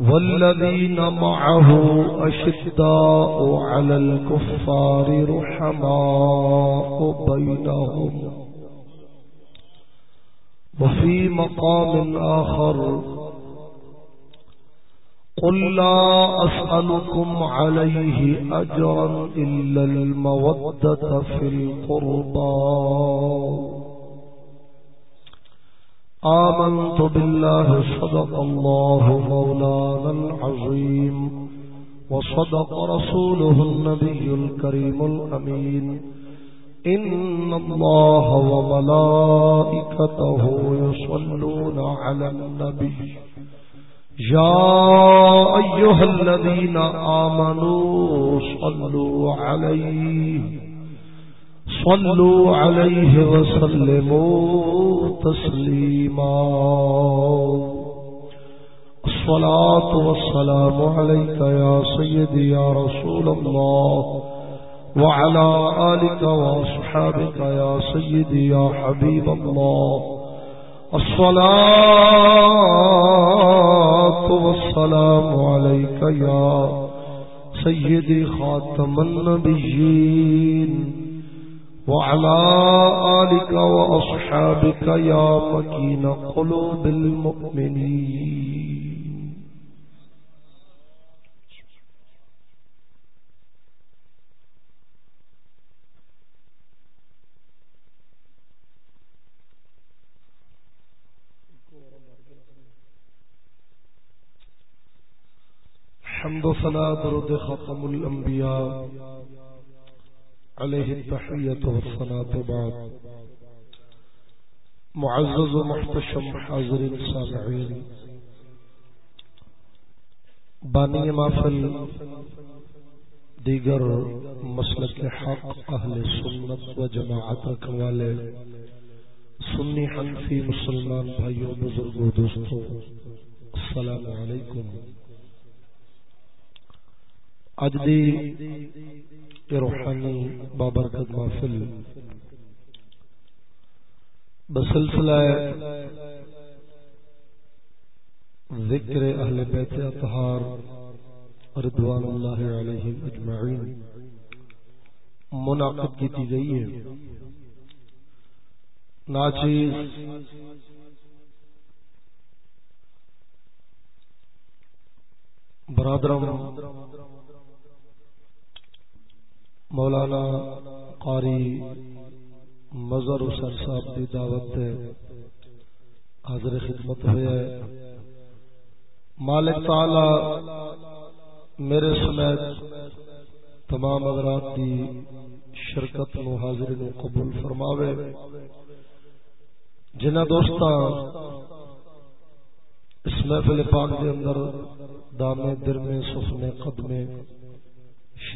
والذين معه أشداء على الكفار رحماء بينهم. وفي مقام آخر قل لا أسألكم عليه أجرا إلا المودة في القربان آمنت بالله، صدق الله مولانا العظيم، وصدق رسوله النبي الكريم الأمين. إن الله وملائكته يصلون على النبي. يا أيها الذين آمنوا صلوا عليه. صلوا عليه وسلموا تسليما. الصلاة والسلام عليك يا سيدي يا رسول الله وعلى آلك وأصحابك يا سيدي يا حبيب الله. الصلاة والسلام عليك يا سيدي خاتم النبيين. وعلى آلك وأصحابك يا مكين قلوب المؤمنين. حمد صلاة درد ختم الأنبياء عليه التحية والصلاة بعد معزز و محتشم حاضر سامعين بانی محفل دیگر مسلک حق، اہل سنت و جماعت رکھنے والے سنی حنفی مسلمان بھائیوں، بزرگوں، دوستوں، السلام علیکم. اج دی روحانی بابرکت محفل۔ بسلسلہ ذکر اہل بیت اطہار رضوان اللہ علیہ اجمعین۔ منعقد کی گئی ہے۔ ناچیز۔ برادرم۔ مولانا قاری مظہر حسین صاحب کی دعوت ہے حاضر خدمت ہوئے ہے۔ مالک تعالی میرے سمیت تمام حضرات کی شرکت نو حاضر نو قبول فرماوے۔ جنہ دوستاں اس محفل پاک کے اندر دامے، درمے، سفنے، قدمے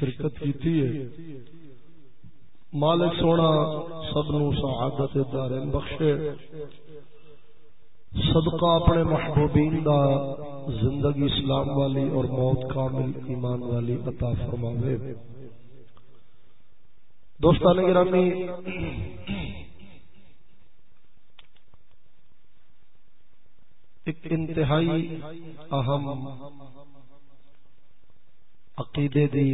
شرکت کی ہے۔ مالک سونا سب نو سعادت دارین بخشے۔ صدقہ اپنے محبوبین دا زندگی اسلام والی اور موت کامل ایمان والی عطا فرماوے۔ دوستان گرامی، ایک انتہائی اہم عقیدے دی،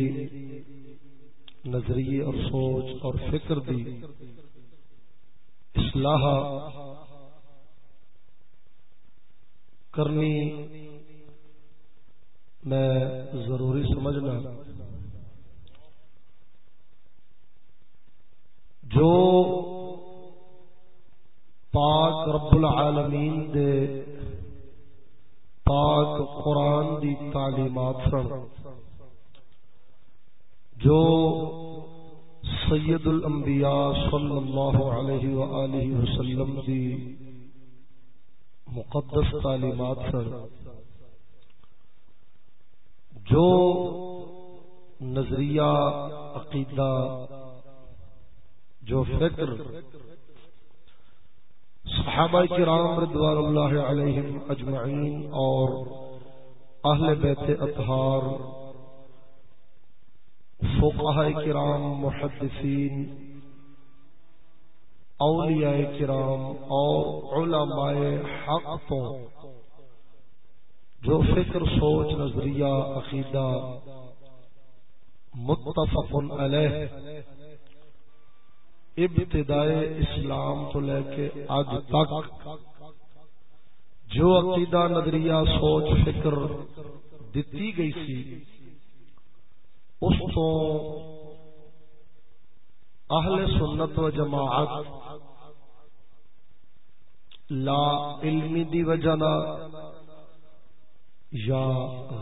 نظریے اور سوچ اور فکر دی اصلاح کرنی میں ضروری سمجھنا جو پاک رب العالمین دے پاک قرآن دی تعلیمات سن۔ جو سید الانبیاء صلی اللہ علیہ وآلہ وسلم دی مقدس تعلیمات سن جو نظریہ، عقیدہ، جو فکر صحابہ کرام رضوان اللہ علیہم اجمعین اور اہل بیت اطہار فقہ کرام، محدثین، اولیاء کرام اور علماء حق تو جو فکر، سوچ، نظریہ، عقیدہ متفق علیہ ابتدائے اسلام تو لے کے آج تک جو عقیدہ، نظریہ، سوچ، فکر دیتی گئی سی اس تو اہل سنت و جماعت لا علمی دی وجہ نہ یا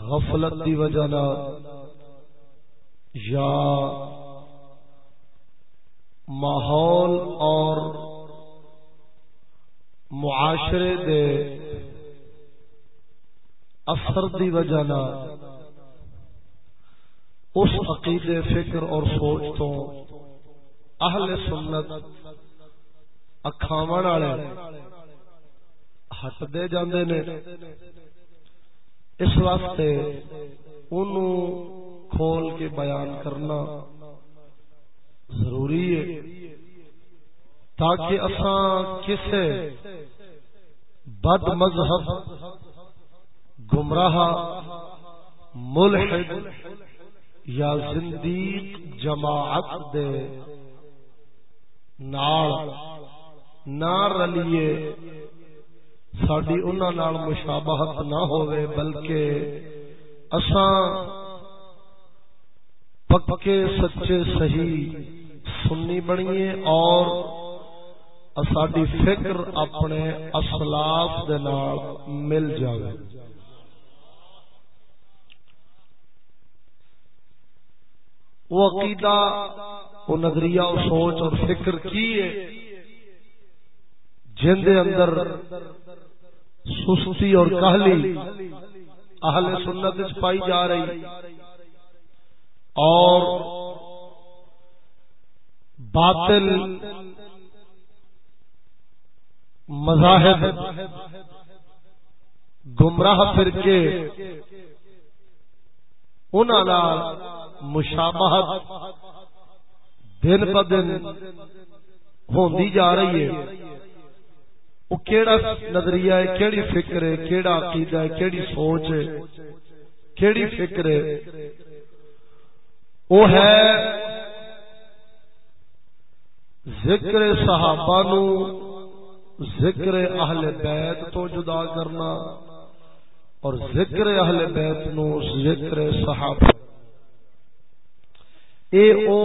غفلت دی وجہ نہ یا ماحول اور معاشرے دے اثر دی وجہ نہ اس عقیدے، فکر اور سوچ تو اہل سنت اکھاون والے ہٹتے جاندے نے۔ اس واسطے انہوں کھول کے بیان کرنا ضروری ہے تاکہ اساں کسے بد مذہب، گمراہ، ملحد یا زندیق جماعت دے نال نہ رلیے ساری انہوں مشابہت نہ ہوئے بلکہ اساں پکے، سچے، صحیح سنی بنیے اور ساری فکر اپنے اسلاف دے نال مل جائے وہ عقیدہ، وہ نظریہ، وہ سوچ اور فکر کی ہے۔ جن دے اندر سستی اور کہلی اہل سنت پائی جا رہی، اور باطل مذاہب گمراہ فرقے انہوں مشابہت دن ب دن ہوندی جا رہی ہے۔ وہ کیڑا نظریہ ہے، کیڑی فکر ہے، کیڑا عقیدہ ہے، کیڑی سوچ ہے، کیڑی فکر ہے۔ وہ ہے ذکر صحابہ نو ذکر اہل بیت تو جدا کرنا اور ذکر اہل بیت نو ذکر صحابہ اے او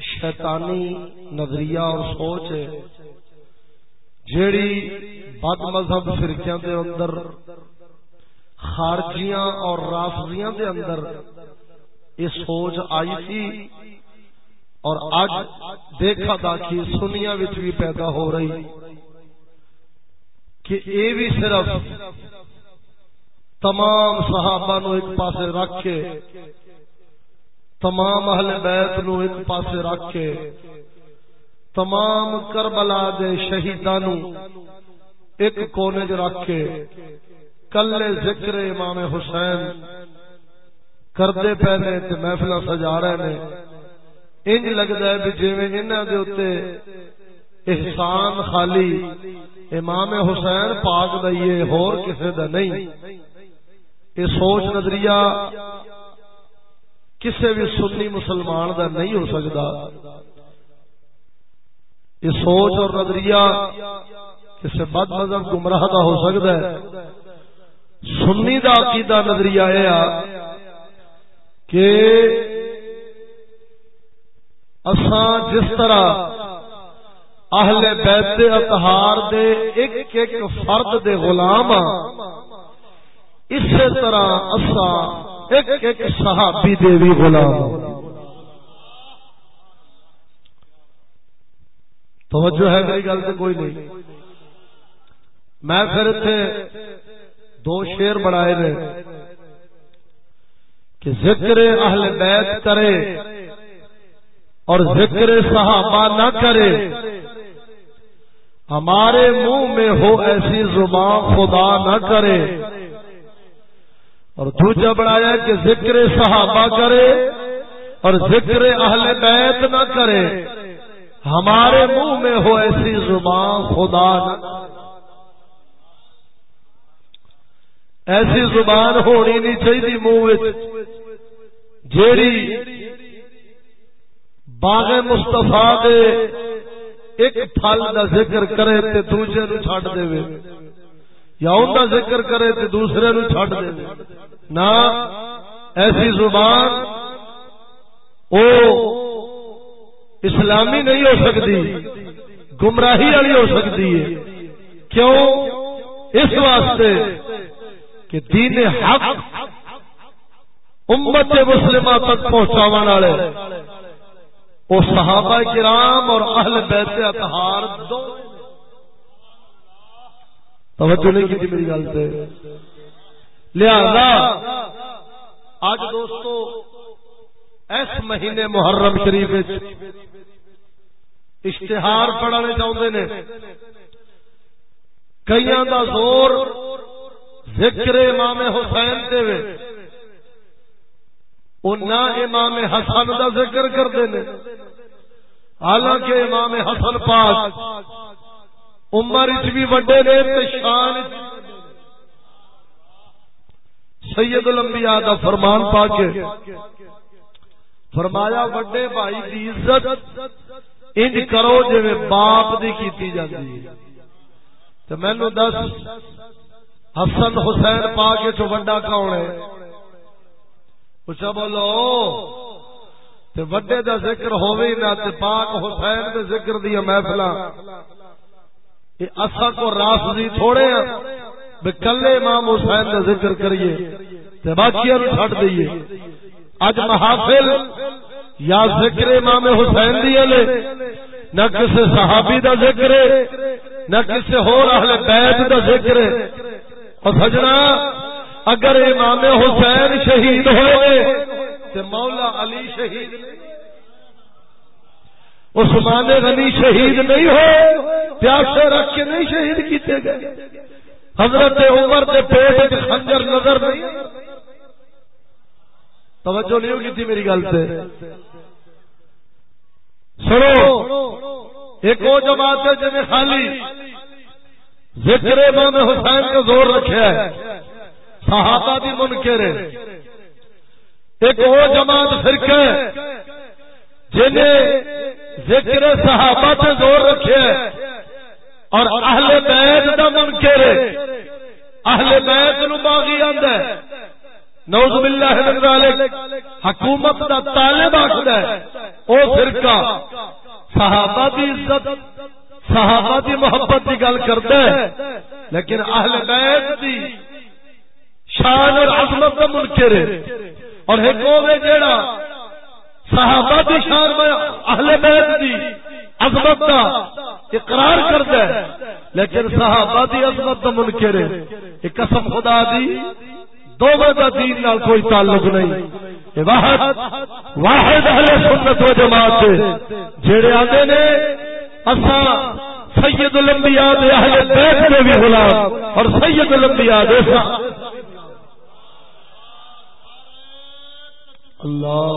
شیطانی نظریہ اور سوچ ہے جیڑی بد مذہب فرقیاں دے اندر، خارجیاں اور رافضیاں دے اندر یہ سوچ آئی تھی اور اج دیکھا داکھی سنیا وچ بھی پیدا ہو رہی۔ کہ اے بھی صرف تمام صحابہ نو ایک پاسے رکھ کے تمام اہل بیت نو ایک پاسے رکھ کے، تمام کربلا دے شہیداں نو ایک کونے چ رکھ کے، کلے ذکر امام حسین کردے پے نے تے محفل سجا رہے نے۔ انج لگدا ہے بھی جویں انہاں دے اوتے احسان خالی، امام حسین پاک دئیے ہور کسے دا نہیں۔ یہ سوچ نظریہ کسی بھی سنی مسلمان دا نہیں ہو سکتا۔ یہ سوچ اور نظریہ کسی بد مذہب گمراہ کا ہو سکتا ہے۔ سنی دا عقیدہ نظریہ یہ کہ اساں جس طرح اہل بیت اتہار دے ایک ایک فرد دے غلام ہاں، اسی طرح اساں ایک ایک صحابی دے بھی غلام توجہ ہے میری گل سے کوئی نہیں۔ میں پھر اتنے دو شیر بنائے نے کہ ذکر اہل بیت کرے اور ذکر صحابہ نہ کرے۔ ہمارے منہ میں ہو ایسی زبان خدا نہ کرے۔ اور دوجا بڑھایا کہ ذکر صحابہ کرے اور ذکر اہل بیت نہ کرے۔ ہمارے منہ میں ہو ایسی زبان، خدا نہ ایسی زبان ہونی نہیں چاہیے منہ جیڑی باغ مستفا دے ایک پھل دا ذکر کرے تے دوسرے نو چھڈ دے یا ان دا ذکر کرے تے دوسرے نو چھڈ دے نہ ایسی زبان او اسلامی نہیں ہو سکتی، گمراہی والی ہو سکتی ہے۔ کیوں؟ اس واسطے کہ دین حق امت مسلمہ تک پہنچا والے وہ صحابہ کرام اور اہل بیت اتہار دو توجہ نہیں کی میری گل سے لہذا، آج دوستو، اس مہینے محرم شریف اشتہار پڑھانے چاہتے نے۔ کئی دا زور ذکر امام حسین دے وے۔ او نہ امام حسن دا ذکر کرتے ہیں حالانکہ امام حسن پاک عمر چ بھی وڈے نے تے شان سید الانبیاء دا فرمان پا کے فرمایا، وڈے بھائی دی عزت انج کرو جے باپ دی کیتی جاندی ہے۔ تے مینوں دس، حسن حسین پا کے چو وڈا کون ہے؟ پوچھا بولو، تے وڈے دا ذکر ہووے نہ، تے پاک حسین دے ذکر دی محفل یہ اسا کو رافضی تھوڑے ہیں کلے امام حسین دا ذکر کریے، تے باقیاں دئیے۔ اج محافل یا ذکر امام حسین دی لے، نہ کسی صحابی دا ذکر، نہ کسی ہور اہل بیت دا ذکر۔ اور سجنا، اگر امام حسین شہید ہوئے تو مولا علی شہید عثمان غنی شہید نہیں ہو پیاسے رکھ کے نہیں شہید کیتے گئے۔ حضرت عمر کے پیٹ خنجر نظر نہیں توجہ نہیں ہوگی تھی میری گل سے سنو، ایک وہ جماعت ہے جنہیں خالی ذکر امام حسین کا زور رکھا ہے۔ صحابہ بھی منکر ہے ایک وہ جماعت فرقہ ہے جنہیں ذکر صحابہ سے زور رکھا ہے اور اہل بیت دا منکر۔ ہے اہل بیت نو باغی آندا ہے۔ نوز باللہ من ذالک حکومت دا طالب آکھدا ہے۔ او فرقہ۔ صحابہ دی عزت، صحابہ دی محبت کی گل کرتا ہے۔ لیکن اہل بیت دی شان اور عظمت کا منکر۔ ہے اور ایک وہ جیڑا صحابہ دی شان میں اہل بیت دی عظمت کا اقرار کرتا ہے، لیکن صحابہ دی عظمت کا منکر ہے ایک قسم خدا دی دو کا دین نال کوئی تعلق نہیں۔ اے واحد واحد اہل سنت و جماعت دے جڑے آتے نے سید الانبیاء دے اہل بیت دے بھی غلام، اور سید الانبیاء دے اللہ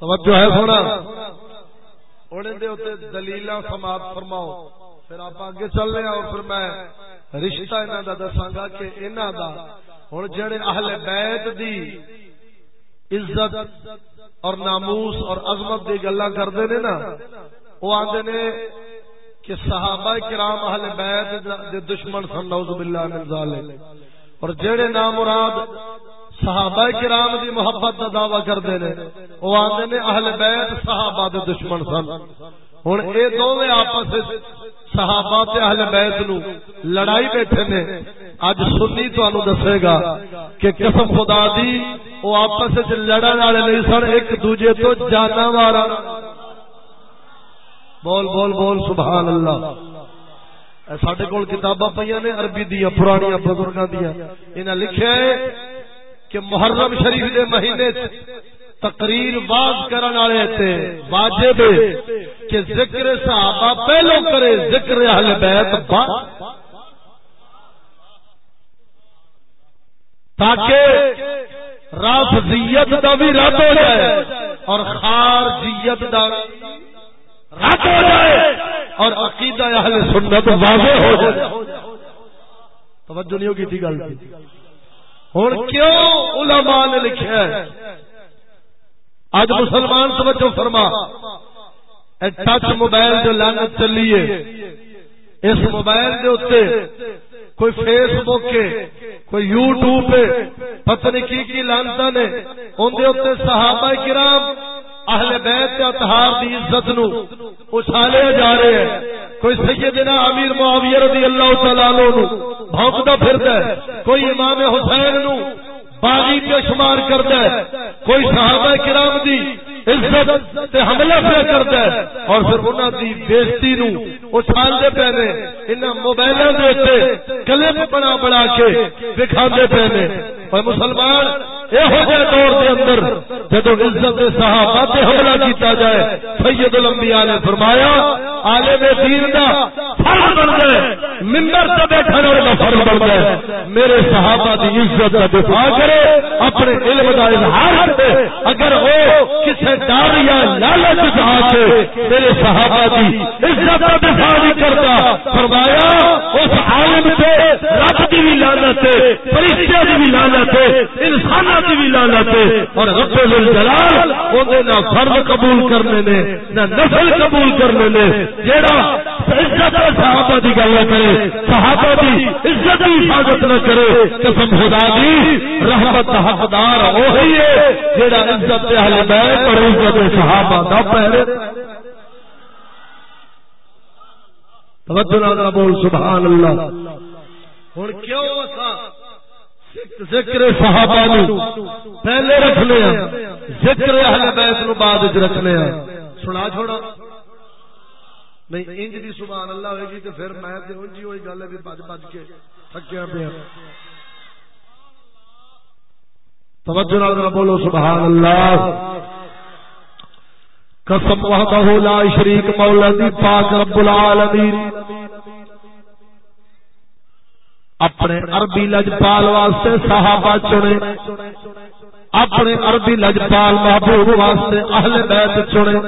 توجہ ہے سونا۔ دلیل سماعت فرماؤ۔ پھر آپ اگے چل رہے اور پھر میں رشتہ انہوں کا دساگا کہ انہوں کا ہوں جڑے اہل بیت دی عزت اور ناموس اور عظمت دی گلا کرتے ہیں نا وہ آدھے نے کہ صحابہ کرام اہل بیت دے دشمن سن، نعوذ باللہ من ذالک۔ اور جڑے نام مراد صحابہ کرام دی محبت دا دعوی کردے نے وہ آندے نے اہل بیت صحابہ دے دشمن سن۔ ہن اے دوویں آپس صحابہ تے اہل بیت نو لڑائی بیٹھے نے۔ اج سنی تانوں دسے گا کہ قسم خدا دی او آپس وچ لڑن والے نہیں سن، ایک دوجے تو جانا مارا۔ بول بول بول، سبحان اللہ۔ سڈے کول کتاباں پہ نے، عربی دیا پرانیا بزرگاں دیا۔ انہیں لکھا ہے کہ محرم شریف دے مہینے تقریر باز کرن والے واجب کہ ذکر صحابہ پہلو کرے ذکر اہل بیت بعد تاکہ رافضیت دا بھی رد ہو جائے اور خارجیت دا رد ہو جائے اور عقیدہ اہل سنت واضح ہو جائے۔ توجہ نہیں ہوگی تھی گل ہوں کیوں علماء نے لکھا ہے؟ اج مسلمان توجہ فرما۔ ٹچ موبائل جو لانت چلیے اس موبائل کے اتنے کوئی فیس بک کوئی یو ٹیوب پتہ نہیں کی کی لانتا نے اندر صحابہ کرام اہل بیت کے اتہار دی عزت نو اچھالے جا رہے ہیں۔ کوئی سیدنا امیر معاویہ رضی اللہ تعالی عنہ نو بھونکدا پھردا ہے، کوئی امام حسین نو باغی کے شمار کرتا ہے، کوئی صحابہ کرام دی عزت تے حملہ پہ کرتا ہے۔ اور پھر انہاں دی بےزتی نو اچھال دے پے نے، انہاں موبائلاں دے اوتے کلپ بنا بنا کے دکھاندے پے نے۔ اور مسلمان یہ دور کے اندر جدو عزت صحابہ تے حملہ کیتا جائے، سید الانبیاء نے فرمایا عالم دین دا فرض بن گئے ممبر تے بیٹھن والے دا فرض بن گئے میرے صحابہ دی عزت کا دفاع کرے، اپنے علم دا اظہار کرے۔ اگر وہ کسے ڈر یا لالچ جا کے میرے صحابہ دی عزت کا دفاع نہیں کرتا، فرمایا، اس عالم تے رب دی بھی لعنت ہے فرشتوں دی بھی لعنت ہے انساناں دی بھی لعنت ہے اور رب الجلال اودے نہ فرض قبول کرنے نے، نہ نسل قبول کرنے نے، جیڑا عزت صحابہ دی گل کرے، صحابہ دی عزت کی حفاظت نہ کرے، قسم خدا دی، رحمت حقدار وہی ہے جیڑا عزت اہل بیت اور عزت صحابہ دا پہرے توجہ نہ بول، سبحان اللہ۔ ہن کیوں اسا ذکر صحابہ نو پہلے رکھنے ہیں ذکر اہل بیت نو بعد وچ رکھنے ہیں سنا چھوڑا۔ نہیں، انج دی سبحان اللہ ہوئے گی تے پھر میں تے انج ہی ہوئی گل ہے بھی بج بج کے تھکیا پیا۔ توجہ نال بولو، سبحان اللہ۔ قسم وحدہ لا شریک مولا دی، پاک رب العالمین۔ اپنے عربی لجپال واسطے صحابہ چنے، اپنے عربی لجپال محبوب واسطے اہل بیت چنے۔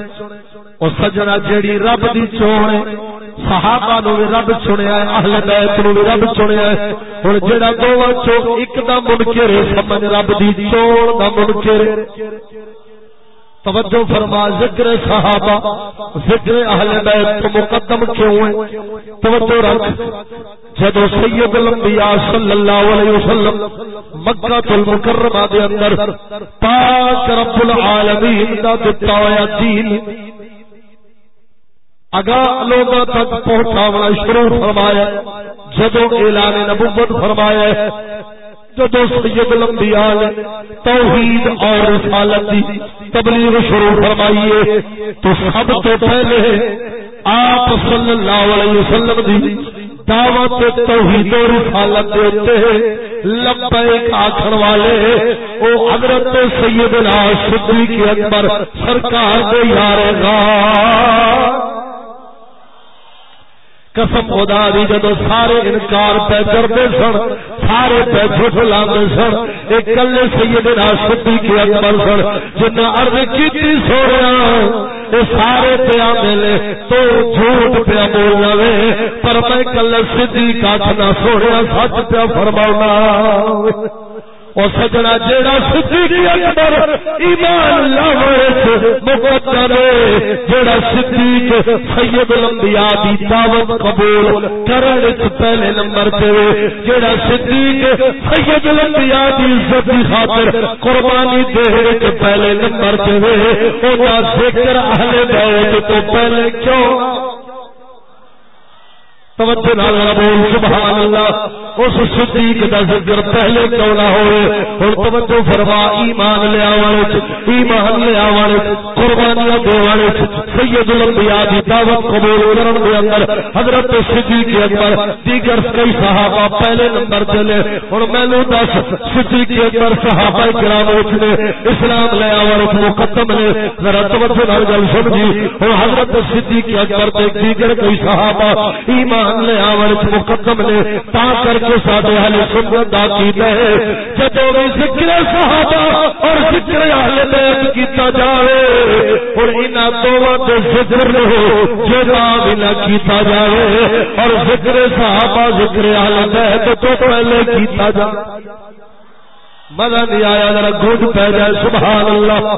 او سجنا جیڑی رب دی چونے صحابہ نو بھی رب چنیا ہے، اہل بیت نو بھی رب چنیا ہے۔ ہن جیڑا دو چو ایک دا منکر سمجھ رب دی چون دا منکر توجہ فرما، ذکر صحابہ، ذکر اہل بیت تو مقدم کیوں ہے؟ توجہ رکھ۔ جدو سید الانبیاء صلی اللہ علیہ وسلم مکہ المکرمہ دے اندر پاک رب العالمین دا دتا ہوا دین اگا لوگوں تک پہنچاونا شروع فرمایا، جدو اعلان نبوت فرمایا، جدو سید الانبیاء نے توحید اور رسالت دی تبلیغ شروع فرمائیے تو سب تو پہلے آپ صلی اللہ علیہ وسلم دی دعوت توحید و رسالت دیتے لبیک آخر والے، او حضرت سیدنا صدیق اکبر، سرکار دے یار گا قسم خدا دی، جدو سارے انکار پہ کرتے سن، سارے پہ جھوٹ لاندے سن، ایک کلے سیدنا صدیق اکبر سن، جنہ عرض کیتی سویا اے سارے پیا ملے تو جھوٹ پیا بولنا وے، پر میں کلے صدیق آکھنا سویا سچ پیا فرماؤنا۔ اور سجنا جیڑا صدیق اکبر ایمان لاوے مقدر جیڑا صدیق سید الانبیاء دی دعوت قبول کرن وچ پہلے نمبر تے، جیڑا صدیق سید الانبیاء دی عزت دی خاطر قربانی دے وچ پہلے نمبر تے، او دا ذکر اہل بیت تو پہلے کیوں؟ توجہ نال بول سبحان اللہ اس صدیق دا ذکر پہلے کیوں نہ ہوئے؟ اور توجہ فرما، ایمان لے آوان ایمان لے آوان قربانیاں دے والے سید الانبیاء دی دعوت قبول کرن دے اندر، حضرت صدیق اکبر دیگر کئی صحابہ پہلے نمبر تے لے۔ اور مینوں دس، صدیق اکبر صحابہ کرام وچ نے اسلام لے آوان مقدم نے۔ ذرا توجہ نال گل سمجھی۔ اور حضرت صدیق اکبر تے دیگر کئی صحابہ ایمان ایمان لے آور مقدم نے، تا کر کے ساڈے اہل سنت دا کیتا ہے، جدوں بھی ذکر صحابہ اور ذکر اہل بیت کیتا جاوے، اور انہاں دوواں تے ذکر ہو جدا بھی نہ کیتا جاوے، اور ذکر صحابہ، ذکر اہل بیت تو پہلے کیتا جاوے مزہ نہیں آیا، ذرا گھٹ پہ جائے، سبحان اللہ۔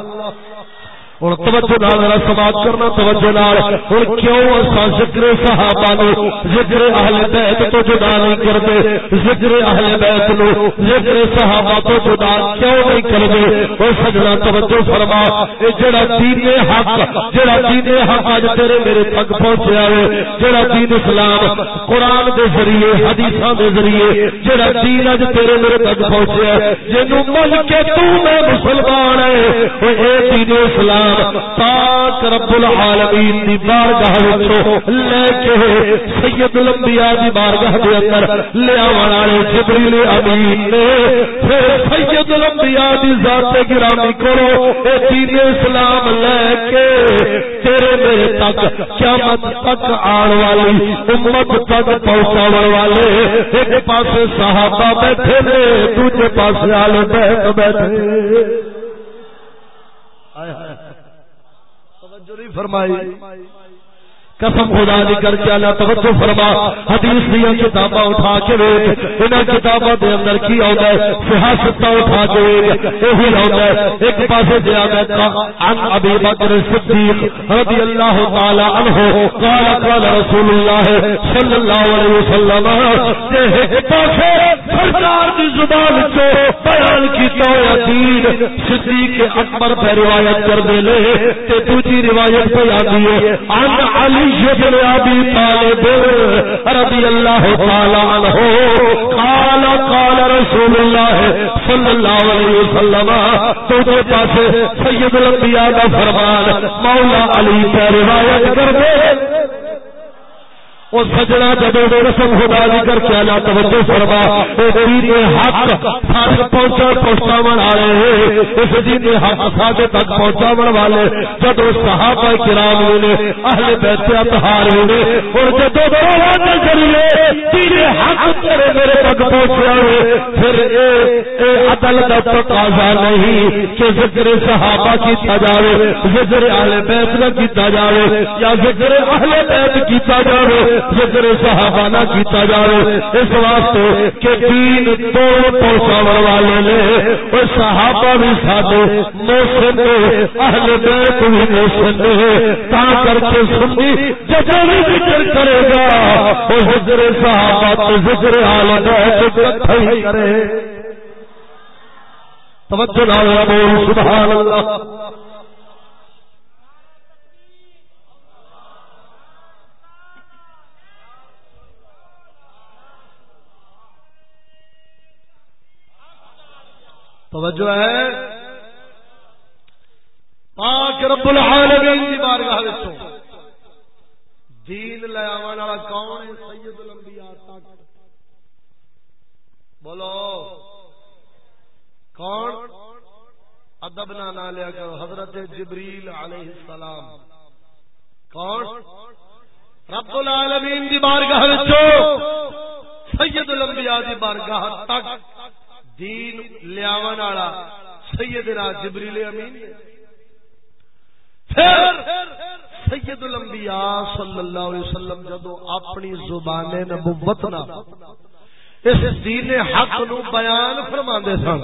ہوں، توجہ نال میرا سماج کرنا، توجہ نال۔ ہوں، کیوں اساں ذکر صحابہ نو ذکر اہل بیت تو جدا نہیں کرتے؟ ذکر اہل بیت نو، ذکر صحابہ تو جدا کیوں نہیں کرتے؟ او سجنا، توجہ فرما۔ اے جڑا دین حق، جڑا دین حق اج تیرے میرے تک پہنچیا ہے، جڑا دین اسلام قران دے ذریعے، حدیثاں دے ذریعے، جڑا دین اج تیرے میرے تک پہنچیا ہے، جنوں مل کے تو میں مسلمان ہے۔ او اے دین اسلام پاک رب العالمین دی بارگاہ وچوں لے کے سید الانبیاء دی بارگاہ دے اندر لے آون والے جبریل امین نے پھر سید الانبیاء دی ذات گرامی کولو اے دین اسلام لے کے تیرے میرے تک قیامت تک آن والی امت تک پہنچاون والے ایک پاسے صحابہ بیٹھے نے، دوسرے پاسے آل بیت بیٹھے آئے آئے فرمائی۔ قسم خدا دی کر کے اللہ توجہ فرما۔ حدیث دی کتاباں اٹھا کے ویکھ۔ انہاں کتاباں دے اندر کی آوندا ہے؟ سیاست اٹھا کے ویکھ۔ ایہی آوندا ہے۔ ایک پاسے دے آوندا ہے عن ابی بکر صدیق رضی اللہ تعالی عنہ۔ قال قال رسول اللہ صلی اللہ علیہ وسلم تے ایک پاسے سرکار دی زبان وچوں بیان کیتا ہوا دین صدیق اکبر پہ روایت کر دے لے، تے دوسری روایت پہ آندی ہے، عن علی بن ابی طالب رضی اللہ تعالی عنہ قال قال رسول اللہ صلی اللہ علیہ وسلم تو کے پاس سید الانبیاء کا فرمان، مولا علی کا روایت کر دے وہ سجنا جب رسم خدا دی کر کے آنا توجہ فرما، وہ دین حق سارے پہنچا پہنچاو والے اس دین حق سارے تک پہنچاو والے، جب صحابہ کرام نے اہل بیت اتہار ہوئے، اور جدو جب کے ذریعے دین حق تیرے میرے تک پہنچا ہوئے پھر اے اے عدل کا تقاضا نہیں کہ ذکر صحابہ کیتا جاوے، ذکر اہل بیت نہ کیتا جاوے، یا ذکر اہل بیت کیتا جاوے۔ ذکر صحابہ نہ کیتا جائے اس واسطے کہ دین تو پہنچاو والے نے۔ وہ صحابہ بھی سادے موسم نے اہل بیت بھی موسم نے تا کر کے سنی جب بھی ذکر کرے گا، وہ ذکر صحابہ تو ذکر حال بیت اکٹھا ہی کرے۔ توجہ نہ بول، سبحان اللہ۔ توجہ ہے۔ پاک رب العالمین دی بارگاہ وچوں۔ دین لے آون والا کون ہے؟ سید الانبیاء تک۔ بولو۔ کون؟ ادب نہ نہ لیا کرو۔ حضرت جبریل علیہ السلام۔ کون؟ رب العالمین دی بارگاہ وچوں۔ سید الانبیاء دی بارگاہ تک۔ دین لیاون والا سیدنا جبریل امین پھر سید الانبیاء صلی اللہ علیہ وسلم جدو اپنی زبان نبوت نہ اس دین حق نو بیان فرما سن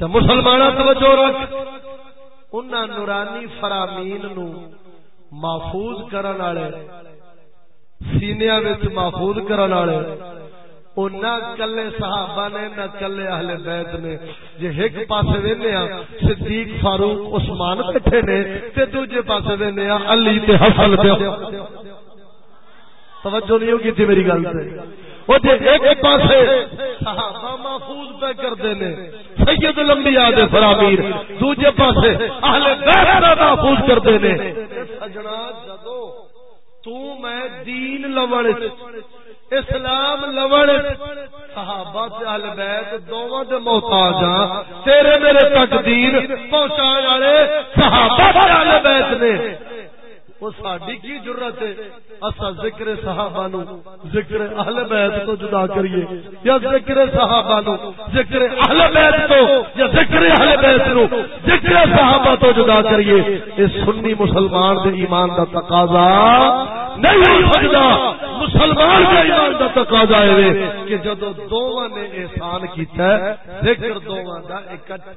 تو مسلمان توجہ رکھ ان نورانی فرامین نو محفوظ کرن والے سینیا محفوظ کرن والے او نہ کلے صحابہ نے، نہ کلے اہل بیت نے۔ جے ایک پاسے وینے ہاں صدیق فاروق عثمان کٹھے نے، تے دوجے پاسے وینے ہاں علی تے حسن تے۔ توجہ نہیں ہوگی تھی میری گل تے۔ او جے ایک پاسے صحابہ محفوظ پہ کردے نے، سید الانبیاء دے فرامیر، دوجے پاسے اہل بیت محفوظ کردے نے۔ سجنا، جدو تو میں دین لوڑ اسلام لوڑ، صحابہ تے اہل بیت دوواں دے محتاج ہاں تیرے میرے تقدیر پہنچانے والے صحابہ تے اہل بیت نے۔ وہ ساڈی کی ضرورت ہے؟ اسا ذکر صحابہ نو ذکر اہل بیت تو جدا کریے، یا ذکر صحابہ نو ذکر اہل بیت تو، یا ذکر اہل بیت نو، ذکر صحابہ تو جدا کریے۔ اے سنی مسلمان دے ایمان دا تقاضا نہیں ہو سکتا مسلمان کا ایمان کا تقاضا ہے کہ جدو دونوں نے احسان کیتا ہے، ذکر دونوں کا اکٹھے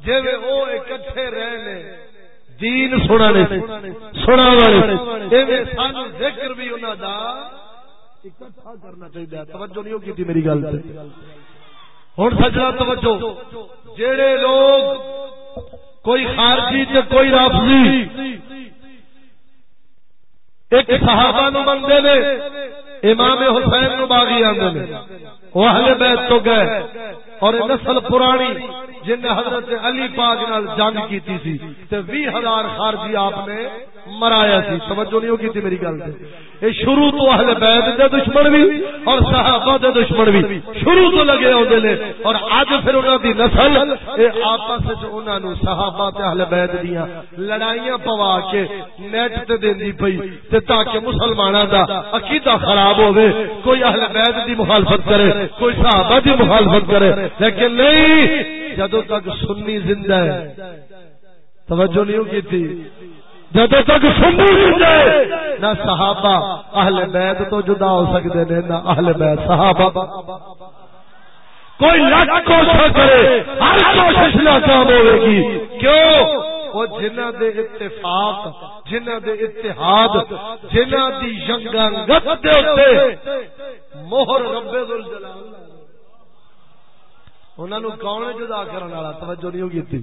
جی وہ اکٹھے رہے دین سنا سنا والے سان ذکر بھی انہوں دا اکٹھا کرنا چاہیے۔ توجہ نہیں ہوگی تھی میری گل ہوں سجنا توجہ۔ جڑے لوگ کوئی خارجی تے کوئی رافضی ایک صحابہ نو بندے نے، امام حسین نو باغی آندے نے۔ وہ اہل بیت تو گئے اور نسل پرانی جن حضرت علی پاک نال جنگ کیتی سی تے 20000 خارجی آپ نے مرایا سی، توجہ نہیں ہوگی تھی میری گل تے۔ اے شروع تو اہل بیت دے دشمن بھی اور صحابہ دے دشمن بھی شروع تو لگے ہوندے نے اور اج پھر انہاں دی نسل، اے آپس وچ انہاں نو صحابہ تے اہل بیت دیاں لڑائیاں پوا کے نیٹ تے دیندی پئی تے تاکہ مسلماناں دا عقیدہ خراب ہوے کوئی اہل بیت دی مخالفت کرے، کوئی صحابہ دی مخالفت کرے۔ لیکن نہیں جدو تک سنی زندہ ہے، توجہ نہیں ہوگی تھی۔ جدو تک سنی زندہ ہے نہ صحابہ اہل بیت تو جدا ہو سکتے ہیں، نہ اہل بیت، صحابہ۔ کوئی لاکھ کوشش کرے، ہر کوشش ناکام ہوے گی۔ کیوں؟ وہ جنہ دے اتفاق جنہ دے اتحاد جنہ دی ینگنگت دے اوتے مہر رب ذل جلال انہوں کون جدا کرنے والا توجہ نہیں ہوگی تھی۔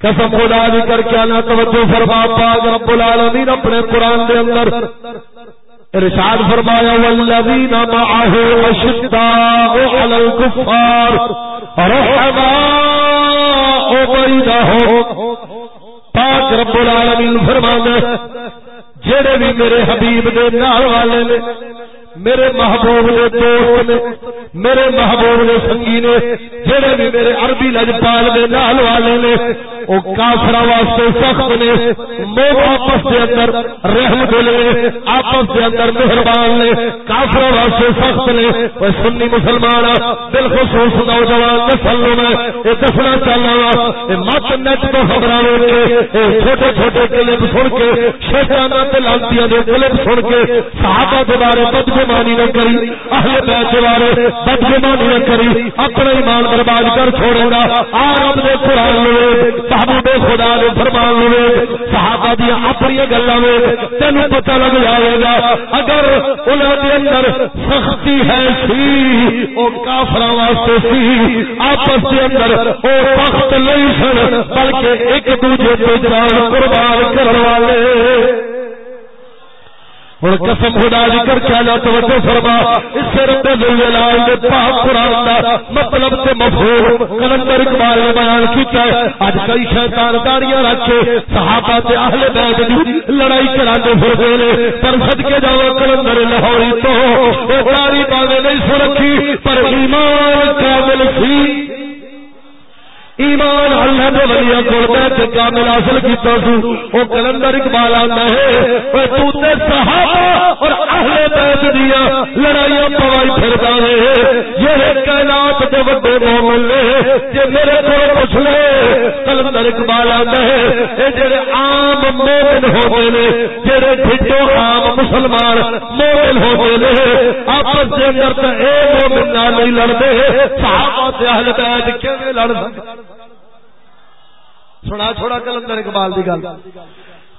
قسم خدا دی کر کے اللہ توجہ فرما، پاک رب العالمین اپنے قرآن دے اندر ارشاد فرمایا والذین معه اشداء علی الكفار رحماء بینهم پاک رب العالمین فرمایا جڑے بھی میرے حبیب دے نال والے نے میرے محبوب نے دوست نے، میرے محبوب نے سنگی نے، جڑے بھی میرے عربی لجپال دے نال والے نے، او کافر واسطے سخت نے مو آپس دے اندر رحم دل نے، آپس دے اندر مہربان نے کافر واسطے سخت نے او سنی مسلمان دل خصوص نوجوان نسل میں اے دسنا چاہنا وا، اے مت نت تو خبراں کے اے چھوٹے چھوٹے کلپ سن کے، شیطاناں تے لانتیاں دے کلپ سن کے، صحابہ دے بارے بدگو بدگمانی نہ کری، اہل بیت بارے بدگمانی نہ کری اپنا ایمان برباد کر چھوڑے گا۔ آ رب دے قران لے محبوب خدا دے فرمان لے صحابہ دی اپنی گلاں میں تینو پتہ لگ جائے گا۔ اگر انہاں دے اندر سختی ہے سی، او کافراں واسطے سی، آپس دے اندر او سخت نہیں سن، بلکہ ایک دوجے تے جان قربان کرنے والے۔ ہوں قسم خدا ذکر کیا جا توجہ فرما، اس سے رب جلال نے پاک قرآن دا مطلب تے مفہوم کلندر اقبال نے بیان کیتا ہے۔ اج کئی شیطان داڑیاں رکھ کے صحابہ تے اہل بیت دی لڑائی کراندے پھردے نے۔ پر صدکے جاؤ کلندر لاہوری تو او داڑھی باویں نہیں سرکھی، پر ایمان کامل سی۔ ایمان اللہ دے ولیاں کول بیٹھ کے کامل حاصل کیتا سو او کلندر اقبال آندا ہے او تو تے صحابہ اور اہل دیا لڑائیاں پوائی پھردا ہے۔ یہ کائنات دے بڑے مومن نے۔ جے میرے کول پوچھ لے، کلندر اقبال آندا ہے، اے جڑے عام عام مومن ہوتے نے، جڑے ڈھٹو عام مسلمان مومن ہوتے نے، آپس کے اندر تو اے مومن نہ نہیں لڑتے صحابہ تے اہل بیت کیویں لڑ سنا چھوڑا کلندر اقبال دی گل۔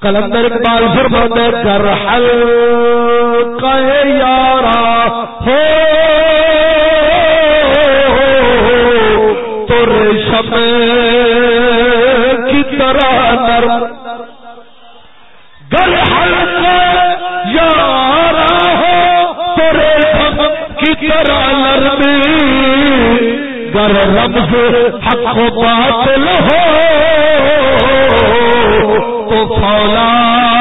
کلندر اقبال فرماتا ہے کر حل یارا، ہو تو ریشم کی طرح نرم گر حل یارا، ہو تو ریشم کی طرح نرم گر رمز حق و باطل ہو، تو فولا۔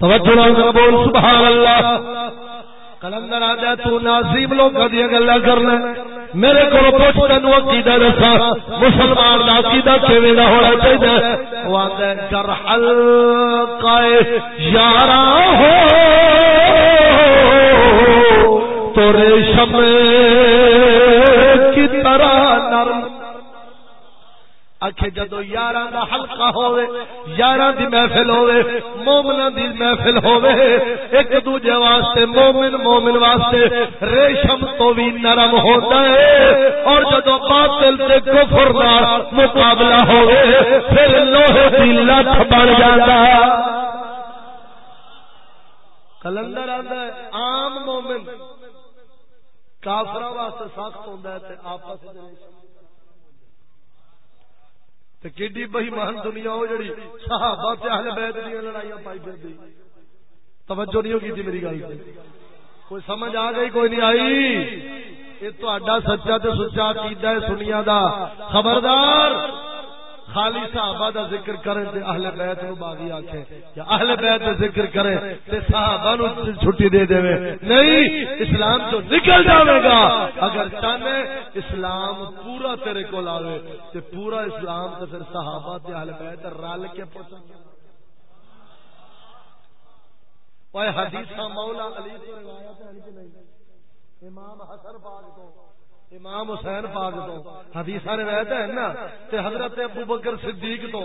توجہ بول سبحان اللہ۔ کلندر آ تو نازیم لوگ دیا گلا کرنا میرے کو پوچھ تین عقیدہ دسا۔ مسلمان کا عقیدہ کیویں کا ہونا چاہیے وہ آتا ہے کر حلقہ یارا ہو۔ تو ریشم کی طرح نرم آخے جدو یار کا ہلکا ہوے یار دی محفل ہوے مومنا دی محفل ہوے ایک دوجے واسطے مومن مومن واسطے ریشم تو بھی نرم ہوتا ہے۔ اور جدو باطل تے کفر نال مقابلہ ہوے پھر لوہے دی لٹ بن جاتا کلندر آتا ہے، عام مومن کافر واسطے سخت ہوتا ہے تے آپس کیڈی بہی مان دنیا ہو جڑی صحابہ تے اہل بیت دی لڑائیاں پائی پھر توجہ نہیں ہوگی تھی میری گل کوئی سمجھ آ گئی؟ کوئی نہیں آئی؟ یہ تو سچا تے سچا عقیدہ ہے سنیا دا۔ خبردار! خالی صحابہ دا ذکر کریں تے اہل بیت نو باغی آکھے یا اہل بیت دا ذکر کریں تے صحابہ نو چھٹی دے دے نہیں، اسلام تو نکل جاوے گا۔ اگر چاہنے اسلام پورا تیرے کو لاوے تے پورا اسلام تے پھر صحابہ تے اہل بیت رل کے پہنچ اوے حدیث مولا علی کو روایت ہے جی نہیں۔ امام حسن پاک کو امام حسین پاک تو حدیث روایت ہے نا، تے حضرت ابو بکر صدیق تو،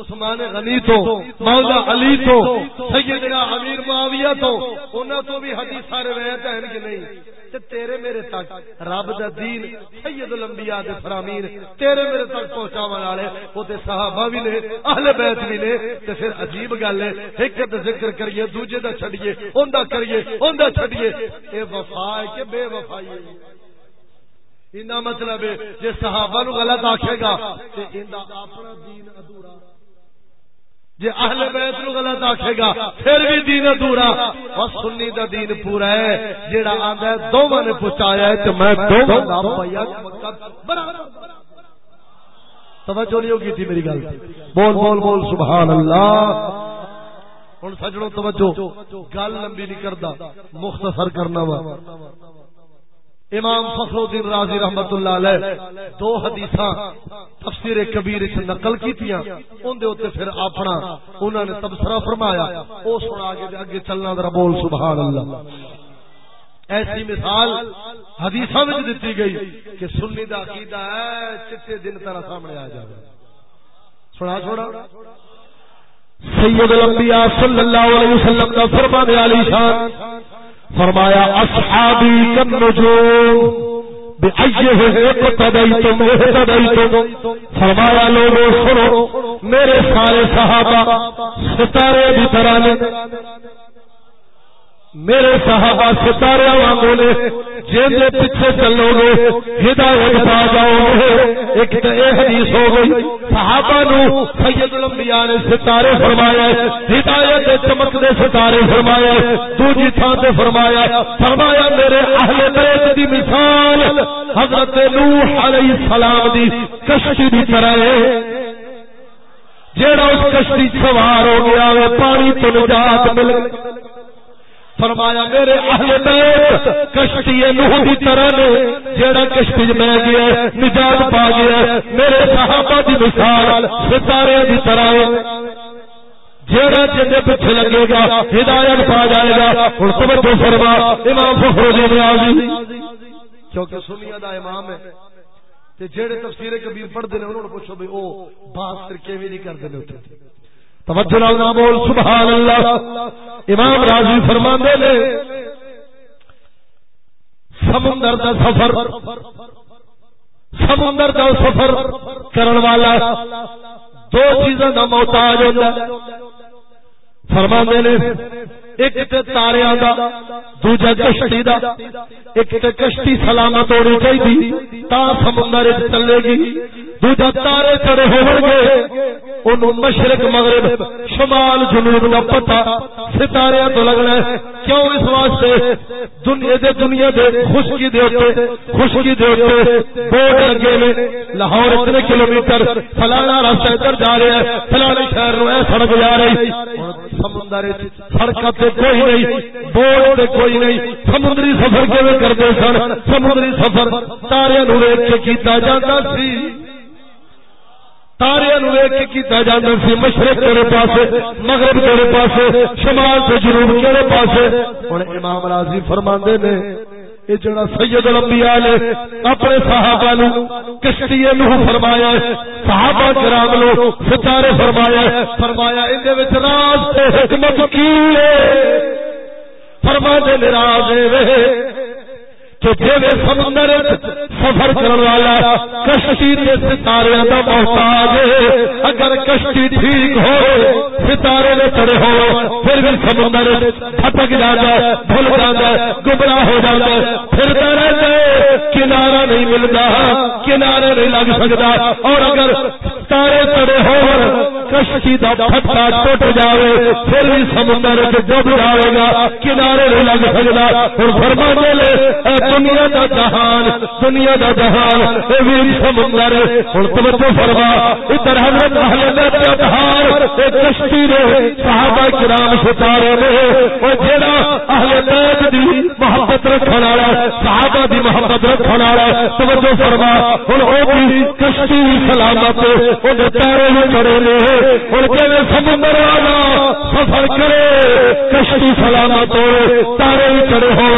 عثمان غنی تو، مولا علی تو، سیدنا امیر معاویہ تو، انہاں تو بھی حدیث روایت ہیں کہ نہیں؟ تے تیرے میرے تک رب دا دین، سید الانبیاء دے فرامین، تیرے میرے تک پہنچاون والے، او تے صحابہ بھی نے، اہل بیت بھی نے، تے پھر عجیب گل ہے، ایک تے ذکر کریے، دوجے دا چھڈیے، اوندا کریے، اوندا چھڈیے، اے وفا ہے کہ بے وفائی ہے۔ اینا مطلب ہے جی صحابہ نو غلط آکھے گا، تے ایندا اپنا دین ادھورا۔ جی اہل بیت نو غلط آکھے گا، پھر بھی دین ادھورا۔ اور سنی دا دین پورا ہے، جیڑا آندا ہے، دوواں نے پہنچایا ہے، تے میں دوواں دا پیا توجہ نہیں ہوگی تھی میری گل۔ بول بول بول، سبحان اللہ۔ ہن سجڑوں توجہ۔ گل لمبی نہیں کردا، مختصر کرنا وا۔ امام فخر الدین رازی رحمت اللہ علیہ دو حدیثاں تفسیر کبیر وچ نقل کیتیاں، اون دے اوتے پھر اپنا انہاں نے تبصرہ فرمایا، او سنا کے اگے چلنا ذرا بول سبحان اللہ۔ ایسی مثال حدیثاں وچ دتی گئی کہ سنی دا عقیدہ ہے، چٹے دن طرح سامنے آ جائے سنا چھوڑا سید الانبیاء صلی اللہ علیہ وسلم دا فرمان علی شان۔ فرمایا اصحابی کم نجوم فرمایا لوگوں سنو میرے سارے صحابہ ستارے بھی طرح نے میرے صحابہ ستارے وانگو نے جن کے پیچھے چلو گے ہدایت پا جاؤ گے ایک تو یہ حدیث ہو گئی، صحابہ نو سید الانبیاء نے ستارے فرمایا ہدایت دے چمک دے ستارے فرمایا دوجی تھان تے فرمایا فرمایا میرے اہل بیت دی مثال، حضرت نوح علیہ السلام دی کشتی دی طرح ہے۔ جیڑا اس کشتی سوار ہو گیا پانی تو نجات مل گئی۔ فرمایا، میرے اہل بیت، کشتی نوح دی طرح نے، جیڑا کشتی میں گیا نجات پا گیا میرے صحابہ دی مثال، ستارے دی طرح ہے۔ جیڑا جن پیچھے لگے گا، ہدایت پا جائے گا۔ ہوں توجہ فرما، امام فخر الدین نیازی کیونکہ سنیا دا امام ہے۔ تے جیڑے تفسیر کبیر پڑھتے ہیں انہوں نے پوچھو بھائی او باس کر کے بھی نہیں کرتے توجہ نال نہ بول، سبحان اللہ۔ امام راضی فرماندے نے، سمندر دا سفر، سمندر دا سفر کرن والا دو چیزاں دا محتاج ہوندا فرماندے نے ایک تے تاریاں دا، دوجا کشتی دا۔ ایک تے کشتی سلامت ہونی چاہیے تا سمندر چلے گی۔ دوجا تارے چڑے ہون گے۔ انہوں مشرق، مغرب، شمال، جنوب کا پتا ستارے تو لگنا ہے۔ کیوں اس واسطے؟ دنیا دے دنیا دے خشکی دے ہوتے خشکی دے ہوتے بورڈ لگے میں لاہور اتنے کلومیٹر فلانا راستہ ادھر جا رہے ہیں فلانے شہر نو سڑک جا رہی۔ سمندر سڑک تے کوئی نہیں. بورڈ تے کوئی نہیں. سمندری سفر کیویں کرتے سن؟ سمندری سفر تارے نو ویکھ کے کیتا جاتا سی۔ تارے ویک کیتا جاتا سی۔ مشرق تیرے پاسے، مغرب تیرے پاسے، شمال سے جنوب تیرے پاسے۔ ہن امام راضی فرماندے نے یہ جڑا سید الانبیاء نے اپنے صحابہ نو کشتی نو فرمایا ہے، صحابہ کرام نو ستارے فرمایا ہے، فرمایا ان دے وچ راز تے حکمت کی ہے؟ فرما دے راز اے کہ جی سمندر سفر کرنے والا کشتی کے ستارے کا محتاج اگر کشتی ٹھیک ہو ستارے نے چڑے ہو پھر بھی سمندر پھٹک جاتا ہے بھول جاتا ہے گمراہ ہو جاتا۔ ہے پھرتا رہتا ہے کنارا نہیں ملتا، کنارے نہیں لگ سکتا۔ اور اگر ستارے چڑے ہو کشتی کا پھٹا ٹوٹ جائے پھر بھی سمندر ڈب جائے گا، کنارے نہیں لگ سکتا اور فرما دے دنیا دا جہان، دنیا دا جہان، اے ویر سمندر۔ ہن توجہ فرما، ادھر حضرت اہل بیت اطہار اے کشتی نے صحابہ کرام ستارے نے او جڑا اہل بیت دی محبت رکھن والا صحابہ دی محبت رکھن والا توجہ فرما۔ ہن او بھی کشتی سلامت او دے تارے نے چڑے نے۔ ہن کہے سمندر والا سفر کرے، کشتی سلامت ہو تارے چڑے ہو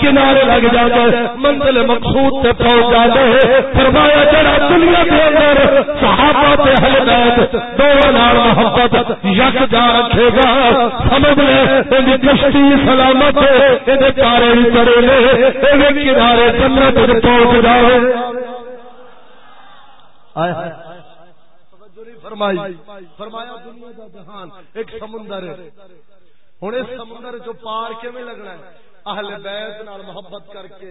کنارے لگ جاتے منزل مقصود تے پہنچ جاتے ہیں فرمایا، جڑا دنیا کے اندر صحابہ تے اہل دونوں نال محبت یک جا رکھے گا۔ سمجھ لے ان کشتی سلامت ہے ان تارے بھی چڑے لے ان کنارے جنت تے پہنچ جاوے فرمائی۔ فرمایا دنیا دا جہان ایک سمندر ہے۔ ہن اس سمندر جو پار کیویں لگنا ہے؟ اہل بیت نال محبت کر کے۔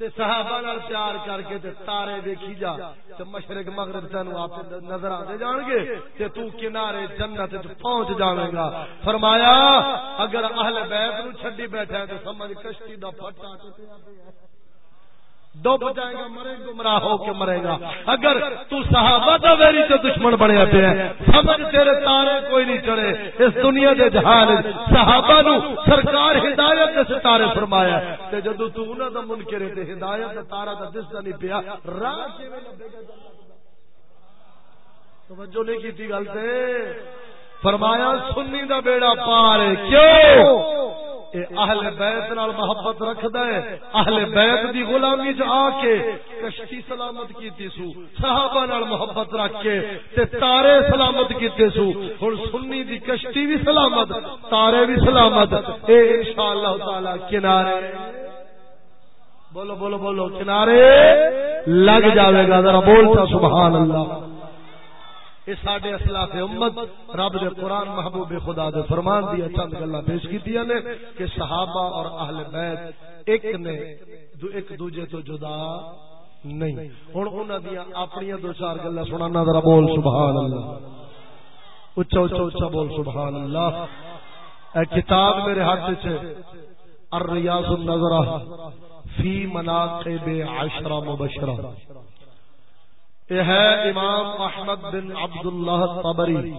تے صحابہ نال پیار کر کے تے تارے دیکھی جا تے مشرق مغرب تینو آپ نظر آتے جان گے تے تو کنارے جنت تے پہنچ جاویں گا۔ فرمایا، اگر اہل بیت نو چھڈی بیٹھا ہے تے سمجھ کشتی دا پھٹا تے ڈب جائے گا، مرے گمراہ ہو کے مرے گا۔ اگر تو صحابہ دا ویری تو دشمن بنے پیا سمجھ تیرے تارے کوئی نہیں چڑھے۔ اس دنیا دے جہان صحابہ نو سرکار ہدایت دے ستارے فرمایا تے جدو تو انہاں دا منکر تے ہدایت دا تارا دا دستا نہیں پیا، راہ کیویں لبے گا توجہ نہیں کیتی گل تے۔ فرمایا، سنی دا بیڑا پار ہے۔ کیوں؟ اے اہل بیت نال محبت رکھدا ہے۔ اہل بیت دی غلامی چ آ کے کشتی سلامت کیتی سو، صحابہ نال محبت رکھ کے تے تارے سلامت کیتے سو۔ ہن سنی دی کشتی بھی سلامت، تارے بھی سلامت۔ اے انشاءاللہ تعالی، کنارے۔ بولو بولو بولو، کنارے۔ لگ جاوے گا، ذرا بولتا سبحان اللہ۔ یہ سڈے اسلاف امت رب دے قرآن محبوب خدا دے فرمان دیا چند گلا پیش کی نے کہ صحابہ اور اہل بیت ایک نے دو ایک دوجے تو جدا نہیں۔ ہوں انہوں دیا اپنی دو چار گلا سنا ذرا بول سبحان اللہ اچا اچا اچا بول سبحان اللہ اے کتاب میرے ہاتھ سے الریاض النظرہ۔ فی مناقب عشرہ مبشرہ۔ یہ ہے امام احمد بن عبد اللہ تبری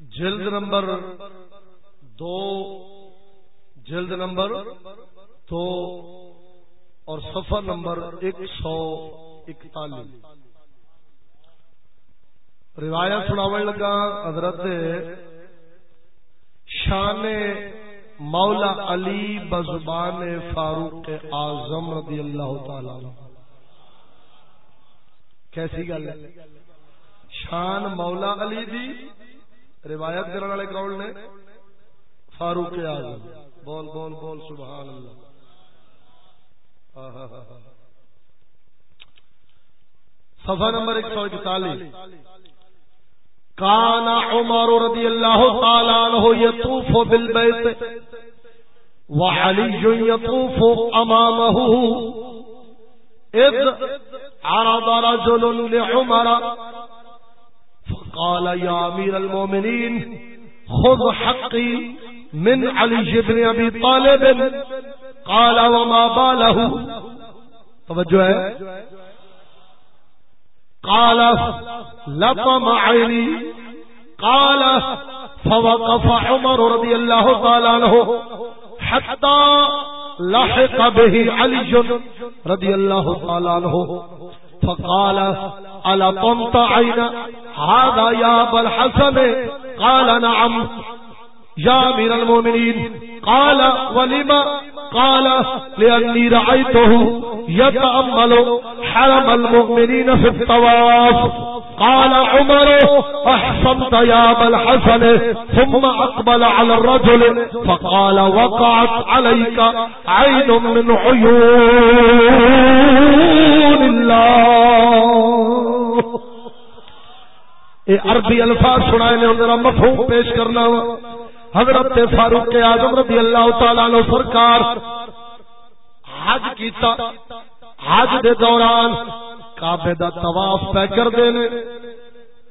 جلد نمبر دو، جلد نمبر دو اور سفر نمبر ایک سو اکتالیس۔ روایت سناو لگا، حضرت شان مولا علی بزبان فاروق اعظم رضی اللہ تعالی کیسی گل ہے؟ شان مولا علی دی روایت کرنے والے کون نے؟ فاروق اعظم۔ بول بول بول، سبحان اللہ۔ صفحہ نمبر ایک سو اکتالیس۔ کان عمر رضی اللہ تعالی عنہ یطوف بالبیت وعلی یطوف امامه اذ عرض رجل لعمر فقال يا امير المؤمنين، خذ حقي من علي بن ابي طالب. قال وما باله. توجہ ہے. قال لطم عيني قال، فوقف عمر رضي الله تعالى عنه حتى لحق به علي رضي الله تعالى عنه فقال، ألا طمت عين؟ هذا يا أبا الحسن. قال، نعم. يا أمير المؤمنين. قال ولما قال، لأني رأيته يتأمل حرم المؤمنين في الطواف. قال عمر احسنت يا ابا الحسن، ثم اقبل على الرجل، فقال، وقعت عليك عين من عيون الله. اے عربی الفاظ سنائے نے ذرا مفہوم پیش کرنا حضرت فاروق اعظم رضی اللہ تعالی عنہ سرکار حج کیتا، حج دے دوران کعبے دا طواف پہ کر دے نے۔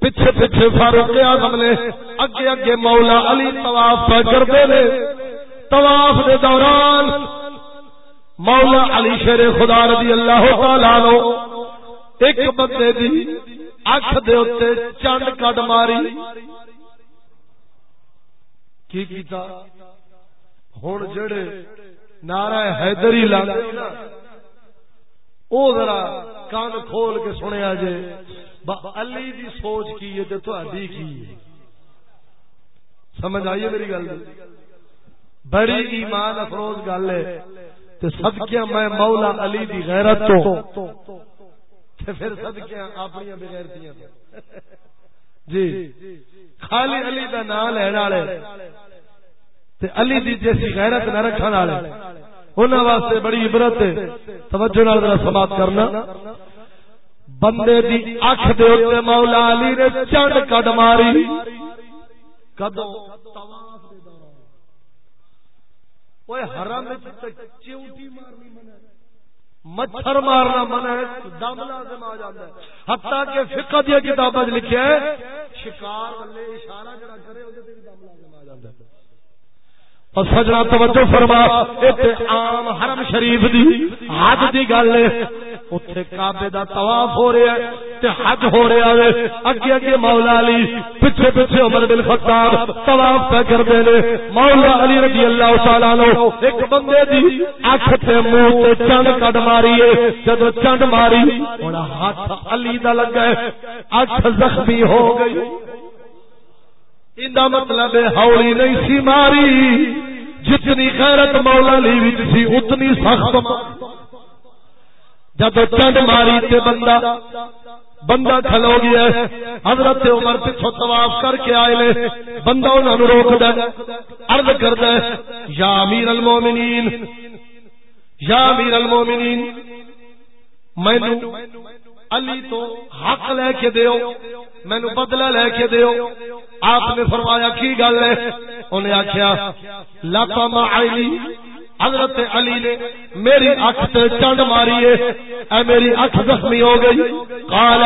پیچھے پیچھے فاروق اعظم نے اگے اگے مولا علی طواف پہ کر دے نے۔ طواف دے دوران مولا علی شیر خدا رضی اللہ تعالی عنہ ایک بندے دی اکھ دے اوتے چنڈ کڈ ماری۔ کی کیتا؟ ہن جڑے نعرہ حیدری لاندے نا، او ذرا کان کھول کے سنیا جے علی دی سوچ کی ہے تے تہاڈی کی ہے؟ سمجھ آئیے میری گل؟ بڑی ایمان افروز گل ہے تے صدقے میں مولا علی دی غیرت تو، تے پھر صدقے اپنی بغیرتیاں جی خالی علی دا نام لین والے تے علی دی جیسی غیرت نہ رکھن والے۔ انہاں واسطے بڑی عبرت ہے۔ توجہ نال ذرا سماعت کرنا۔ بندے دی اکھ دے اوتے مولا علی نے چڑ کڈ ماری۔ کدوں؟ طواف دے دوران اوے حرم وچ چیوٹی مارنی منع مچھر مارنا منع ہے۔ دم لازم آ جاندا ہے۔ حتی کہ فقہ دی کتاباں لکھیا ہے شکار والے اشارہ جڑا کرے وہ تے دم لازم آ جاندا ہے اور سجنا توجہ فرما، ایتھے عام حرم شریف دی حج دی گل ہے۔ اوتھے کعبے دا طواف ہو رہا ہے، تے حج ہو رہا ہے۔ اگے اگے مولا علی، پیچھے پیچھے عمر بن خطاب طواف پہ کردے نے۔ مولا علی رضی اللہ تعالی عنہ ایک بندے دی اکھ تے منہ تے چنڈ کڈ ماری ہے جب چنڈ ماری، ہن ہاتھ علی دا لگا ہے، اکھ زخمی ہو گئی۔ مطلب ہولی نہیں سی ماری۔ جتنی خیرت مولا لی وچ سی، اتنی سخت جب چنڈ ماری تے بندہ بندہ کھلو گیا ہے، حضرت عمر پچھو طواف کر کے آئے لے، بندہ انہوں نے روک دے عرض کر دے یا امیر المومنین، یا امیر المومنین میں علی تو حق لے کے دیو، مینو بدلا لے کے دیو۔ آپ نے فرمایا، کی گل ہے؟ انہیں آخیا لاپا علی، حضرت علی نے میری اکھ تے چنڈ ماری ہے۔ اے میری اکھ زخمی ہو گئی۔ قال،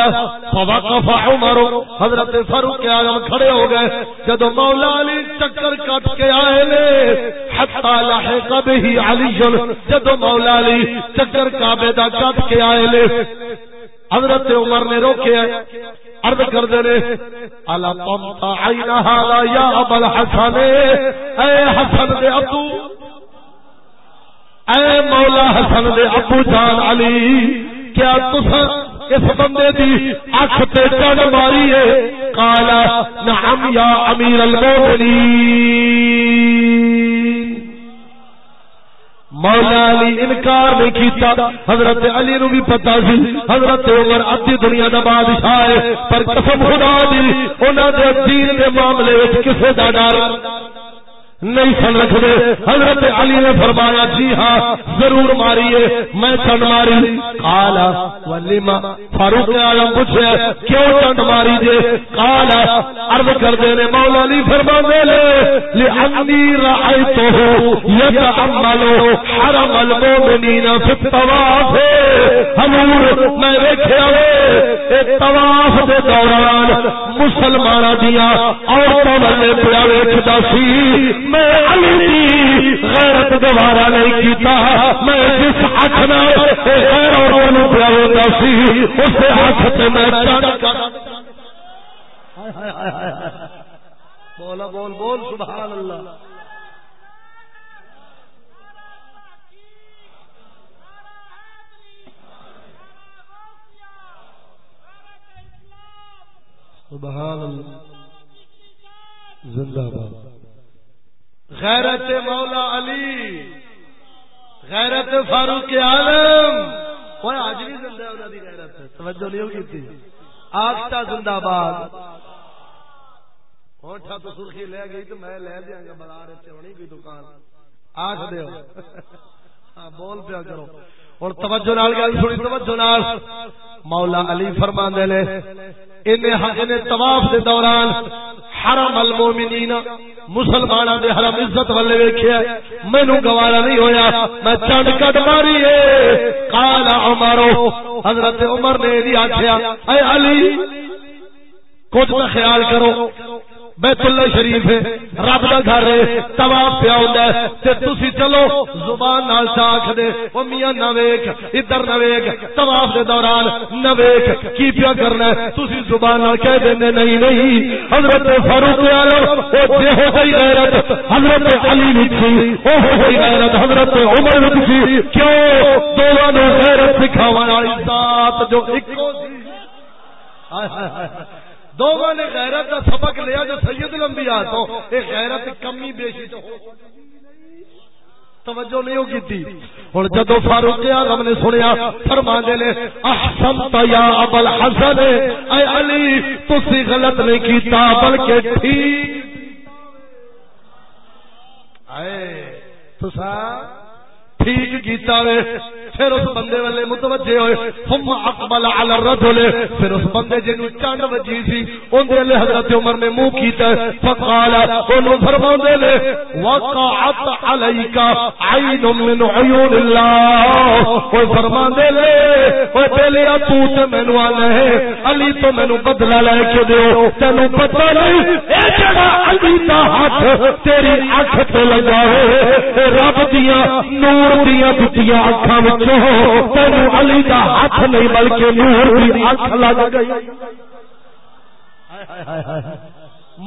فوقف عمر۔ حضرت فاروق اعظم کھڑے ہو گئے۔ جدو مولا علی چکر کٹ کے آئے نے حتا لحق به علی جدو مولا علی چکر کعبے دا کٹ کے آئے نے۔ حضرت عمر نے روکے، عرض کر دے نے الا تم تا عین هذا یا ابو الحسن. اے حسن دے ابو، اے مولا حسن دے ابو جان علی، کیا تساں اس بندے دی اکھ تے چڑھ ماری ہے قالا، نعم یا امیر المومنین. مولا علی انکار نہیں کیتا، حضرت علی نو بھی پتا سی، حضرت عمر ادھی دنیا دا بادشاہ ہے، پر قسم خدا دی، انہاں دے دین دے معاملے وچ کسے دا ڈر نہیں سن رکھتے۔ حضرت علی نے فرمایا جی ہاں ضرور ماریے۔ میں چنڈ ماری۔ کالا ولیما فاروق عالم پوچھے کیوں چنڈ ماری جے؟ کالا عرض کر دے نے، مولا علی فرما دے لے لانی رأیتو یتعملو حرم المومنین فی الطواف۔ حضور، میں ویکھیا وے طواف دے دوران مسلماناں دیاں عورتاں والے پیا ویکھدا سی۔ میں علی غیرت گوارا نہیں کیتا۔ میں جس ہاتھ غیر اور پیا ہوتا سی اس ہاتھ سے میں بولا، بول بول، سبحان اللہ۔ سبحان اللہ۔ زندہ باد۔ غیرت مولا علی، غیرت فاروق عالم۔ کوئی آج بھی زندہ ہے انہوں غیرت۔ توجہ نہیں ہوگی تھی آگتا زندہ باد۔ ہوٹھا تو سرخی لے گئی تو میں لے دیا گا بلا رہے ہونی کوئی دکان۔ آخ دے۔ ہاں بول پیا کرو۔ اور توجہ نال گل سنی، توجہ نال۔ مولا علی فرمان دے لے انہیں طواف دے دوران حرم المومنین مسلمانوں دے حرم عزت والے ویکھیا مینوں گوارا نہیں ہویا، میں چنڈ کٹ ماری اے قال عمر، حضرت عمر نے دی آکھیا، اے علی، کچھ خیال کرو۔ بیت اللہ شریف ہے، رب دا گھر ہے طواف پیا ہوندا ہے، تے تسی چلو، زبان نال چاکھ دے، او میاں نہ ویکھ، ادھر نہ ویکھ طواف دے دوران نہ ویکھ، کی پیا کرنا ہے؟ تسی زبان نال کہہ دیندے، نہیں نہیں۔ حضرت فاروق اعظم، او جے ہو گئی غیرت، حضرت علی وچ سی او ہو گئی غیرت، حضرت عمر وچ سی کیوں؟ دونوں نو غیرت سکھاون والی ذات جو اکو سی۔ ہائے ہائے ہائے۔ دونوں نے غیرت کا سبق لیا جو سید الانبیاء تو۔ یہ غیرت کمی بیشی تو۔ توجہ نہیں ہوگی تھی اور جدو فاروق اعظم نے سنیا فرما دے لے احسنت یا ابو الحسن، اے علی، تسی غلط نہیں کیتا، بلکہ ٹھیک۔ اے تسا ٹھیک کیتا وے۔ پھر اس بندے والے متوجہ ہوئے، ثم اقبل على الرجل، پھر اس بندے جنو چانڈ وجی سی، اون دے لے حضرت عمر نے منہ کیتا فقال انو فرماندے لے وقعت عليك عين من عيون الله او فرماندے لے او پہلے تو تے مینوں آنے علی تو مینوں بدلہ لے کے دیو۔ تینو پتہ نہیں، اے جڑا علی دا ہاتھ تیری اکھ تے لگا ہے رب دیاں، نور دیاں، دتیاں اکھاں وچ تین علی دا ہاتھ نہیں، بلکہ نور کی اکھ لگ گئی۔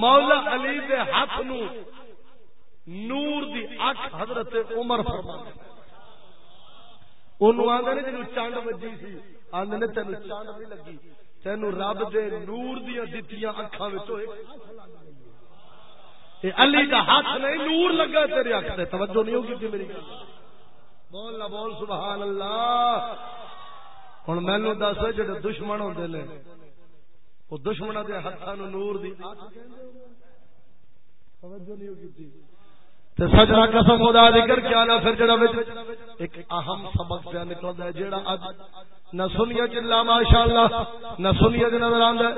مولا علی دے ہاتھ نو نور دی اکھ حضرت عمر فرما اونوں آندے نے جنوں چانڈ وجی سی آندے نے تینوں چانڈ نہیں لگی۔ تینوں رب دے نور دیاں دتیاں اکھاں وچوں علی دا ہاتھ نہیں، نور لگا تیرے اکھ توجہ نہیں ہوگی میری۔ گل بول نہ بول، سبحان اللہ۔ ہوں مینو دس، جڑے دشمن ہوتے ہیں وہ دشمن کے ہاتھوں نور دی۔ سجنا قسم خدا ذکر کیا نہ پھر جڑا ایک اہم سبق پہ نکلتا ہے جڑا اج نہ سنیا چلا ماشاء اللہ نہ سنیا چ نظر آتا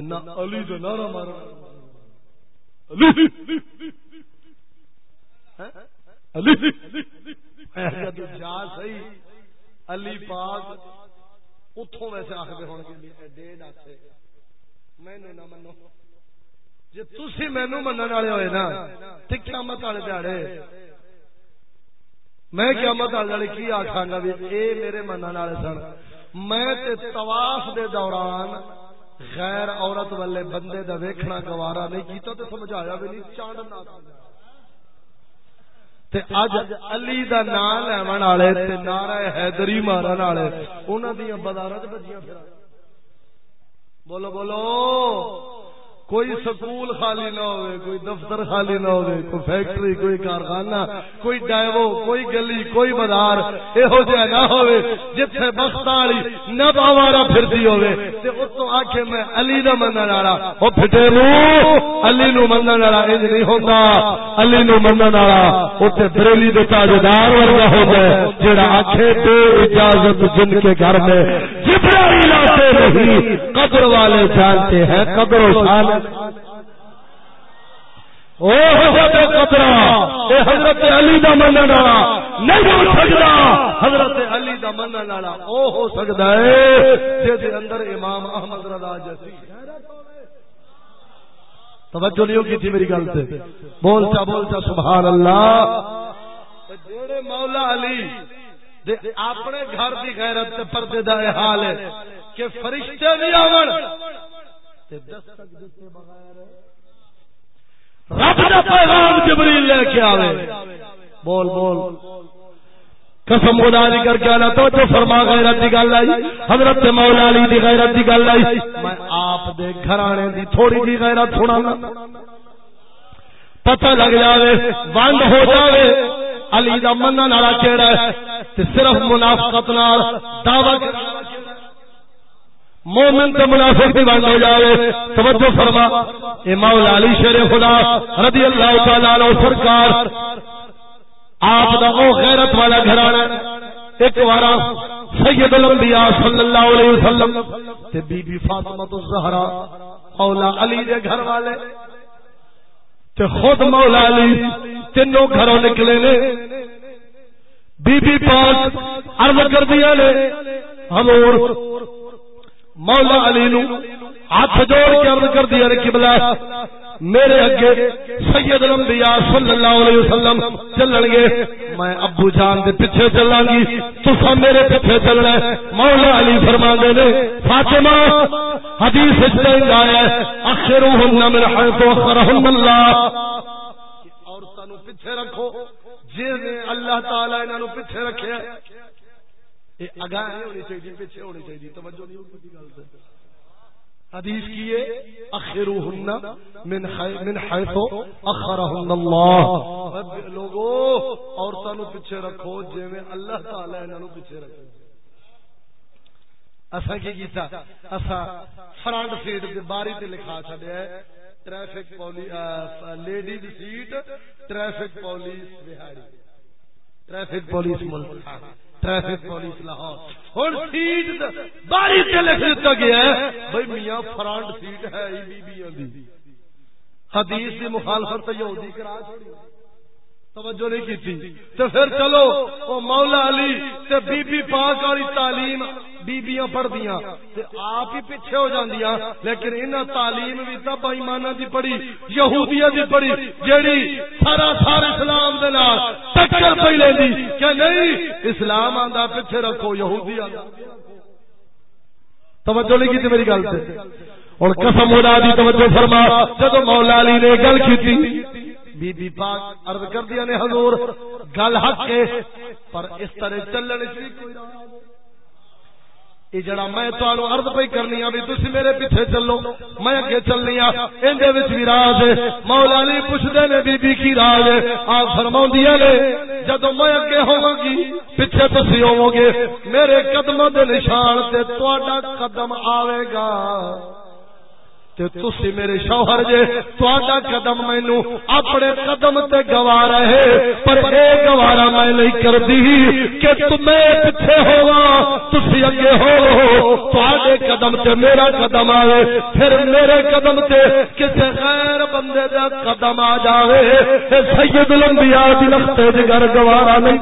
نہ علی جو نعرہ مارا علی! علی! جا سی علی پاک اتوں ویسے آخر ہونے ڈیڑھ آتے مینو نہ منو۔ جی تھی مینو من والے ہوئے نا تو قیامت والے دیہڑے میں قیامت والے کی آخا گا بھی اے میرے من والے سن، میں طواف دے دوران غیر عورت والے بندے دا ویکھنا گوارا نہیں کیتا، تے سمجھایا بھی نہیں چاندنا تے اج علی دا نام لیون والے تے نعرہ حیدری مارن والے، انہاں دی بازاراں بجیاں پھر بولو بولو۔ کوئی سکول خالی نہ ہوئے، کوئی دفتر خالی نہ ہوئے، کوئی فیکٹری، کوئی کارخانہ، کوئی ڈائیو کوئی گلی، کوئی بازار یہو جہ نہ ہوئے، جتھے بخت والی نہ باوارا پھرتی ہوئے۔ تے اتوں آکھے میں علی دا منن والا او پھٹے منہ علی نو منن والا انج نہیں ہوندا۔ علی نو منن والا اوتے بریلی دے تاجدار ورگا ہوندا ہے، جیڑا آکھے بے اجازت جن کے گھر میں جبرائیل آتے نہیں قبر والے جانتے ہیں، قبر حضرت و شان۔ حضرت علی دا من نہیں ہو سکتا۔ حضرت علی دا من او ہو سکتا ہے۔ اندر امام احمد رضا جیسی۔ توجہ نہیں ہوگی تھی میری گل سے۔ بولتا بولتا سبحان اللہ جڑے مولا علی اپنے گھر کی غیرت پردے دا حال ہے۔ کہ فرشتے نہیں آون رب دا پیغام جبریل لے کے آوے۔ بول بول۔ قسم خدا دی کر کے اللہ تو جو فرما غیرت دی گل آئی۔ حضرت مولا علی دی غیرت دی گل آئی۔ میں آپ دے گھرانے دی تھوڑی جی غیرت سنانا۔ پتہ لگ جاوے، ونڈ ہو جاوے۔ علی دا منن والا کیڑا ہے؟ تے صرف منافقت نال دعوی مومن تے منافق دی بند ہو جاوے۔ توجہ فرما۔ اے مولا علی شیر خدا رضی اللہ تعالی عنہ سرکار، آپ دا او غیرت والا گھرانا۔ ایک وارا سید الانبیاء صلی اللہ علیہ وسلم تے بی بی فاطمہ الزہرا مولا علی دے گھر والے۔ تے خود مولا علی تینوں گھروں نکلے نے۔ بی بی پاک عرض کر دیا نے، حضور مولا علی نو ہاتھ جوڑ کے عرض کر دیا رکھی بلا میرے اگے سید الانبیاء صلی اللہ علیہ وسلم چلن گے۔ میں ابو جان دے پیچھے چلاں گی۔ تسا میرے پیچھے چلنا ہے۔ مولا علی فرما دے نے، فاطمہ، حدیث وچ آیا ہے۔ اخروہن من حيث اخرهن اللہ۔ عورتاں نو پیچھے رکھو۔ جے اللہ تعالی انہاں نو پیچھے رکھیا اگاہ نہیں ہونی چاہیے پیچھے ہونی چاہیے توجہ نہیں ہوگی گل سے حدیث کی ہے اخروہن من من حيث اخرهن اللہ. لوگو عورتاں نو پیچھے رکھو جویں اللہ تعالی انہاں نو پیچھے رکھے۔ اسا کی کیتا؟ فرنٹ سیٹ باری تے لکھا چھڈیا ہے traffic police ladies seat traffic police بہاڑی traffic police ملک۔ Traffic police Lahore. ہوں سیٹ باری تے لکھ دتا گیا ہے۔ بھائی میاں فرانٹ سیٹ ہے ای بی بی دی۔ حدیث دی مخالفت یہودی کرا چھوڑی۔ توجہ نہیں کی تھی۔ تو پھر چلو، وہ مولا علی تے بی بی پاک والی تعلیم بیبیاں پڑھ دیاں تے آپ ہی پیچھے ہو جاندیاں، لیکن انہاں تعلیم بھی تب بےمانہ دی پڑھی یہودیہ دی پڑھی، جیڑی سارا سارا اسلام دے نال ٹکر پئی لیندی۔ کہ نہیں، اسلام آندا، پیچھے رکھو، یہودی آندا۔ توجہ نہیں کی میری گل سے اور قسم خدا دی توجہ فرما جب مولا علی نے گل کی بی بی پاک عرض کر دیا نے حضور، گل حق ہے، پر اس طرح چلنے سے کوئی یہ جڑا میں تانوں عرض پئی کرنی ہاں بھی تسی میرے پیچھے چلو، میں اگے چلنی ہاں ایندے وچ بھی راز ہے۔ مولا علی پوچھدے نے بی بی کی راز ہے؟ آپ فرماوندیاں نے، جدوں میں اگے ہوواں گی، پیچھے تسی ہوو گے میرے قدموں دے نشان تے تہاڈا قدم آوے گا۔ تے تسی میرے شوہر جے تہاڈا قدم مینوں اپنے قدم تے گوارا ہے۔ پر اے گوارا میں نہیں کردی کہ تمہیں پیچھے ہوا تسی اگے ہو۔ تہاڈے قدم تے میرا قدم آوے، پھر میرے قدم تے کسے غیر بندے دا قدم آ جاوے۔ اے سید الانبیاء دی لختے جگر گوارا نہیں۔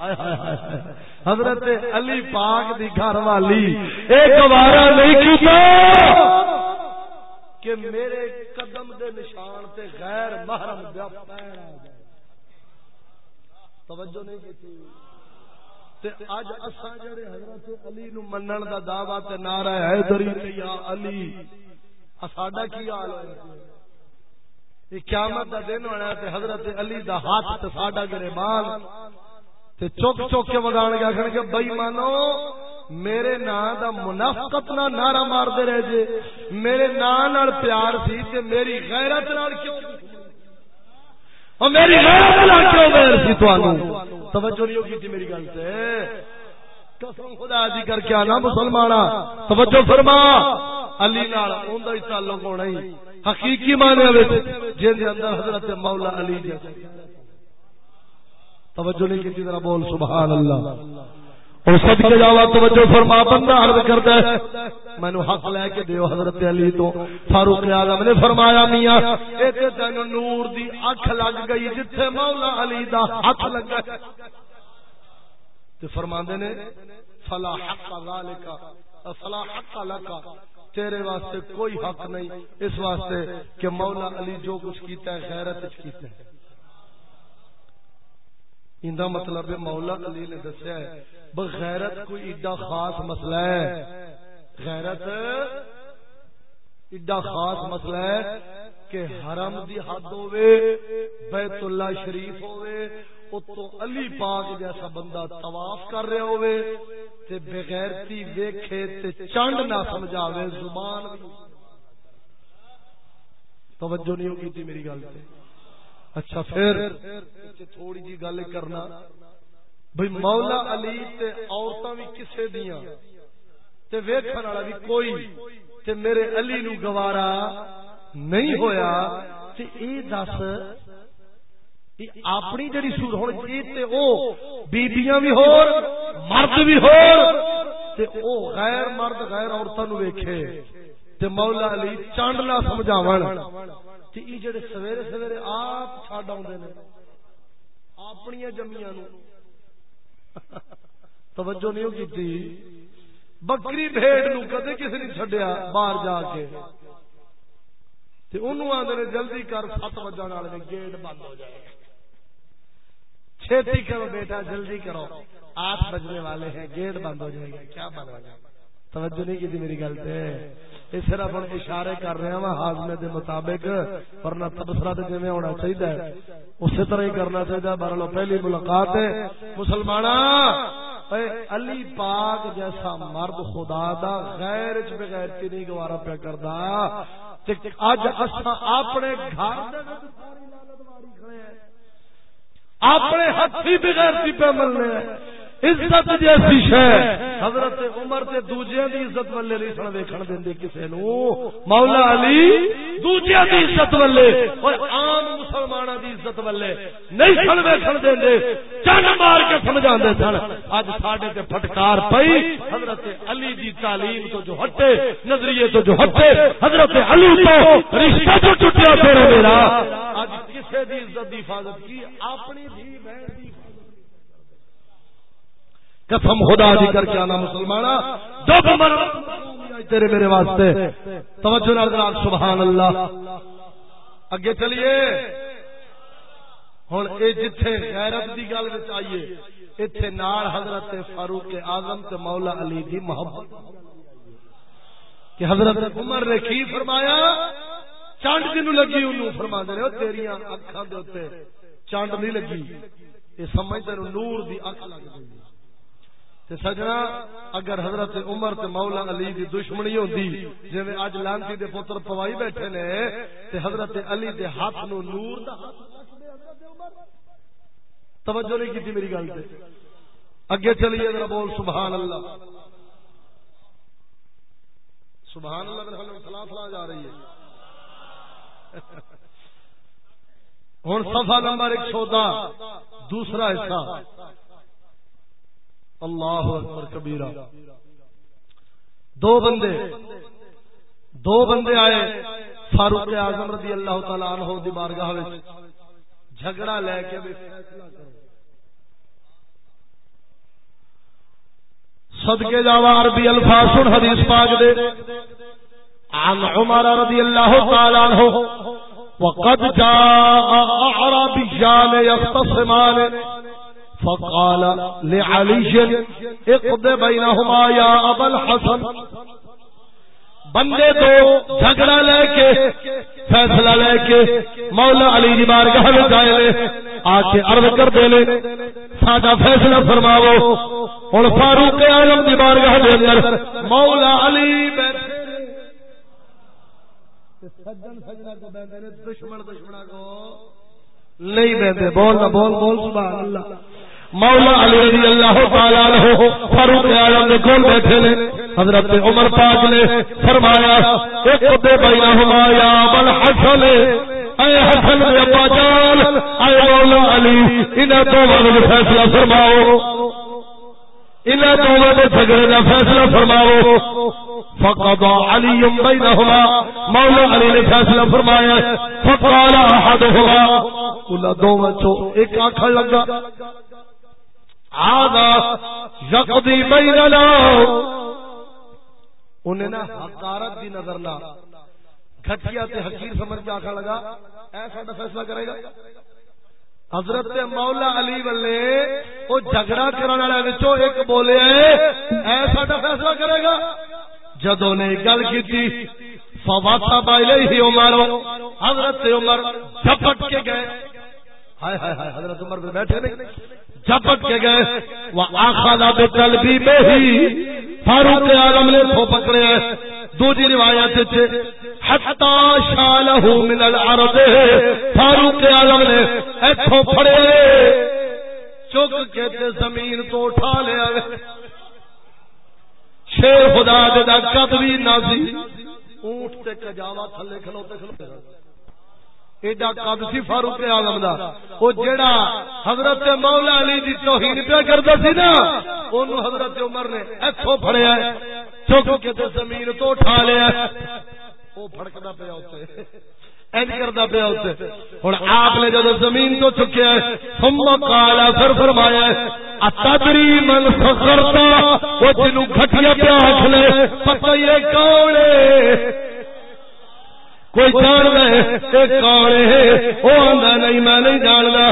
ہائے ہائے ہائے۔ حضرت علی پاک دی گھر والی ایک بارہ نہیں کیتا کہ میرے قدم دے نشان تے غیر محرم دا پیر آ جائے توجہ نہیں کی اج اساں جڑے حضرت علی نو منن دا دعوی تے نعرہ حیدری تے یا علی ساڈا کی حال ہے یہ قیامت دا دن ہونا تے حضرت علی دا ہاتھ تے ساڈا گریبان تے چوک چوک کے وگان گیا کھڑ کے بھائی مانو، میرے نام دا منافقت نہ نعرہ مار دے رہے جے۔ میرے نام نال پیار سی تے میری غیرت نال کیوں اور میری غیرت نال کیوں غیر سی تانوں؟ توجہ نہیں ہوگی تھی میری گل سے قسم خدا دی کر کے آنا مسلمانا توجہ فرما۔ علی نال اوندا ہی تعلق ہونا ہی۔ حقیقی معنی وچ جے دے اندر حضرت مولا علی جی توجہ نہیں کی ذرا بول، سبحان اللہ۔ اور سب کے جاوا توجہ فرما، بندہ عرض کرتا ہے مینو حق لے کے دیو حضرت علی تو۔ فاروق اعظم نے فرمایا، میاں ایک تین نور دی اکھ لگ گئی جتھے مولا علی دا ہاتھ لگا تے فرماندے نے، فلا حق ذالک فلا حق لک تیرے واسطے کوئی حق نہیں، اس واسطے کہ مولا علی جو کچھ کیتا ہے، غیرت وچ کیتا ہے۔ اندا مطلب ہے مولا علی نے دسیا ہے، بغیرت کوئی ایڈا خاص مسئلہ ہے۔ غیرت ایڈا خاص مسئلہ ہے کہ حرم دی حد ہوے بیت اللہ شریف ہوے اتو علی پاک جیسا بندہ طواف کر رہا ہوے تے بغیرتی ویکھے تے چنڈ نہ سمجھاوے زبان توجہ نہیں ہوگی تھی میری گل تے۔ اچھا پھر اچھا تھوڑی جی گل کرنا۔ بھئی مولا علی تے عورتاں بھی کسے دیاں؟ تے ویکھن والا بھی کوئی۔ تے میرے علی نو گوارا نہیں ہویا۔ تے اے دس اپنی جڑی سور ہن اے تے او بیبییاں بھی ہور مرد بھی ہور تے او غیر مرد، غیر عورتاں نو ویکھے۔ تے مولا علی چانڈ نہ سمجھاون۔ تے ای جڑے سویرے سویرے آپ چھڈ آوندے نے اپنی جمیاں نو۔ توجہ نہیں کی جی؟ بکری بھیڑ نو کدے کسی نے چھڈیا باہر جا کے۔ تے اونوں آندے جلدی کر 7 بجن والے گیٹ بند ہو جائے۔ چھتی کرو بیٹا، جلدی کرو۔ آٹھ بجنے والے ہیں، گیٹ بند ہو جائے گا۔ کیا بند ہو جائے گا توجہ نہیں کی تھی میری گل سے یہ صرف ہوں اشارے کر رہے ہیں ہاضمے کے مطابق ورنہ تبصرہ تو جی ہونا چاہیے اسی طرح ہی کرنا چاہیے بہر لو پہلی ملاقات ہے مسلمان علی پاک جیسا مرد خدا دا غیر چ بغیر نہیں گوارا پیا کردا تے اج اساں اپنے گھر دے ساری لعنت ماری کھڑے ہیں اپنے ہاتھی بغیر پہ ملنے ہیں عزت جیسی شہ حضرت عمر تے دوجے دی عزت والے نہیں سن ویکھن دیندے کسے نو۔ مولا علی دوجے دی عزت والے۔ اور عام مسلماناں دی عزت والے نہیں سن ویکھن دیندے چن مار کے سمجھاندے سن۔ اج ساڈے تے پھٹکار پئی۔ حضرت علی دی تعلیم تو جو ہٹے نظریے تو جو ہٹے حضرت علی تو رشتہ جو ٹوٹیا پھر میرا۔ اج کسے دی عزت دی حفاظت کی؟ اپنی دی بہن۔ قسم خدا دی کر کے آنا مسلمانا دب مسلمان تیرے میرے واسطے۔ توجہ نال سبحان اللہ۔ اگے چلیے۔ ہوں اے جتھے غیرت دی گل وچ آئیے، ایتھے نال حضرت فاروق اعظم تے مولا علی دی محبت۔ کہ حضرت عمر نے کی فرمایا؟ چانڈ جنوں لگی اونوں فرما دے او تیریاں اکھاں دے اوتے چانڈ نہیں لگی۔ اے سمجھ تے نور دی اکھ لگ گئی۔ تے سجنا، اگر حضرت عمر تے مولا علی دی دشمنی ہوندی، جویں اج لانتی دے پتر پوائی بیٹھے نے، تے حضرت علی دے ہاتھ نو نور دا توجہ نہیں کیتی میری گل تے۔ اگے چلیے ذرا بول، سبحان اللہ۔ سبحان اللہ، میرے خیال فلاں فلاں جا رہی ہے۔ ہن صفحہ نمبر 110 دوسرا حصہ۔ اللہ اکبر کبیرہ۔ دو بندے دو بندے آئے فاروق اعظم رضی اللہ تعالی عنہ دی بارگاہ وچ۔ جھگڑا لے کے بھی فیصلہ کرو۔ صدقے جاوا عربی الفاظ سن حدیث پاک دے۔ عن عمر رضی اللہ تعالی عنہ، وقد جاء اعرابیان يختصمان فقال لعلی اقض بینہما یا ابا الحسن. بندے دو جھگڑا لے کے، فیصلہ لے کے مولا علی دی بارگاہ میں جائے لے، آ کے عرض کر دے لے، ساڈا فیصلہ فرماؤ۔ ہن فاروق اعظم دی بارگاہ دے اندر مولا علی بیٹھے سجن سجنا کو بیٹھے دشمن دشمنا کو نہیں بیٹھے بول نہ بول بول سبحان اللہ۔ مولا علی رضی اللہ تعالی عنہ فاروق اعظم دے کول بیٹھے نے۔ حضرت عمر پاک نے فرمایا، ایک دے بینہما یا بل حسن۔ اے حسن دے ابا جان اے مولا علی، انہاں دونوں دا فیصلہ فرماؤ۔ انہاں دونوں دے جھگڑے دا فیصلہ فرماؤ۔ فقضى علي بينهما مولا علی نے فیصلہ فرمایا، فقال احدهما کلا دو وچوں ایک آکھن لگا۔ یقضی بیننا انہیں نا حقارت دی نظر لا۔ گھٹیا تے حقیر سمجھ کے آخر لگا۔ ایسا فیصلہ کرے گا۔ حضرت مولا علی والے وہ جھگڑا کرنے والے ایک بولے ایسا فیصلہ کرے گا۔ جدو نے گل کی فواسا بائلے ہی عمر، حضرت عمر جھپٹ کے گئے۔ ہائے ہائے ہائے، حضرت عمر پہ بیٹھے نہیں۔ جھپٹ کے گئے، وہ آخا بے قلبی میں ہی فاروق اعظم نے سو پکڑے ہیں۔ دوسری روایت حتا شالہ من الارض، فاروق اعظم نے ایتھوں پھڑے، چک کے تے زمین تو اٹھا لیا۔ شیر خدا دے دا قد بھی نہ سی، اونٹ تے کجاوا تھلے کھلوتے کھلوتے ایڈا قد سی فاروق اعظم دا۔ او جیڑا حضرت مولا علی دی توہین پہ کردا سی نا، اونوں حضرت عمر نے ایتھوں پھڑیا چوک کے تے زمین تو اٹھا لیا او پھڑکدا پیا اوتے۔ این کردا پیا اوتے۔ ہن آپ نے جدوں زمین تو چکیا ثم قال، پھر فرمایا اتدری من فخرتا؟ او جنو گھٹیا پیا ہکھ لے پتہ یہ کون ہے؟ کوئی جان رہے کون ہے۔ وہ آدھا نہیں، میں نہیں جاننا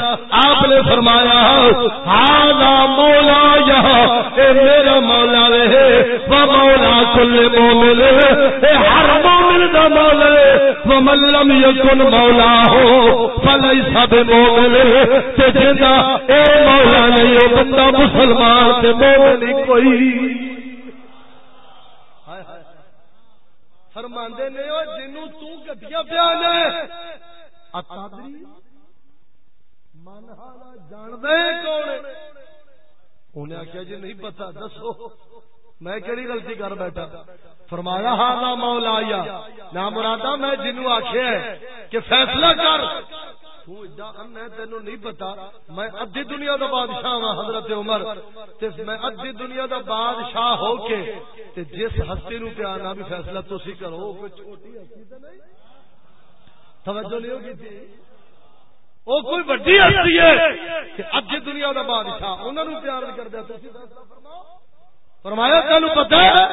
آپ نے فرمایا ہاں مولا یہ میرا مولا رہے وہ مولا کل مومن ہر مومن کا مولا وہ ملم یقن مولا ہو پل سب مومن جا اے مولا نہیں وہ بندہ مسلمان سے مومن کوئی فرماندے نے او جنوں تو گٹیا بیان ہے اتادری من حالا جاندے کون انہیں آخیا جی نہیں پتا، دسو۔ میں کہڑی غلطی کر بیٹھا؟ فرمایا ہاں مولا آیا نہ مرادا میں جنوں آخیا کہ فیصلہ کر۔ تینو نہیں پتا، میں ادھی دنیا دا بادشاہ ہاں حضرت عمر۔ میں ادھی دنیا دا بادشاہ ہو کے، تے جس ہستی نو پہ آنا بھی فیصلہ تسی کرو توجہ نہیں ہوگی وہ کوئی بڑی ہستی ہے کہ ادھی دنیا دا بادشاہ انہوں نے پیار کر دیا فرمایا تینوں پتا ہے؟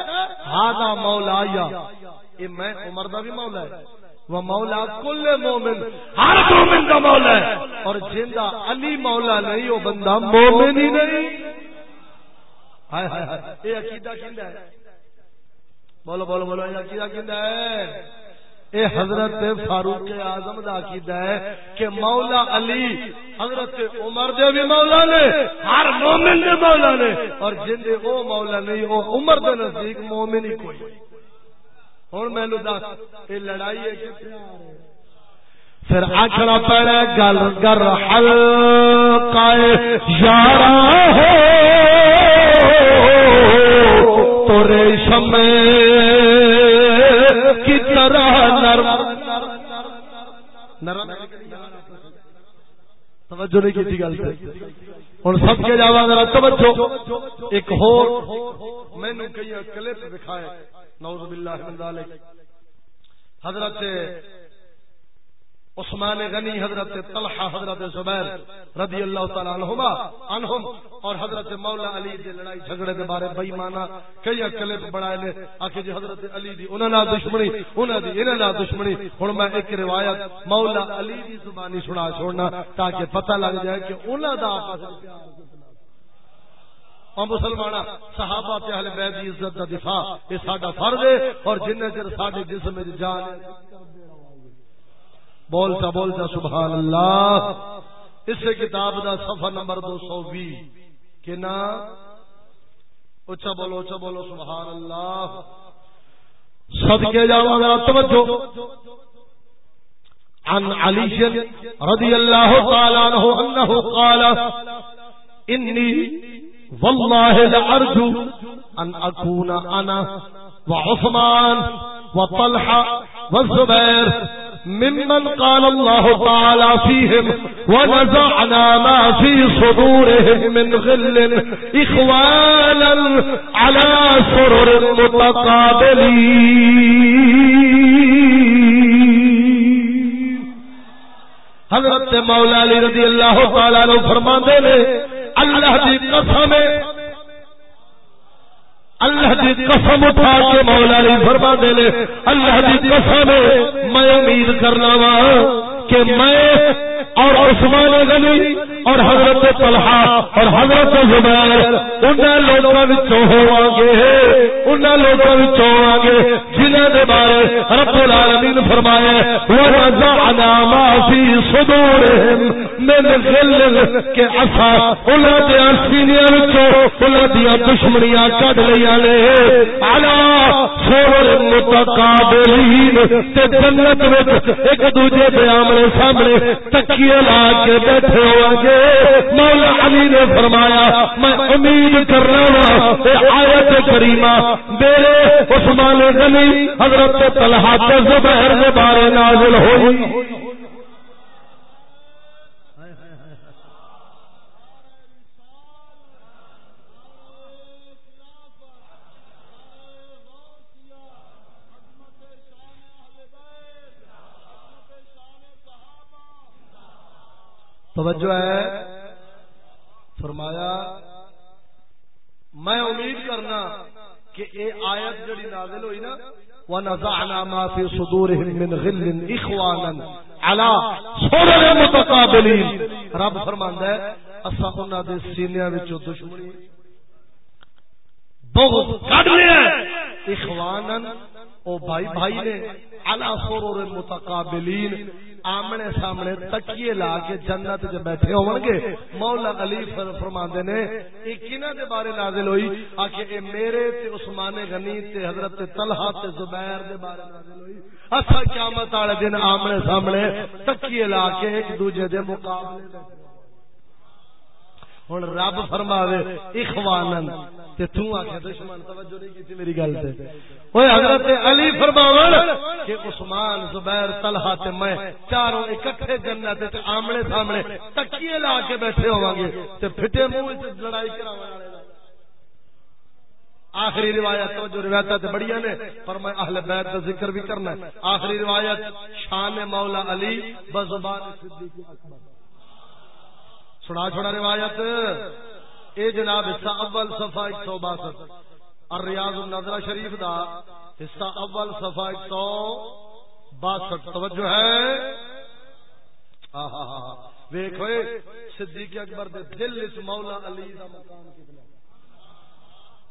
ہاں مولا یہ میں عمر دا بھی مولا ہے۔ وہ مولا کل مومن، ہر مومن کا مولا ہے۔ اور جندا علی مولا نہیں، وہ بندہ مومن ہی نہیں۔ یہ عقیدہ کھندا ہے؟ بولو بولو بولو، یہ عقیدہ کھندا ہے؟ اے حضرت فاروق اعظم دا عقیدہ ہے کہ مولا علی حضرت عمر دے بھی مولا نے، ہر مومن دے مولا نے۔ اور جن دے او مولا نہیں، او عمر دے نزدیک مومن ہی کوئی۔ ہوں مینو دس یہ لڑائی ہے پھر آخنا پڑا گل گر ہل یار تو ریشم کی طرح نرم۔ توجہ نہیں کی گل ہوں سب کے جاوا ذرا توجہ۔ ایک ہو میں نے کئی کلپ دکھائے۔ نعوذ باللہ من ذالک. حضرت عثمان غنی، حضرت طلحہ، حضرت زبیر رضی اللہ تعالی عنہما، عنہم، اور حضرت مولا علی دی لڑائی جھگڑے دے بارے بے ایمانہ کئی کلپ بنائے نے آکھے جی حضرت علی دی انہاں نال دشمنی، انہاں دی انہاں نال دشمنی، ہن میں ایک روایت مولا علی دی زبانی سنا چھوڑنا تاکہ پتہ لگ جائے کہ انہاں دا آپس میں پیار ہاں اور مسلمان صحابہ تے اہل بیت دی عزت دا دفاع، یہ ساڈا فرض ہے اور جن چر ساڈے جسم وچ جان بولتا بولتا سبحان اللہ، اس کتاب دا صفحہ نمبر دو سو بھی۔ کہ نا؟ اچھا بولو اچھا بولو، سبحان اللہ۔ صدقے جاواں ذرا توجہ۔ عن علي رضي الله تعالى عنه أنه قال إني والله لأرجو أن أكون أنا وعثمان وطلحة والزبير ممن قال الله تعالى فيهم ونزعنا ما في صدورهم من غل إخوانا على سرر متقابلين حضرت مولا علی رضی اللہ تعالی نو فرما دے نے اللہ دی قسم اللہ دی قسم اٹھا کے مولا علی فرما دے لے اللہ دی قسم میں امید کرنا وا کہ میں اور عثمان غنی اور حضرت طلحہ اور حضرت زبیر، انہاں لوکاں وچوں ہوا گے انہاں لوکاں وچوں ہوا گے جنہاں دے بارے رب العالمین فرمایا ورزعنا ما في صدورهم من غل، کہ اسا انہاں دے سینیاں وچوں، انہاں دی دشمنیاں کڈ لیاں نے اعلی سور متقابلین تے جنت وچ ایک دوجے دے آمنے سامنے تکی تکیے لا کے بیٹھے ہو گے مولا علی نے فرمایا، میں امید کر رہا ہوں آیت کریمہ میرے عثمان غنی حضرت طلحہ زبیر کے بارے نازل ہوئی۔ توجہ ہے۔ فرمایا، میں امید کرنا کہ اے آیت جڑی نازل ہوئی نا، ونزعنا ما في صدورهم من غل اخوانا على سرر متقابلين رب فرماندا ہے اسا انہاں دے سینیاں وچوں دشمنی۔ بغض کڈ لیا اخوانا او بھائی بھائی نے علی سرر متقابلین آمنے سامنے تکیے لا کے جنت جو بیٹھے ہون گے۔ مولا علی فرماندے نے، یہ کنا دے بارے نازل ہوئی؟ آکے اے میرے تے عثمان غنی تے حضرت طلحہ تے زبیر دے بارے نازل ہوئی۔ اسا قیامت والے دن آمنے سامنے تکیے لا کے ایک دوجے دے مقابلے ہن رب فرماوے اخوانن تے تو آکھے، دشمن، توجہ نہیں کیتی میری گل تے. حضرت علی فرماون کہ عثمان، زبیر، طلحہ تے میں چاروں اکٹھے جنت تے آمنے سامنے تکیے لا کے بیٹھے ہوواں گے تے پھٹے منہ وچ لڑائی کراون والے آخری روایت تو جو روایت بڑی نے، پر میں اہل بیت کا ذکر بھی کرنا ہے۔ آخری روایت، شان مولا علی بزبان صدیق اکبر۔ سنا چھوڑا روایت۔ اے جناب، حصہ اول صفحہ ایک سو باسٹھ۔ اور ریاض النظرہ شریف دا حصہ اول صفحہ ایک سو باسٹھ۔ توجہ ہے؟ ویخ ہوئے صدیق اکبر دے دل اس مولا علی دا مقام کتنا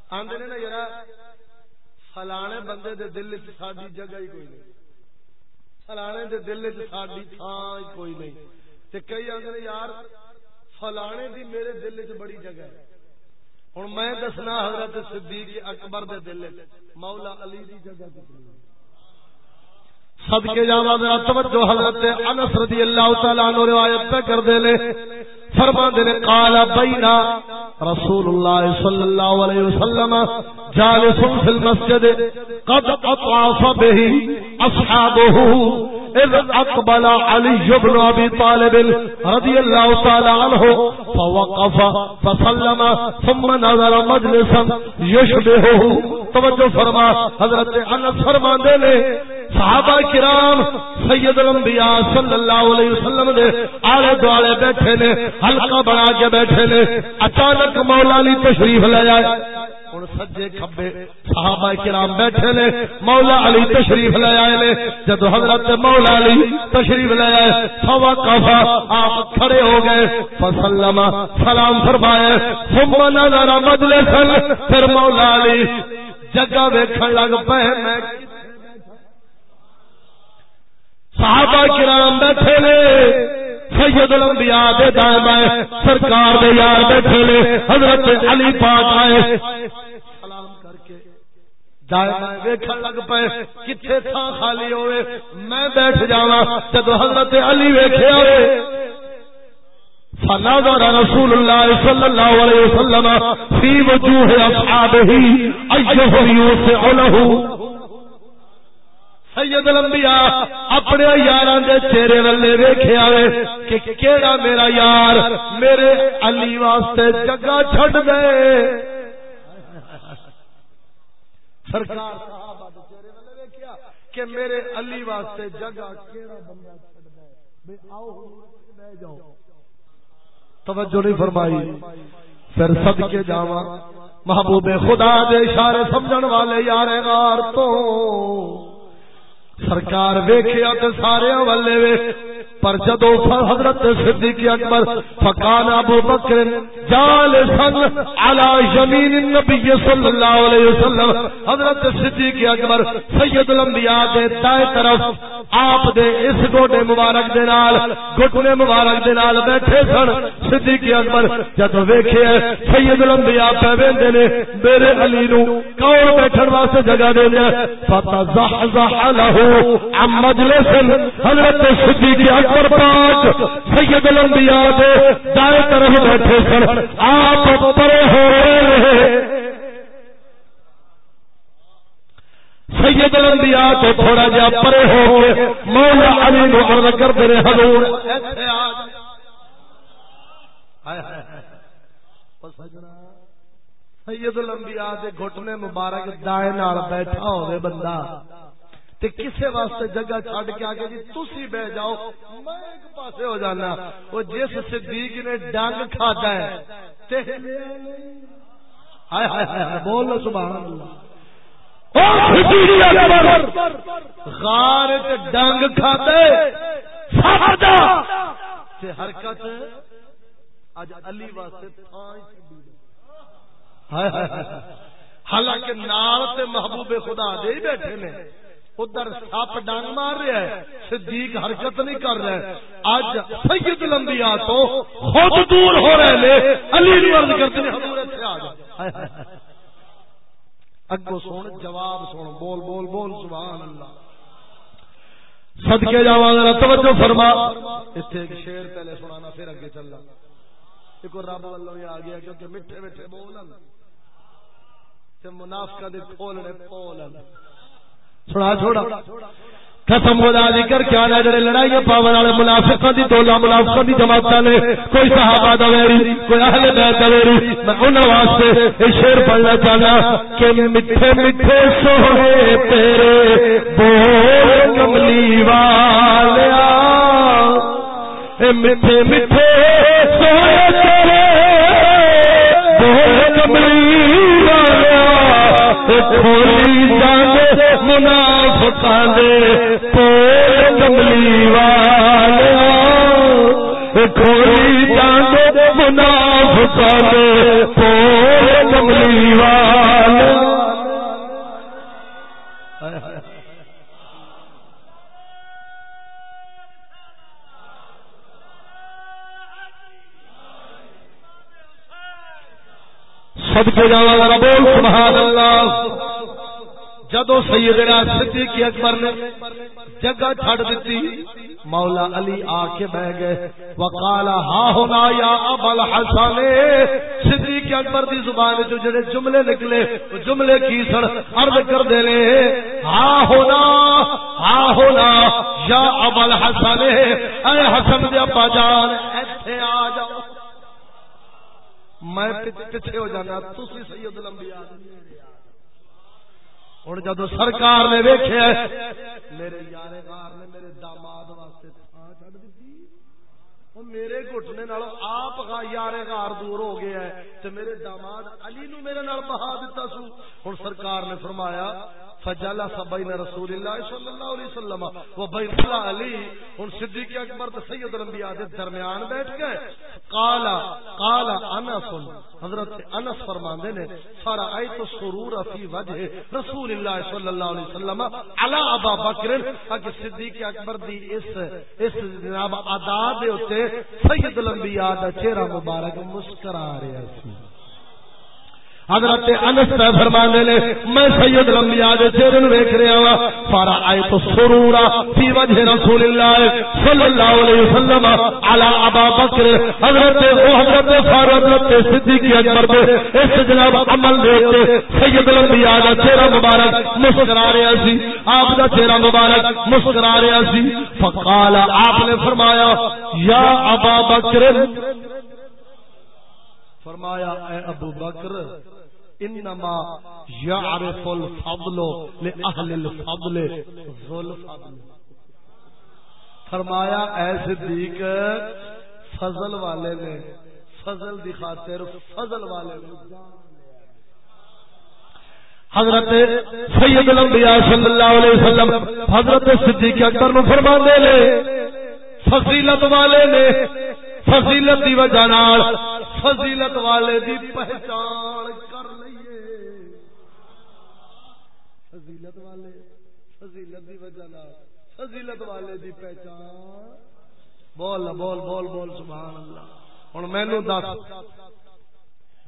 آندے نے نا یار، فلانے بندے دے دل چ ساڈی جگہ ہی کوئی نہیں۔ فلانے دے دل چ ساڈی تھان کوئی نہیں۔ تے کئی آندے نے، یار فلانے دی میرے دل چ بڑی جگہ ہے۔ ہوں میں دسنا حضرت صدیق اکبر دے دل مولا علی دی جگہ کتنی صدقے جاوا میرا توجہ حضرت انس رضی اللہ تعالی عنہ روایت پہ کر دے لے فرما دے نے، قال بینا رسول اللہ صلی اللہ علیہ وسلم جالس فی المسجد قد اطاف به اصحابه اذ اقبل علي بن ابي طالب رضي الله تعالى عنه فوقف فسلم ثم نظر مجلسا يشبهه توجہ فرما، حضرت انس فرماندے نے، صحابہ کرام، سید الانبیاء صلی اللہ علیہ وسلم دے آلے دوالے بیٹھے نے، حلقہ بنا کے بیٹھے نے، اچانک مولا علی تشریف لے آئے۔ ہن سجے کھبے صحابہ کرام بیٹھے نے، مولا علی تشریف لے آئے نے۔ جدو حضرت مولا علی تشریف لے آئے، سوا کفا آپ کھڑے ہو گئے۔ فسلم، سلام فرمائے۔ ثم نظر مجلس پھر مولا علی جگہ ویکھن لگ پے میں صحابہ کرام بیٹھے نے۔ سید الانبیاء دے دائیں بائیں سرکار دے یار بیٹھے نے حضرت علی پاک آئے۔ سلام کر کے ویکھن لگ کتھے تھا خالی ہوئے؟ میں بیٹھ جاواں جدو حضرت علی ویکھے ہوئے فنظر رسول الله صلى الله عليه وسلم في وجوه يوسع له سید الانبیاء اپنے یاراں دے چہرے ولے ویکھیا وے کہ کیڑا میرا یار میرے علی واسطے جگہ چھڈ دے۔ سرکار صحابہ دے چہرے ولے ویکھیا کہ میرے علی واسطے جگہ کیڑا بندہ چھڈ دے۔ بے آو بیٹھ جاؤ۔ توجہ نہیں فرمائی۔ پھر سب کے جاواں۔ محبوب خدا دے اشارے سمجھن والے یار غار تو۔ سرکار ویکھیا تے سارے والے وے، پر جدو حضرت صدیق اکبر فقال ابو بکر جالسن على يمين النبي صلى الله عليه وسلم، حضرت صدیق اکبر سید الانبیاء دے دائیں طرف آپ دے اس گوڑے مبارک دے نال، گھٹنے مبارک دے نال بیٹھے سن۔ صدیق اکبر جدو ویکھے سید الانبیاء پہ ویندے نے، میرے علی نو کون بیٹھن واسطے جگہ دے دے فتزحزح له عن مجلس حضرت صدیق اکبر اکبر پاک سید الانبیاء دے دائیں طرف بیٹھے سن۔ آپ پرے ہو رہے سید الانبیاء تو تھوڑا جا پرے ہو کے مولا علی نو عرض کر دے حضور۔ سید الانبیاء دے گھٹنے مبارک دائیں نال بیٹھا ہوے بندہ۔ تے کسے واسطے جگہ چھڈ کے آگے جی تسی بہ جاؤ، میں ایک پاسے ہو جانا۔ وہ جس صدیق نے ڈنگ کھادا ہے۔ تے ہائے ہائے ہائے، بول سبحان اللہ۔ غار تے ڈنگ کھاتے حرکت اج علی واسطے حالانکہ نال تے محبوب خدا دے بیٹھے نے۔ ادھر سپ ڈانگ مار رہا ہے، صدیق حرکت نہیں کر رہا ہے۔ اج سید الانبیاء تو خود دور ہو رہے نے علی نو عرض کرتے ہیں۔ حضور اتھے آ جا اگو سن، جواب سن، بول بول بول، سبحان اللہ۔ صدقے جاواں ذرا توجہ فرما۔ ایتھے ایک شعر پہلے سنانا، پھر اگے چلنا۔ ایک رب والوں ہی آ گیا کیونکہ میٹھے میٹھے بولن۔ تے منافقاں دے کھولنے کھولن سنا چھوڑا۔ قسم خدا دی کر کے جڑے لڑائیاں پاون والے منافقاں دی دولا منافقاں دی جماعتاں نے کوئی صحابہ دا ویری کوئی اہل بیت دا ویری میں انہاں واسطے اے شعر پڑھنا چاہنا کہ میٹھے میٹھے سوہے تیرے بول کملی والیا اے میٹھے میٹھے سوہے تیرے بول کملی کھولی جانے منافقان دے پول کملی والے کھولی جانے منافقان پول کملی سب کے جانا بول سبحان اللہ۔ جدو سیدنا صدیق اکبر نے جگہ چھڑ دیتی، مولا علی آ کے بہ گئے۔ وقال ہا ہونا یا ابا الحسن، صدیق اکبر دی زبان وچ جڑے جملے نکلے، وہ جملے کی سن عرض کر دے لے ہا ہونا ہا ہونا یا ابا الحسن، اے حسن دے ابا جان، ایتھے آ جاؤ۔ میں پیچھے ہو جانا؟ تسی سید الانبیاء ہوں جدو سرکار نے ویخیا میرے یار غار نے میرے داماد واسطے تھان چڑھ دیتی میرے گھٹنے آپ یار غار دور ہو گیا ہے تو میرے داماد علی نو میرے نال بہا دیتا سو۔ ہوں سرکار نے فرمایا فجالا بین رسول اللہ صلی اللہ علیہ وسلم وہ بین اللہ علی ان صدیق اکبر تے سید الانبیاء دے درمیان بیٹھ گئے۔ قالا قالا انس، حضرت انس فرماندے نے سارا ایت سرور فی وجہ رسول اللہ صلی اللہ علیہ وسلم علی ابا بکر کہ صدیق اکبر دی اس اس جناب ادا دے اوتے سید الانبیاء دا چہرہ مبارک مسکرا رہا سی حضرت انس فرماندے نے، میں سید الانبیاء دے چہرے نو ویکھ رہا وا فارا آئے تو سرورا فی وجہ رسول اللہ صلی اللہ علیہ وسلم علی ابا بکر، حضرت او حضرت فاروق حضرت صدیق اکبر دے۔ اس جناب عمل دے تے سید الانبیاء دا چہرہ مبارک مسکرا رہا سی، آپ دا چہرہ مبارک مسکرا رہا سی۔ فقال، آپ نے فرمایا، یا ابا بکر۔ فرمایا، اے ابو بکر انما يعرف الفضل لاهل الفضل. ذو الفضل فرمایا، اے صدیق، فضل والے نے، فضل دی خاطر فضل والے نے۔ حضرت سید الانبیاء صلی اللہ علیہ وسلم، حضرت صدیق اکبر نو فرما دے لے فضیلت والے نے، فضیلت دی وجہ نال فضیلت والے دی پہچان فضیلت والے، فضیلت دی وجہ فضیلت والے دی پہچان۔ بول بول بول بول، سبحان اللہ۔ ہوں مینو دس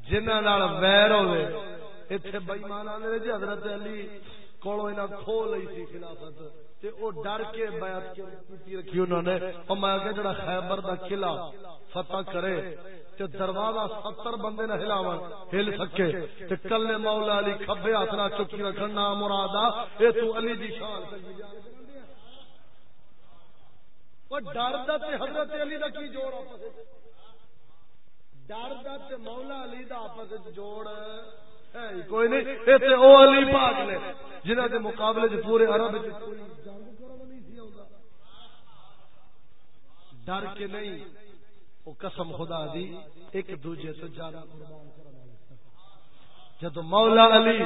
جنہ ویر ہوئے اتنے بئیمان آنے جی حضرت علی کو کھو لی سی خلافت، تے او ڈر کے بیعت کی رکھی انہوں نے۔ اور میں کہ جڑا خیبر دا قلعہ فتح کرے تے دروازہ ستر بندے نہ ہلاون، ہل سکے۔ تے کلے مولا علی کھبے ہاتھ نہ چکی رکھن نام مرادا اے تو علی دی شان۔ او ڈر دا تے حضرت علی دا کی جوڑ آپس ڈر دا تے مولا علی دا آپس وچ جوڑ کوئی نہیں۔ اے تے او علی پاک نے، جنہاں دے مقابلے وچ پورے عرب وچ کوئی جنگ کرن نہیں سی آوندا۔ ڈر کے نہیں۔ وہ قسم خدا دی، ایک دوجے تو زیادہ قربان کرنا جدو مولا علی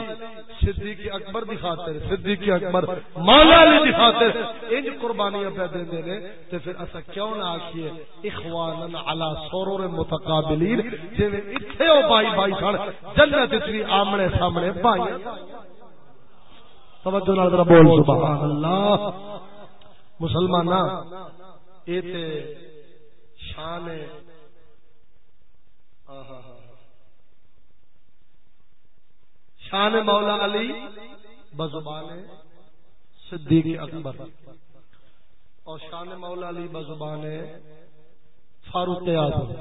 صدیق اکبر دی خاطر، صدیق اکبر مولا علی دی خاطر ان قربانیاں پہ دیندے نے، تے پھر اسا کیوں نہ آکھیے، اخوانا علی سرور متقابلین، جویں ایتھے او بھائی بھائی سن، جنت وچ بھی آمنے سامنے بھائی۔ توجہ نال ذرا بول، سبحان اللہ۔ مسلماناں، اے تے شان ہے۔ شان مولا علی بزبان صدیق اکبر۔ اور شان مولا علی بزبان فاروق اعظم۔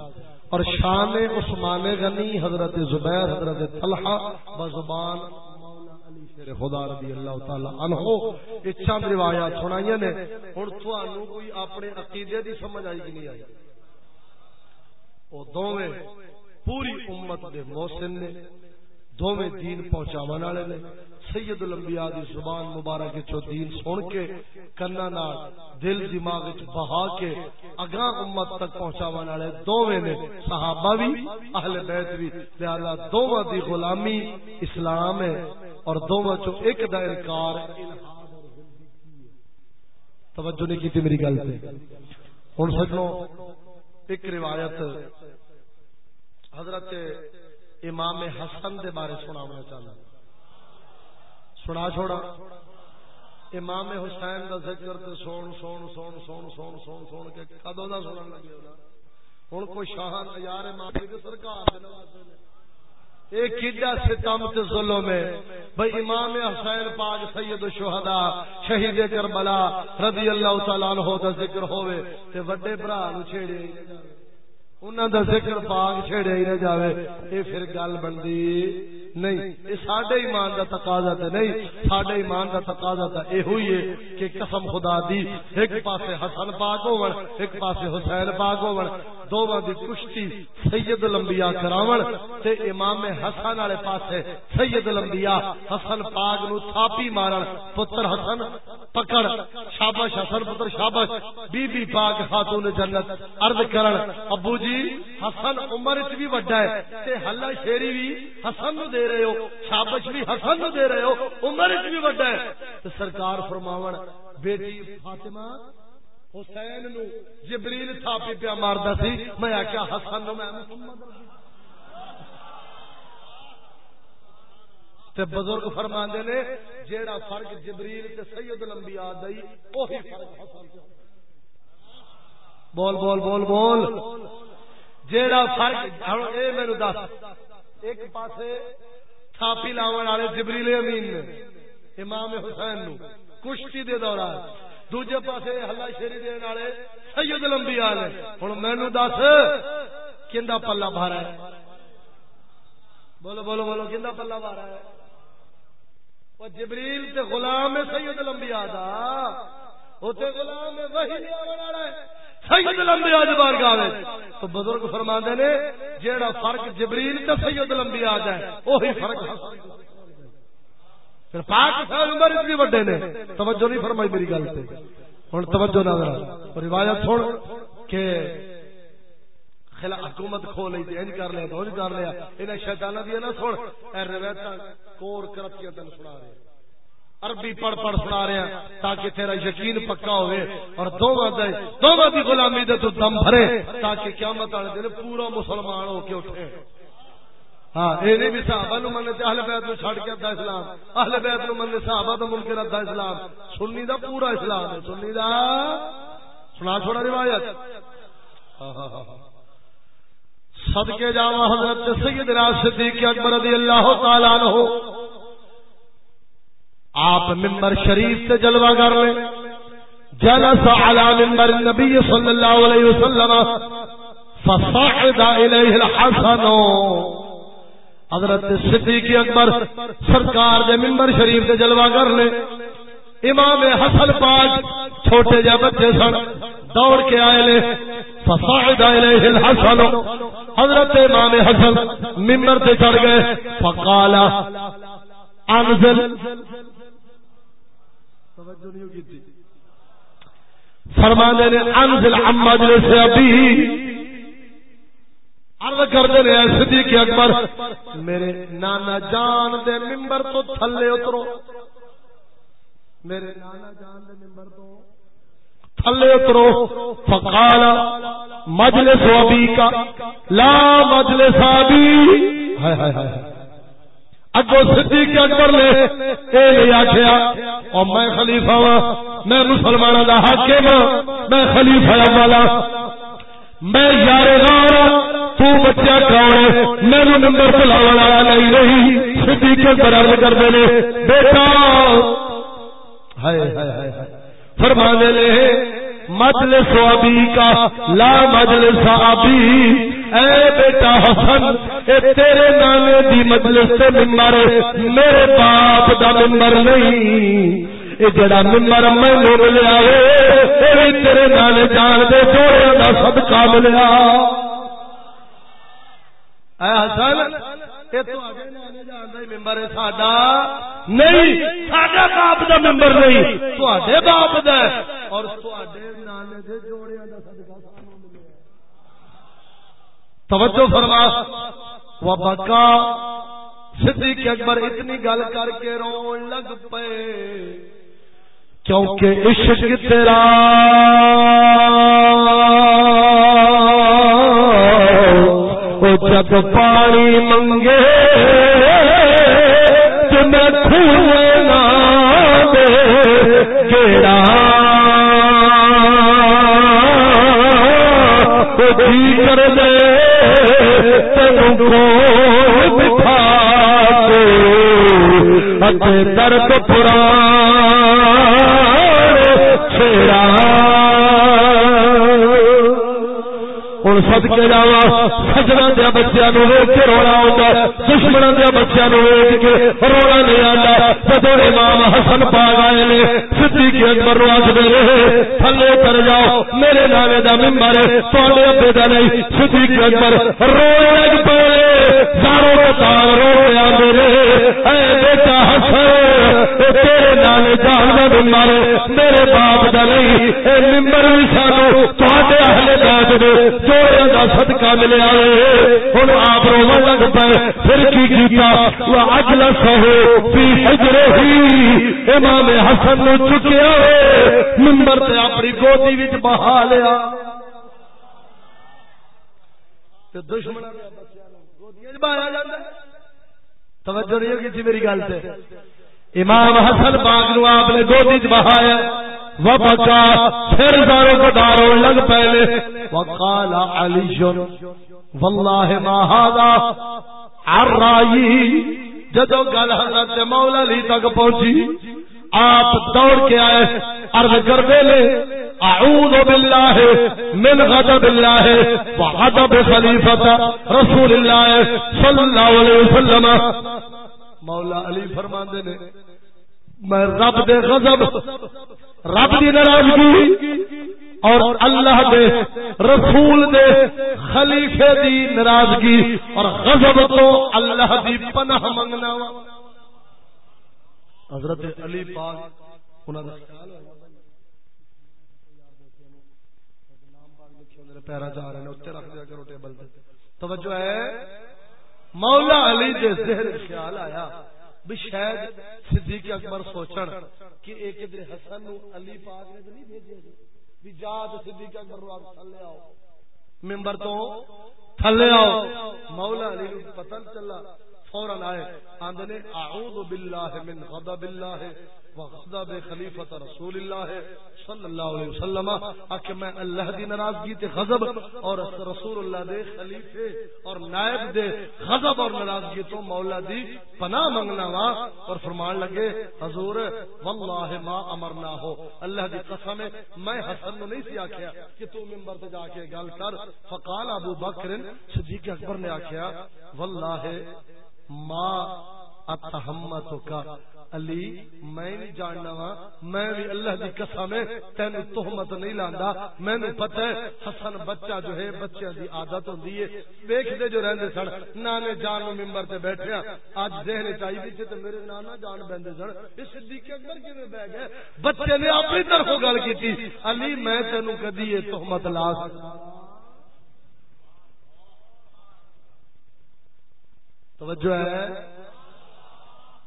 اور شان عثمان غنی حضرت زبیر حضرت طلحہ بزبان خدا رضی اللہ تعالی عنہ۔ یہ چند روایات سنائی نے۔ ہن تھانو کوئی اپنے عقیدے دی سمجھ آئی کہ نہیں آئی؟ وہ دوویں پوری امت دے محسن نے، دوویں دین پہنچاون والے نے۔ سید الانبیاء دی زبان مبارک چو دین سن کے، کنا نال دل دماغ وچ بہا کے اگاں امت تک پہنچاون والے دوویں نے۔ صحابہ بھی، اہل بیت بھی لہذا دوواں دی غلامی اسلام ہے اور دوواں چو ایک دا انکار توجہ نہیں کی میری گل سے ہن سجنوں ایک روایت حضرت امام حسن دے بارے سناونا چاہنا۔ سنا چھوڑا۔ امام حسین دا ذکر تے سون سون سون سون سون سون سون کے کدو دا سنن لگے ہن کوئی شاہ یار امام دی سرکار دے نواسے نے ایک کیڈا ستم تے ظلم ہے۔ بھئی امام حسین پاک سید الشہداء شہید کربلا رضی اللہ تعالی عنہ دا ذکر ہوے تے وڈے بھرا نو چھیڑے۔ انہوں دا ذکر پاک چھڑے ہی نہ جاوے اے پھر گل بندی نہیں یہ ساڈے ایمان دا تقاضا تے نہیں ساڈے ایمان دا تقاضا تے اے ہوئی ہے کہ قسم خدا دی ایک پاسے حسن پاک ہون ایک پاسے حسین پاک ہون دوواں دی کشتی سید الانبیاء کراون تے امام حسن والے پاسے سید الانبیاء حسن پاک نو تھاپی مارن پتر حسن پکڑ شابش حسن پتر شابش بی بی پاک، خاتون جنت، عرض کرن، ابو جی حسن عمر وچ بھی بڑا ہے، تے ہلا شیری بھی حسن نو دے رہے ہو شابش بھی حسن نو دے رہے ہو، عمر وچ بھی بڑا ہے۔ تے سرکار فرماون، بیٹی فاطمہ حسین نو جبریل تھاپی پیا ماردا سی، میں آکھیا حسن نو میں محمد تے بزرگ فرماندے نے، جیڑا فرق جبریل تے سید الانبیاء دئی، اوہی فرق حسن بول بول بول بول۔ جیڑا فرق اے مینوں دس، ایک پاسے تھاپی لاون والے جبریل امین نے، امام حسین نو، کشتی دے دوران۔ دوجے پاسے ہلا شری دین والے سید الانبیاء نے۔ ہن مینوں دس، کیندا پلہ بھارا ہے؟ بولو بولو بولو، کیندا پلہ بھارا ہے؟ وہ جبریل تے غلام ہے سید الانبیاء دا۔ او تے غلام وحی لے آون والا ہے۔ سید الانبیاء دی بارگاہ وچ تو بزرگ فرماندے نے، جیڑا فرق جبریل تے سید الانبیاء دا ہے، وہی فرق ہے۔ پھر پاک صاحب عمر اتنی بڑے نے۔ توجہ نہیں فرمائی میری گل تے۔ ہن توجہ نہ ذرا روایت سن کہ خلا حکومت کھو لی انج کر لیا تو کر لیا۔ انہیں شیطانہ دیا نہ سن۔ اے روایت کور کرپٹیاں تن سنا رہے عربی پڑھ پڑھ سنا رہے ہیں تاکہ تیرا یقین پکا ہوئے اور دوواں دے دوواں دی غلامی دے تو دم بھرے تاکہ قیامت والے دن پورا مسلمان ہو کے اٹھے۔ ہاں اے نہیں بھی صحابہ نو مننے تے اہل بیت نو چھڑ کے ادا اسلام، اہل بیت نو مننے صحابہ دا منکر ادا اسلام۔ سنی دا پورا اسلام ہے، سنی دا، سنا چھوڑا روایت۔ ہاں ہاں ہاں۔, ہاں۔ صدقے جاوا حضرت سیدنا صدیق اکبر رضی اللہ تعالی عنہ۔ آپ ممبر شریف سے جلوہ کر لیں۔ جلس على منبر النبي صلى الله عليه وسلم۔ فصعد اليه الحسن۔ حضرت صدیق اکبر سرکار دے منبر شریف سے جلوہ کر لیں۔ امام حسن پاک چھوٹے جے بچے سن۔ دوڑ کے آئے لے، فصعد الیہ الحسن. حضرت امام حسن ممبر سے چڑھ گئے، فقال، انزل. فرمانے نے، انزل عن مجلس ابی. عرض کر دے صدیق اکبر، میرے نانا جان دے ممبر تو تھلے اترو۔ میرے نانا جان دے ممبر تو تھلے اترو فقال، مجلس ابی کا. لا مجلس ابی. ہائے ہائے ہائے اگو صدیق اکبر نے اے لے آکھیا، او میں خلیفہ ہاں میں مسلماناں دا حاکم ہاں میں خلیفہ والا میں یار غار تو بچہ کون ہے؟ میرے نمبر چلاون والا نہیں نہیں. صدیق اکبر عرض کردے نے، بیٹا. ہائے ہائے ہائے. فرمانے لے، مجلس ابھی کا، لا مجلس ابھی اے بیٹا حسن، اے تیرے نانے دی مجلس تے ممبر، میرے باپ دا ممبر نہیں۔ اے جڑا ممبر میں نے ملیا اے وی تیرے نانے جان دے جوڑے دا صدقہ ملیا۔ اے حسن ممبر ہے ساڈا۔ نہیں، ساڈا باپ دا ممبر نہیں، تواڈے باپ دا اور تواڈے نانے دے جوڑیاں دا صدقہ سانو ملیا توجہ فرما۔ و بکا صدیق اکبر اتنی گل کر کے رون لگ پے کیونکہ عشق تیرا وہ جب پانی منگے تمہیں کھوئے نہ دے، گیڑا۔ جی کر دے تین کو بٹھا کے درد پورا ہوں سد کے جا سجنا دیا بچیا نو ویچ کے رونا آتا دشمن دیا بچیا نو ویچ کے رونا نہیں آتا جدو امام حسن پا گئے نے سدھی کے اکبر آج میرے تھلے کر جاؤ میرے نامے کا ممبر تھوڑے ابے کا نہیں سدھی کے اکبر رونے لگ پے ساروں کتار رو رہا میرے اے بیٹا حسن تیرے نام جان ممبر میرے باپ دا نہیں اے ممبر بھی سانو تواڈے دے جوڑے دا صدقہ ملیا اے ہن آپ رو لگ پے پھر کی کیتا؟ وا اجلس ہو فی حجرہ امام حسن نو چکیا اے ممبر تے اپنی گودی وچ بہا لیا۔ تے دشمن گودیاں وچ بہایا جاندا توجہ نہیں ہوگی تھی میری گل سے امام حسن باغ نو آپ نے گودی چ بہایا۔ و وبکا پھر دارو کو دارو لگ پہلے. وقال علی. والله ما هذا الرائی جدو گل حضرت مولا علی تک پہنچی، آپ دوڑ کے آئے، عرض کر دے لے اعوذ باللہ من غضب اللہ وغضب خلیفۃ رسول اللہ صلی اللہ علیہ وسلم. مولا علی فرماندے نے، میں رب دے غضب رب دی ناراضگی اور اللہ دے، رسول دے، خلیفے دی ناراضگی اور غضب تو اللہ دی پناہ منگنا حضرت علی پاک، انہاں دا خیال ہوا پیرا جا رہے ہیں اتنے رکھ دیا کرو ٹیبل توجہ ہے۔ مولا علی دے ذہن خیال آیا۔ بھی شاید صدیق اکبر سوچن کہ ایک ادھر حسن نو علی پاک نے نہیں بھیجے بھی جا تے صدیق اکبر نو تھلے آؤ۔ ممبر تو تھلے آؤ۔ مولا علی نو پتہ چلا۔ فوراً آئے آندنے اعوذ باللہ من غضب اللہ، وغضب خلیفۃ رسول اللہ صلی اللہ علیہ وسلم۔ کہ میں اللہ دی ناراضگی تے غضب، اور رسول اللہ دے خلیفے اور نائب دے غضب اور ناراضگی تو مولا دی پناہ منگنا وا۔ اور فرمان لگے، حضور، واللہ ما امرنا ہو اللہ دی قسم ہے، میں حسن نو نہیں سی آکھیا کہ تو منبر تے جا کے گل کر۔ فقال ابو بکر صدیق اکبر نے آکھیا واللہ ما اتحمت کا علی، میں نہیں جاننا وا، میں بھی اللہ دی قسم ہے، تینو تہمت نہیں لاندا میں نے پتہ ہے، حسن بچہ جو ہے، بچیاں دی عادت ہوندی ہے۔ دیکھدے جو رہندے سن، نانے جان نو منبر تے بیٹھے اج ذہن چائی وچ تے میرے نانا جان بندے سن۔ اے صدیق اکبر کیویں بیٹھ گئے؟ بچے نے اپنی طرفوں گل کیتی۔ علی، میں تینو کدی یہ تہمت لا سکتا۔ توجہ ہے؟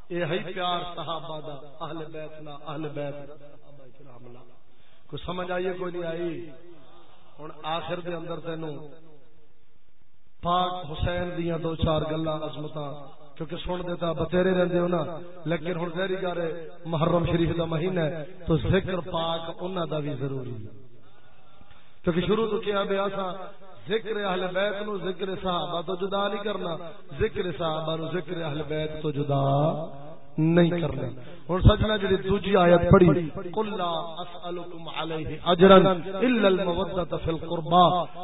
یہ ہے پیار صحابہ دا، اہل بیت نا، اہل بیت۔ صحابہ کرام نا کوئی سمجھ آئیے کوئی نہیں آئی؟ ہن آخر دے اندر تینوں پاک حسین دیاں دو چار گلاں عظمتاں، کیونکہ سن دیتا بتیرے رہندے ہو نا، لیکن ہن ظاہری گل ہے محرم شریف دا مہینہ ہے، تو ذکر پاک انہاں دا بھی ضروری ہے۔ کیونکہ شروع تو کیا بیا سا ذکر اہل بیت نو ذکر صحابہ تو جدا نہیں کرنا۔ ذکر صحابہ نو ذکر اہل بیت تو جدا نہیں کرنا ہن سجنا جڑی دوجی ایت پڑھی، قل لا اسالکم علیہ اجرا الا المودۃ فی القربا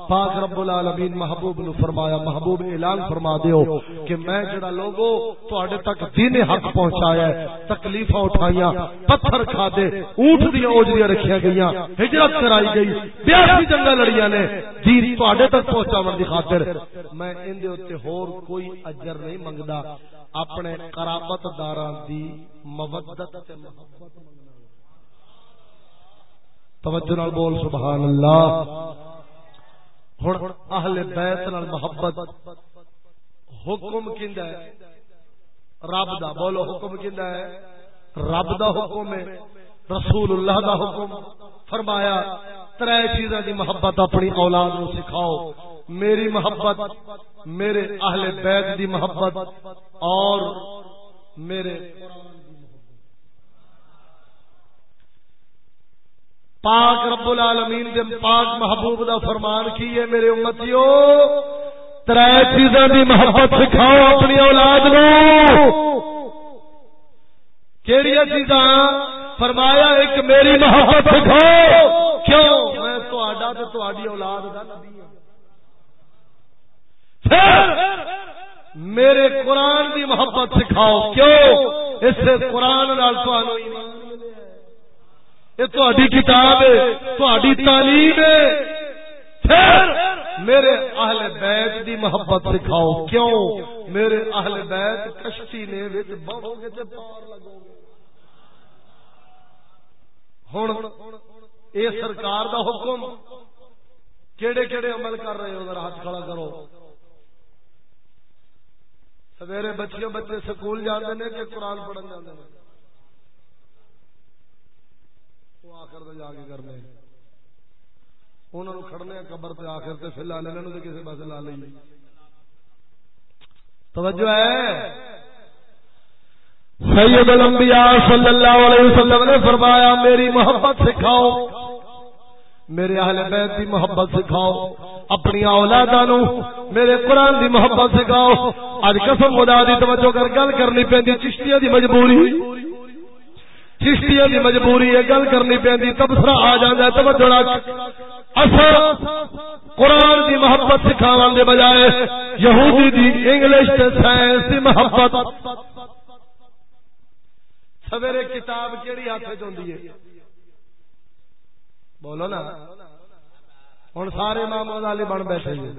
پاک رب العالمین محبوب نے فرمایا، محبوب اعلان فرما دیو کہ میں جڑا لوگو تواڈے تک دین حق پہنچایا ہے، تکلیفاں اٹھائیاں، پتھر کھا دے، اونٹ دی اوجریاں رکھیا گئیاں، ہجرت کرائی گئی، بیاسی جنگاں لڑیاں نے، دین تواڈے تک پہنچاون دی خاطر۔ میں ان دے اوتے ہور کوئی اجر نہیں منگدا۔ اپنے قرابت داراں دی مودت تے محبت توجہ نال بول، سبحان اللہ۔ ہن اہل بیت نال محبت حکم کیندا ہے؟ رب دا۔ بولو، حکم کیندا ہے؟ رب دا حکم ہے، رسول اللہ دا حکم۔ فرمایا، ترے چیزاں دی محبت اپنی اولاد نو سکھاؤ۔ میری محبت، میرے اہل بیت دی محبت اور میرے پاک رب العالمین دے پاک محبوب دا فرمان کی ہے میرے امتیو؟ تر چیزاں دی محبت سکھاؤ اپنی اولاد نو۔ کیڑی چیزاں؟ فرمایا، ایک میری محبت سکھاؤ۔ کیوں؟ میں تہاڈا تے تہاڈی اولاد دا نبی میرے قرآن دی محبت سکھاؤ۔ کیوں؟ اس قرآن یہ کتاب ہے تعلیم ہے۔ پھر میرے اہل بیت دی محبت سکھاؤ۔ کیوں؟ میرے اہل بیت کشتی نے بہو گے پار لگو گے ہوں یہ سرکار دا حکم، کیڑے کیڑے عمل کر رہے ہو؟ ذرا ہاتھ کھڑا کرو۔ سویرے بچیاں بچے سکول جاتے ہیں کہ قرآن پڑھن جاتے ہیں وہ آخر جا کے کرنے انہوں کھڑنے قبر تے آخر تے پھر لا لینا تے کسی پاس لا لیں توجہ ہے؟ سید الانبیاء صلی اللہ علیہ وسلم نے فرمایا، میری محبت سکھاؤ۔ میرے اہل بیت دی محبت سکھاؤ، اپنی اولاداں نو میرے قرآن دی محبت سکھاؤ۔ اج قسم خدا دی، توجہ کر، گل کرنی پیندی، چشتیاں دی مجبوری۔ چشتیاں دی مجبوری ہے گل کرنی پیندی، تبصرہ آ جاندا ہے، توجہ رکھ۔ اثر قرآن دی محبت سکھاون دے بجائے یہودی دی انگلش تے سائنس دی محبت۔ سویرے کتاب کیڑی ہاتھ وچ ہوندی ہے؟ بولو نا۔ ہوں سارے امام غزالی بن بیٹھے جی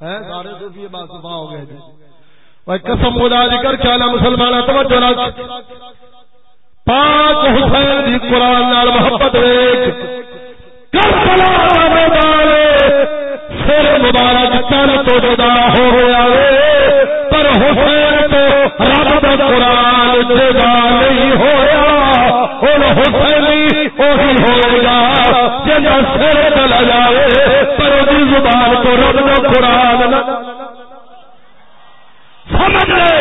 سارے صوفی باصفا ہو گئے جی قسم خدا، ذکر کیا مسلمان توجہ رکھ پاک حسین دی قرآن نال محبت ویکھ۔ کربلا دا میدان سر مبارک تن تو جدا ہو گیا پر حسین تو رب دا قرآن جدا نہیں ہویا ہوں وہی ہوئے گا۔ جن سر چلا جائے، پر وہی زبان کو رب نہ قرآن سمجھ لے۔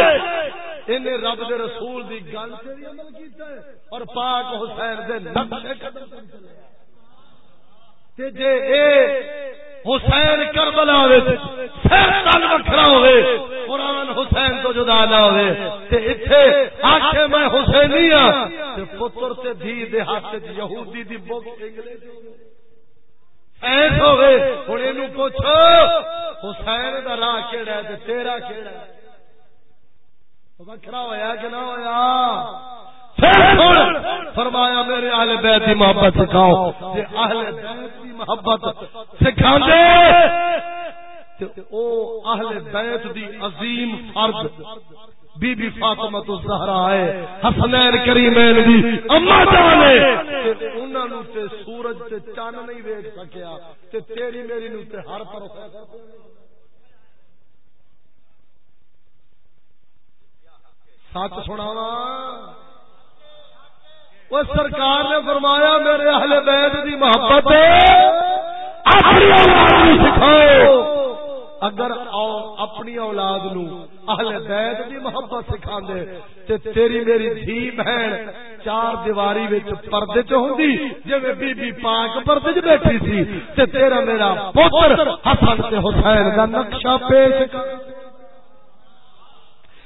رب دے رسول دی گل سے عمل کیتا ہے، اور پاک حسین دے نقشے قدم تے جے اے حسین کربلا تن وکھرا ہوئے، قرآن حسین تو جدا نہ ہوئے، تے آکھے میں حسینی ہاں تے پتر تے دھی دے ہاتھ یہودی دی بک ایس ہوئے۔ ہن اینو پوچھو، حسین دا راہ کیڑا ہے تے تیرا کیڑا ہے؟ وکھرا ہویا کہ نہ ہویا؟ فرمایا میرے اہل بیت کی محبت سکھاؤ اہل بیت محبت سکھا دے او اہل بیت دی عظیم فرد بی بی فاطمہ تو زہرا ہے، حسنین کریمین دی اما جانے انہاں نو تے سورج تے چاند نہیں ویکھ سکیا، تے تیری میری نو تے ہر پر سچ سناواں۔ وہ سرکار نے فرمایا، میرے اہل بیت دی محبت سکھاؤ۔ اگر اپنی اولاد نو اہل بیت دی محبت سکھا دے تے تیری میری دھی بہن چار دیواری وچ پردے چ ہوندی، جویں بی بی پاک پردے چ بیٹھی سی، تے تیرا میرا پتر حسن تے حسین دا نقشہ پیش کر۔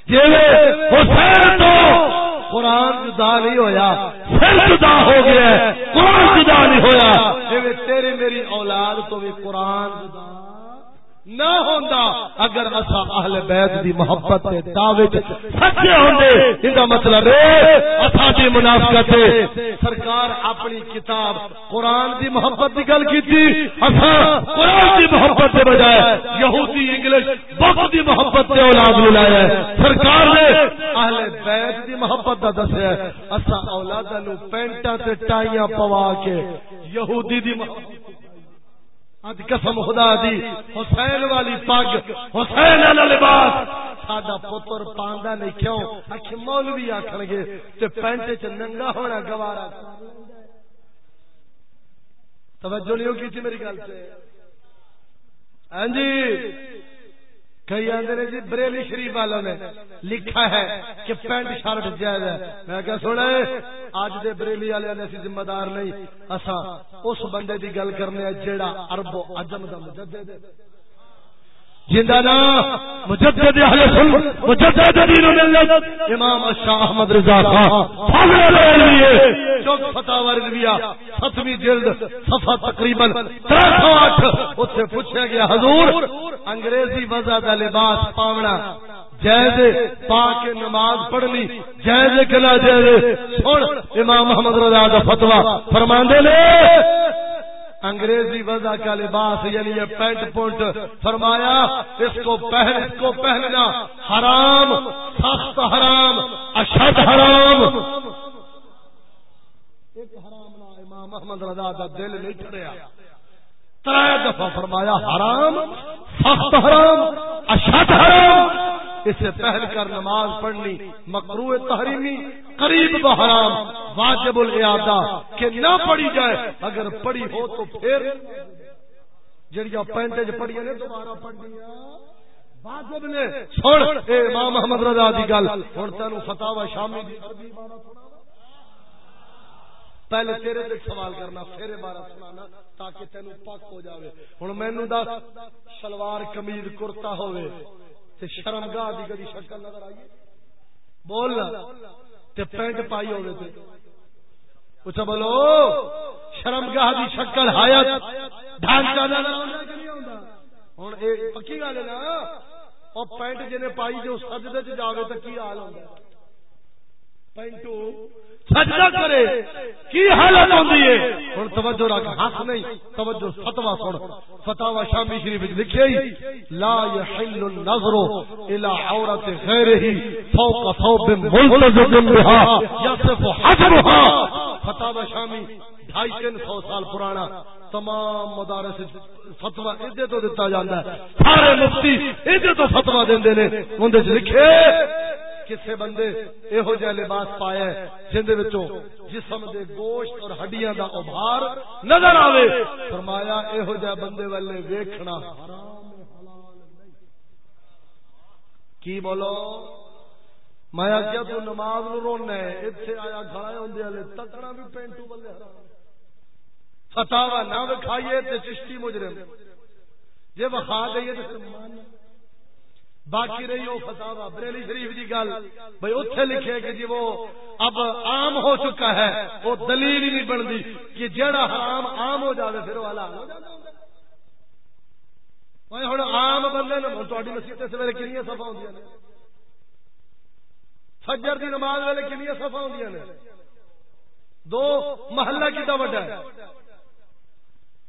جویں حسین تو قرآن جدا نہیں ہویا، سر جدا ہو گیا، قرآن جدا نہیں ہویا۔ تیرے میری اولاد تو بھی قرآن جدا نہ ہوندا اگر اسا اہل بیت دی محبت تے دعوے سچے ہوندے ایندا مطلب ہے اسا دی منافقت ہے سرکار اپنی کتاب قرآن دی محبت دی گل کیتی اسا قرآن دی محبت دے بجائے یہودی، انگلش بک دی محبت تے اولاد نوں لایا ہے سرکار نے اہل بیت دی محبت دا دسیا ہے اسا اولاداں نو پینٹاں تے ٹائیاں پوا کے یہودی دی محبت اج قسم خدا دی، حسین والی پگ، حسین والا لباس۔ ساڈا پتر پاندا نہیں، کیوں؟ اکھ مولوی آکھن گے تے پینٹ چ ننگا ہونا گوارا۔ توجہ نہیں کی میری گل سے ہاں جی۔ کئی آدھے جی بریلی شریف والوں نے لکھا ہے کہ پینٹ شرٹ جائز ہے۔ میں کیا سونا اج دے بریلی والے نے اسی ذمہ دار نہیں اسا اس بندے دی گل کرنے جیڑا عرب و عجم دا مجدد ہے۔ جندا نام مجدد اہل سنت، مجدد دین ملت، امام شاہ احمد رضا خان فضل العلویہ چوک فتاوی رضویہ ستویں جلد، صفحہ تقریباً 308 اوتھے پوچھا گیا حضور، انگریزی وضع دا لباس پاونا، جائز پا کے نماز پڑھنی، جائز کہ نہ جائز سن، امام محمد رضا دا فتوی، فرماندے نے انگریزی وضع کا لباس یعنی یہ پینٹ پونٹ فرمایا، اس کو پہن، اس کو پہننا حرام، سخت حرام، اشد حرام۔ محمد رضا دا دل نہیں چڑیا تر دفعہ فرمایا، حرام، سخت حرام، اشد حرام۔ اسے پہل کر نماز پڑھنی مکرو تحریمی، قریب بحرام، واجب العادہ کہ نہ پڑھی جائے، اگر پڑھی ہو تو پھر جڑیاں پینٹ پڑھیا نے دوبارہ پڑھنی واجب نے، سن، اے امام محمد رضا دی گل، ہن تینو فتاوا شامی دی عربی عبارت پہلے تیرے سے سوال کرنا، پھر بارہ سنانا، تاکہ تینو پاک ہو جاوے۔ ہن مینوں دس، شلوار قمیض کرتا ہوے تے شرمگاہ دی کدی شکل نظر آئیے بول تے پینٹ پائی ہوے تے۔ اچھا بولو، شرمگاہ دی شکل حیات ڈھانچہ نظر آوندا کہ نہیں آوندا؟ ہن اے پکی گل ہے نا او پینٹ جنے پائی جو سجدے چ جاوے تے کی حال ہوندا؟ پینٹو، سجدہ کرے، کی حالت ہوندی ہے؟ ہن توجہ رکھ ہنس نہیں، توجہ فتوا سن۔ فتاوا شامی شریف وچ لکھیا ہی لا يحل النظر الى عورت غیره فوق ثوب ملتزم بها يصف حجرها فتاوا شامی ڈھائی تین سو سال پرانا، تمام مدارس فتوا ادے تو دتا جاتا ہے۔ سارے مفتی ادے تو فتوا دیندے نے، اون دے لکھے کسے بندے یہو جہ لباس پایا جن جسم دے گوشت اور ہڈیاں دا ابھار نظر آوے۔ فرمایا یہو جہ بندے والے ویکھنا کی بولو؟ مایا کیا تو نماز نو رونا ہے اتنے آیا کھڑا ہوندے والے تکڑا بھی پینٹو بلے فتاوا نہ وکھائیے تے چشتی مجرم۔ جے وکھا دئیے تے باقی رہی وہ فتوا بریلی شریف کی گل۔ بھائی اتنے لکھے کہ جی وہ اب عام ہو چکا ہے، وہ دلیل ہی نہیں بنتی کہ جڑا حرام عام ہو جائے پھر والا ہوں عام بندے تاری مسیح سویرے کنیا سفا ہوں فجر کی نماز ویلے کنیا سفا ہوں دو محلہ کتا وڈا ہے۔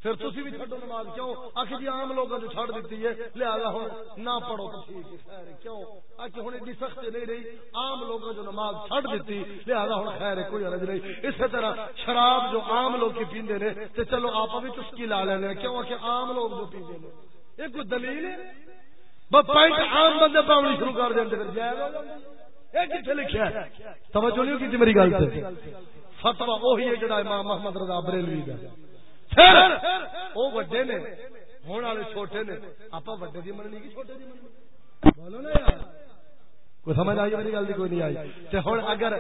پھر تھی بھی چڈو نماز، کیوں؟ آخ جی آم لوگوں نے چڑ دیتی ہے، لہذا ہوں نہ پڑھو تو ٹھیک ہے کیوں؟ آخ ہوں ایڈی سخت نہیں رہی آم لوگوں جو نماز چھڑ دیتی لہذا ہوں خیر، کوئی عرض نہیں۔ اسی طرح شراب جو عام لوگ کی پیندے نے، تے چلو آپ بھی چسکی لا لینے کیوں؟ آخ عام لوگ جو پیندے نے، یہ کوئی دلیل ہے؟ بس پینٹ عام بندے پاؤنی شروع کر دیں پھر جائے یہ کتنے لکھا ہے؟ توجہ نہیں کی میری گل سے؟ فتوا وہی ہے جڑا امام محمد رضا بریلوی دا۔ وہ وڈے نے والے چھوٹے نے وڈے مننی کی چھوٹے مننی؟ بولو نا یار۔ کوئی سمجھ آئی میری گل کوئی نہیں آئی۔ تے ہن اگر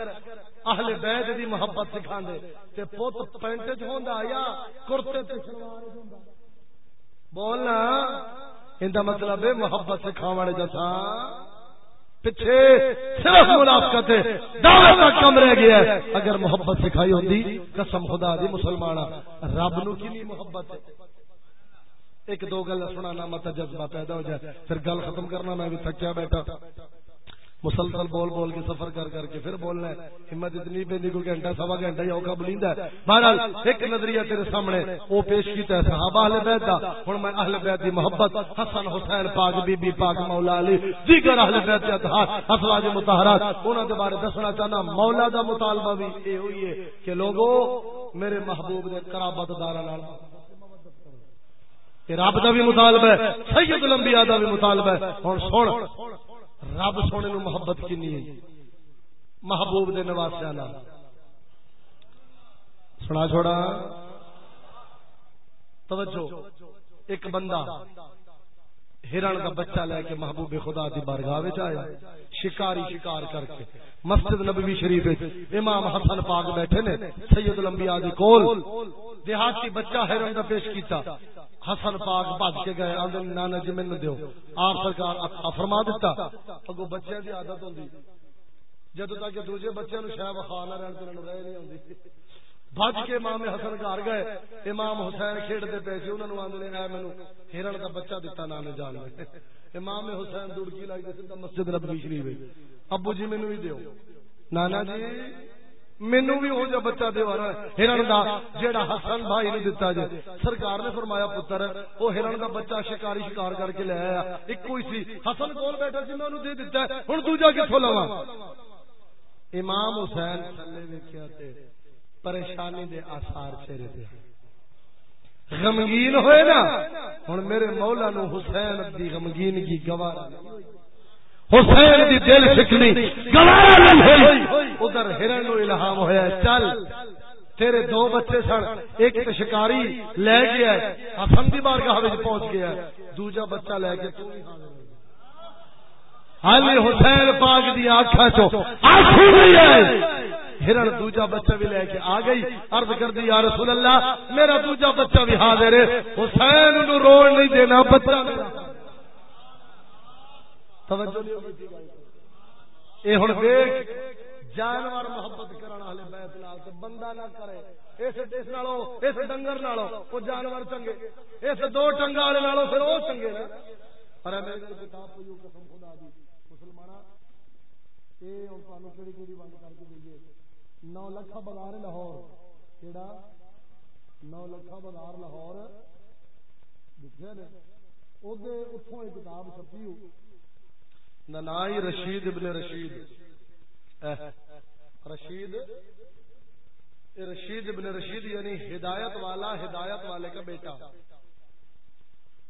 اہل بیت دی محبت سکھا دے تے پوت پینٹ چ ہوندا یا کرتے تے سلوار ہوندا؟ بولنا مطلب ہے محبت سکھاونے جسا پیچھے صرف منافقت ہے، دعوے کا کم رہ گیا ہے۔ اگر محبت سکھائی ہوتی قسم خدا دی مسلمان رب نو کی محبت ہے؟ ایک دو گل سنانا مت جذبہ پیدا ہو جائے، پھر گل ختم کرنا میں بھی تھکیا بیٹھا۔ مسلسل بول بول کے سفر کر کر کے پھر بولنا ہے۔ ہمت اتنی پہ کوئی گھنٹہ سوا گھنٹہ ہی اوکھا بلیندا ہے۔ بہرحال ایک نظریہ تیرے سامنے، وہ پیش کیتا ہے صحابہ اہل بیت دا۔ ہن میں اہل بیت دی محبت، حسن حسین پاک، بی بی پاک، مولا علی، دیگر اہل بیت دے اطہار ازواج مطہرات، انہاں دے بارے دسنا چاہنا۔ مولا دا مطالبہ بھی اے ہوئی ہے کہ لوگو، میرے محبوب دے قرابت داراں نال۔ رب دا بھی مطالبہ ہے، سید الانبیاء دا بھی مطالبہ ہے۔ ہن سن۔ رب سونے نو محبت کنی ہے؟ محبوب دے نواسیا سنا چھوڑا۔ توجہ ایک بندہ ہرن کا بچہ لے کے محبوب خدا دی بارگاہ آیا۔ شکاری شکار کر کے مسجد نبوی شریف امام حسن پاک بیٹھے نے سید الانبیاء دے کول۔ دیہاتی بچہ ہرن دا پیش کیتا۔ حسن پاک بھج کے گئے۔ آدھے نانا جی مینو دیو۔ آپ سرکار فرما دیتا اگو بچے کی عادت ہوں جدو تک دوجے بچے نو شاید وفا نہ رہن، تو رہ نہیں آتی بج کے امام حسن گھر گئے۔ امام حسین کھیڈتے پے سی انہوں آدھے اے مینو ہرن کا بچہ دتا نانے جان امام حسین دڑکی لائی دے مسجد نبوی شریف ابو جی مینو بھی دیو۔ نانا جی مینو بھی ہو جا بچہ دے والا ہرن دا جیڑا حسن بھائی نے دتا جے۔ سرکار نے فرمایا، پتر، او ہرن دا بچہ شکاری شکار کر کے لے آیا۔ ایک کوئی سی۔ حسن کول بیٹھا سی، میں انہوں دے دتا ہے۔ ہن دوجا کتھوں لواں۔ امام حسین تھلے ویکھیا تے پریشانی دے آثار چہرے دے۔ غمگین ہوئے نا؟ ہوں میرے مولا نو حسین دی غمگین کی گوارا حسین دی دل سکنی گوارا نہیں ہوئی۔ ادھر ہرن نو الہام ہویا چل، تیرے دو بچے سن۔ ایک تو شکاری لے گیا ہے۔ حسن دی بارگاہ وچ پہنچ گیا ہے۔ دوجا بچہ لے کے تو علی ہاں جی، حسین پاک دی آنکھاں چو آنکھوں نہیں آئے۔ ہرن دوجا بچہ بھی لے کے آ گئی۔ عرض کر دی، یا رسول اللہ، میرا دوجا بچہ بھی حاضر ہے۔ حسین نو روڑ نہیں دینا، بچہ توجہ نہیں اے ہن دیکھ، جانور محبت کرن والے بیت نال تے بندہ نہ کرے۔ اس اس نالو، اس ڈنگر نالو او جانور چنگے۔ اس دو ٹنگا والے نالو پھر او چنگے نا۔ پر میں کتاب پڑھیو قسم خدا دی، مسلماناں، اے ہن تانوں کیڑی کیڑی ونڈ کر کے دئیے۔ نو لکھا بازار لاہور۔ کیڑا؟ نو لکھا بازار لاہور۔ دکھے نے؟ اتوں ایک کتاب چھپی ہو۔ ننائی رشید ابن رشید۔ رشید؟ رشید ابن رشید یعنی ہدایت والا، ہدایت والے کا بیٹا۔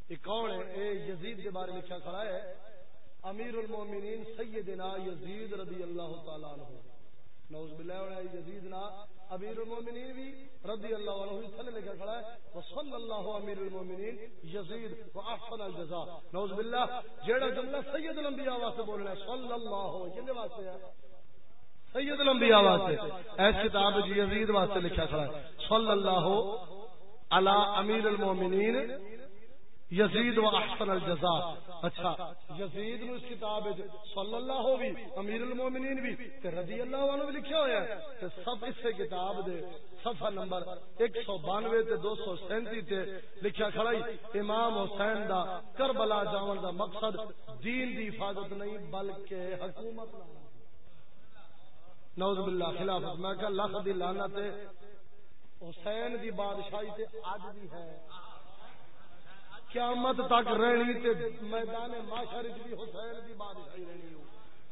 یہ کون ہے؟ اے، یزید کے بارے لکھا کھڑا ہے؟ امیر المومنین سیدنا یزید رضی اللہ تعالیٰ عنہ۔ نوز باللہ وعلا یزید نا امیر المومنین بھی رضی اللہ عنہ تھلے لکھا کھڑا ہے۔ وصل اللہ امیر المومنین، یزید و احسن الجزا نوز باللہ، جیڑا جملہ سید الانبیاء واسطے بولنا ہے، صلی اللہ کنے واسطے ہے؟ سید الانبیاء واسطے۔ ایس کتاب جی یزید واسطے لکھا کھڑا ہے۔ صلی اللہ علی امیر المومنین یزید و احسن الجزا اچھا یزید نو اس کتاب صلی اللہ ہو بھی امیر المومنین بھی تے رضی اللہ عنہ بھی لکھیا ہویا ہے تے سب اس سے کتاب دے صفحہ نمبر 192 تے 237 تے لکھیا کھڑا ہے امام حسین دا کربلا جاون دا مقصد دین دی حفاظت نہیں بلکہ حکومت نعوذ باللہ خلافت۔ میں کہ لاکھ دی لعنت حسین دی بادشاہی تے اج بھی ہے۔ قیامت تک رہنی تے میدان معاشر وچ بھی حسین دی بادشاہی رہنی ہو،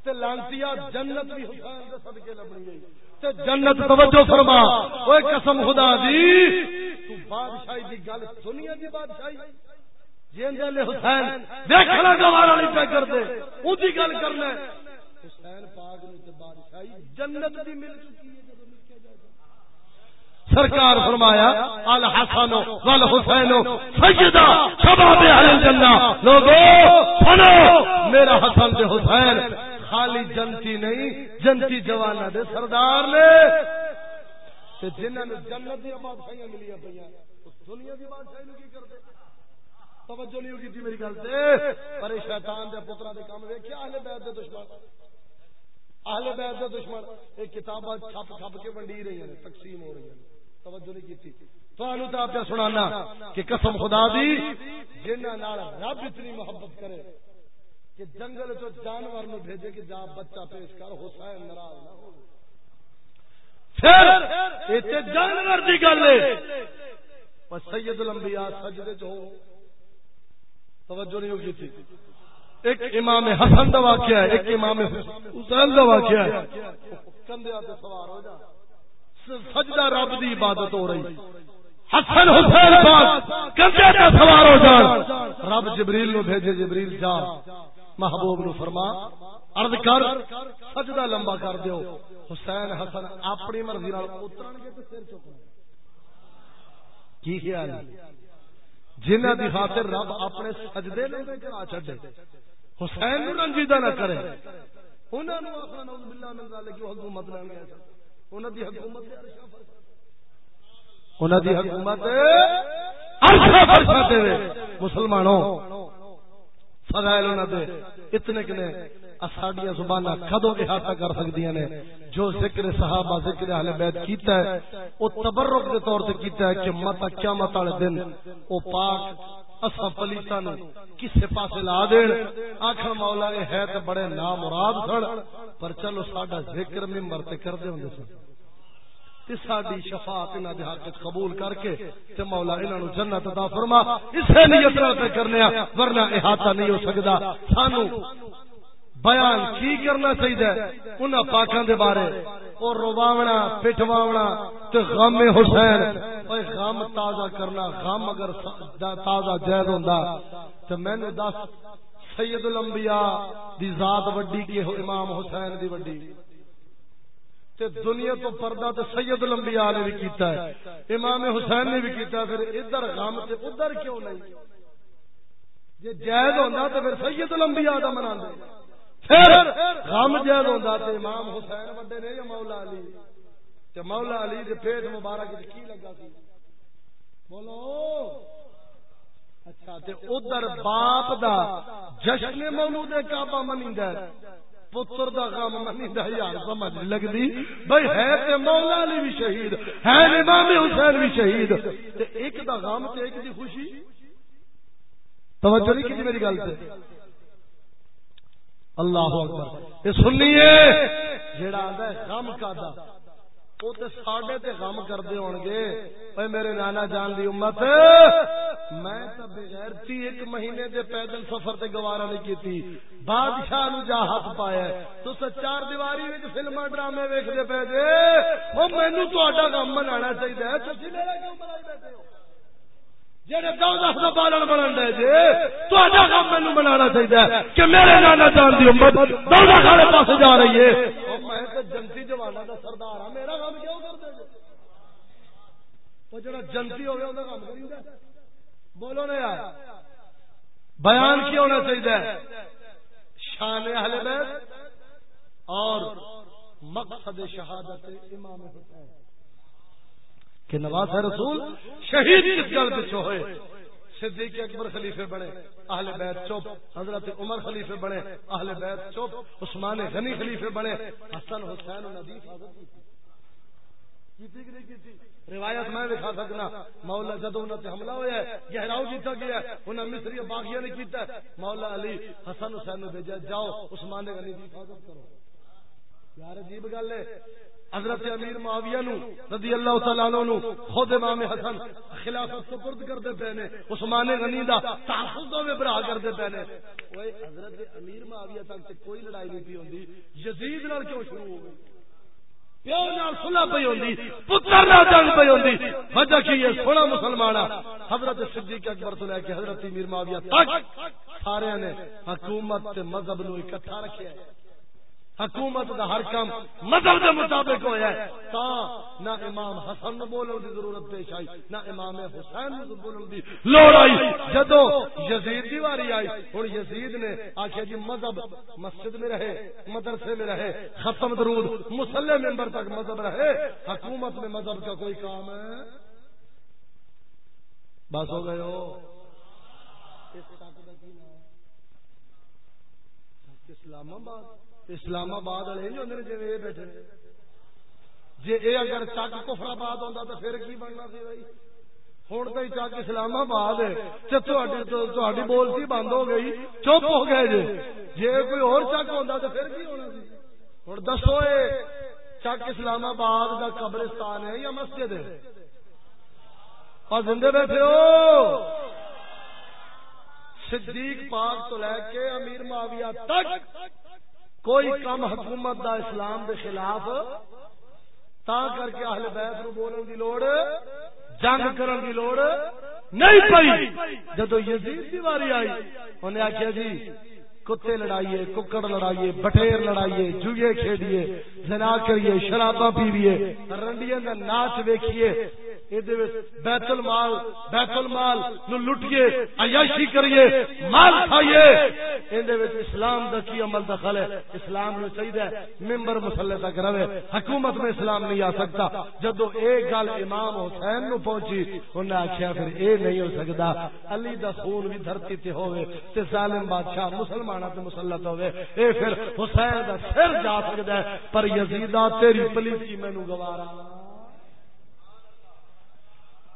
تے لانتیا جنت بھی حسین دے صدقے لبنی گئی تے جنت توجہ فرما اوے قسم خدا دی، تو بادشاہی دی گل دنیا دی بادشاہی۔ جیندے لے حسین دیکھنا گوارا نہیں پہ کر دے اون گل کرنا حسین پاک نے تے بادشاہی جنت دی مل چکی ہے۔ سرکار فرمایا الحسن والحسین سیدہ شباب اہل الجنہ۔ لوگو، سنو، میرا حسن دے حسین، خالی جنتی نہیں، جنتی جوانا دے سردار نے۔ تے جنہاں نو جنت دی بادشاہیاں ملیاں پئیاں دنیا دی بادشاہی نو کی کردے توجہ نہیں ہوگی تھی میری گل تے۔ پر شیطان دے پتراں دے کام ویکھیا، اہل بیت دے دشمن۔ اہل بیت دے دشمن ایک کتاباں چھپ چھپ کے ونڈی رہی ہیں، تقسیم ہو رہی ہیں۔ توجہ نہیں کی تو تو آپ سنانا کہ قسم خدا دی جنہ رب اتنی محبت کرے کہ جنگل جو جانور نو بھیجے کہ جا بچہ پیش کر، حسین ناراض نہ ہو۔ پھر جانور دی گل ہے۔ سید الانبیاء سجدے جو ہو۔ توجہ نہیں ہوگی تھی ایک امام حسن دا واقعہ ہے، ایک امام حسین دا واقعہ ہے۔ کندھے آتے سوار ہو جا۔ سجدہ رب دی عبادت ہو رہی۔ حسن حسین پاک کندھے تے سوار ہو جان۔ رب جبریل نو بھیجے جبریل جا۔ محبوب نو فرما، عرض کر، سجدہ لمبا کر دیو۔ حسین حسن اپنی مرضی نال اترن گے تے سر چکنا کی خیال جنہ دی خاطر رب اپنے سجدے لمبے کرا چھڈے۔ حسین نو رنجیدہ نہ کرے۔ انہاں نو اخلا نعوذ باللہ من ذالک حکومت لیں گے دی حکومت دی حکومت مسلمانوں فضائل دے۔ اتنے کنے اساڈیاں زبانہ کدو احاطہ کر سکدیاں نے؟ جو ذکر صحابہ ذکر اہل بیت کیتا ہے او تبرک دے طور تے کیتا ہے کہ مت قیامت والے دن او پاک اسا پلیتاں نو کسے پاسے لا دین۔ آکھن مولا اے ہے تے بڑے نامراد سن پر چلو ساڈا ذکر ممبر تے کر دے ہوندے سن۔ ساری شفاعت انہاں دے حق قبول کر کے تے مولا انہاں نو جنت عطا فرما۔ اسے نیت نال تے کرنے ورنہ احاطہ نہیں ہو سکدا۔ سانو بیان کی کرنا چاہیے انہاں پاکاں دے بارے۔ اور رواونا، پٹھواونا تے غم حسین۔ اوے غم تازہ کرنا، غم اگر تازہ جائز ہوندا، تے مینوں دس سید الانبیاء دی ذات وڈی کہ امام حسین دی وڈی۔ تے دنیا تو پردہ تے سید الانبیاء نے بھی کیتا ہے۔ امام حسین نے بھی کیتا ہے، پھر ادھر غم تے ادھر کیوں نہیں؟ جے جائز ہوندا تے پھر سید الانبیاء دا مناندے پھر غم جائز ہوندا تے امام حسین وڈے نے یا مولا علی؟ تے مولا علی دے پیٹ مبارک تے کی لگا سی؟ بولو۔ اچھا تے ادھر باپ دا جشن مولود کعبہ منیندا ہے۔ پتر دا غم منیندا یار سمجھ لگدی۔ بھئی ہے تے مولا علی بھی شہید، ہے امام حسین بھی شہید۔ تے ایک دا غم تے ایک دی خوشی۔ توجہ نہیں کی میری گل تے۔ اللہ اکبر۔ اے سنیے، جیڑا آندا ہے، غم کا دا وہ تو ساڈے تے غم کرتے ہون گے اے میرے نانا جان دی امت میں تو بغیرتی ایک مہینے دے پیدل سفر تے گوارا نہیں کیتی بادشاہ نو جا ہاتھ پایا تو چار دیواری وچ فلماں ڈرامے ویکھدے پے جے او مینوں تہاڈا غم منانا چاہیے تسی میرا کیوں منائی بیٹھے ہو جڑے دوزخ دا بالن بنن دے جے تہاڈا مینوں کہ میرے نانا جان دی امت دوزخ والے پاسے جا رہی ہے۔ میں تے جنتی دا سردار ہاں میرا کیوں او جڑا جنتی ہوے اوندا کریندا بولو نا یار، بیان کی ہونا چاہیے شان اہل بیت اور مقصد شہادت امام حسین۔ کہ نواز رسول، شہید کس گل پچھو ہوئے؟ صدیق اکبر خلیفے بڑے اہل بیت چپ حضرت عمر خلیفے بڑے اہل بیت چپ عثمان غنی خلیفے بڑے حسن حسین ندیف روایت میں دکھا سکنا، مولا جدو انہوں نے حملہ ہوا ہے، گہراؤ جیتا گیا ہے انہیں مصری باغیہ نے کیتا ہے، مولا علی حسن حسین نے بھیجا، جاؤ، عثمان غنی جی کی حفاظت کرو۔ یار عجیب گل ہے۔ حضرت امیر معاویہ نو رضی اللہ تعالیٰ عنہ خود امام حسن خلافت سپرد کرتے پے نے، عثمان غنی دا تحفظ دو میں برا کرتے پے نے۔ اوئے حضرت امیر معاویہ تک تے کوئی لڑائی نہیں پی ہوندی، یزید نال کیوں شروع ہو گئی؟ پیو نال صلح پئی ہوندی، پتر نال جنگ پئی ہوندی۔ وجہ کی ہے سونا مسلمان حضرت صدیق اکبر تو لے کے حضرت امیر معاویہ تک سارے نے حکومت تے مذہب نو اکٹھا رکھیا ہے۔ حکومت دا ہر کام مذہب دے مطابق ہویا ہے، تا نہ امام حسن نو بولن دی ضرورت پیش آئی، نہ امام حسین نو بولن دی لوڑ آئی۔ جدو یزید دی واری آئی، ہن یزید نے آکھیا جی مذہب مسجد میں رہے، مدرسے میں رہے، ختم درود مصلی ممبر تک مذہب رہے، حکومت میں مذہب کا کوئی کام ہے؟ بس ہو گئے ہو۔ اسلام آباد۔ اسلام آباد والے نہیں ہوتے جی یہ بیٹھے جی یہ اگر چک کفر آباد ہوتا تو پھر کی بننا سی بھائی؟ ہوں تو چک اسلام آباد ہے۔ بولتی بند ہو گئی۔ چپ ہو گئے جی۔ جی کوئی اور چک ہوتا تو پھر کی ہونا سی؟ ہوں دسو چک اسلام آباد کا قبرستان ہے یا مسجد ہے؟ اور زندے بیٹھے ہو۔ صدیق پاک تو لے کے امیر معاویہ تک کوئی کم حکومت دا اسلام دے خلاف تا کر کے اہل بیت نو بولن دی لوڑ، جنگ کرن دی لوڑ نہیں پئی۔ جدو یزید دی واری آئی، انہیں آخیا جی کتے لڑائیے، ککڑ لڑائیے بٹیر لڑائیے، جوئے کھیڈیے، زنا کریے، شراباں پیویے، رنڈیاں دا ناچ ویکھیے بیت المال بیت المال نو لٹیے عیاشی کریے، مال کھائیے۔ اسلام دا کی عمل دخل ہے؟ اسلام نو چاہیے ممبر مسلے تک رہے، حکومت میں اسلام نہیں آ سکتا۔ جدو ایک گل امام حسین نو پہنچی انہیں آخیا پھر اے نہیں ہو سکتا علی دا خون بھی دھرتی تے ہوئے تے ظالم بادشاہ مسلمان مسلمانہ تے مسلط ہوئے۔ اے پھر حسین دا سر جا سکتا ہے، پر یزیدہ تیری پلیتی میں نو گوارا۔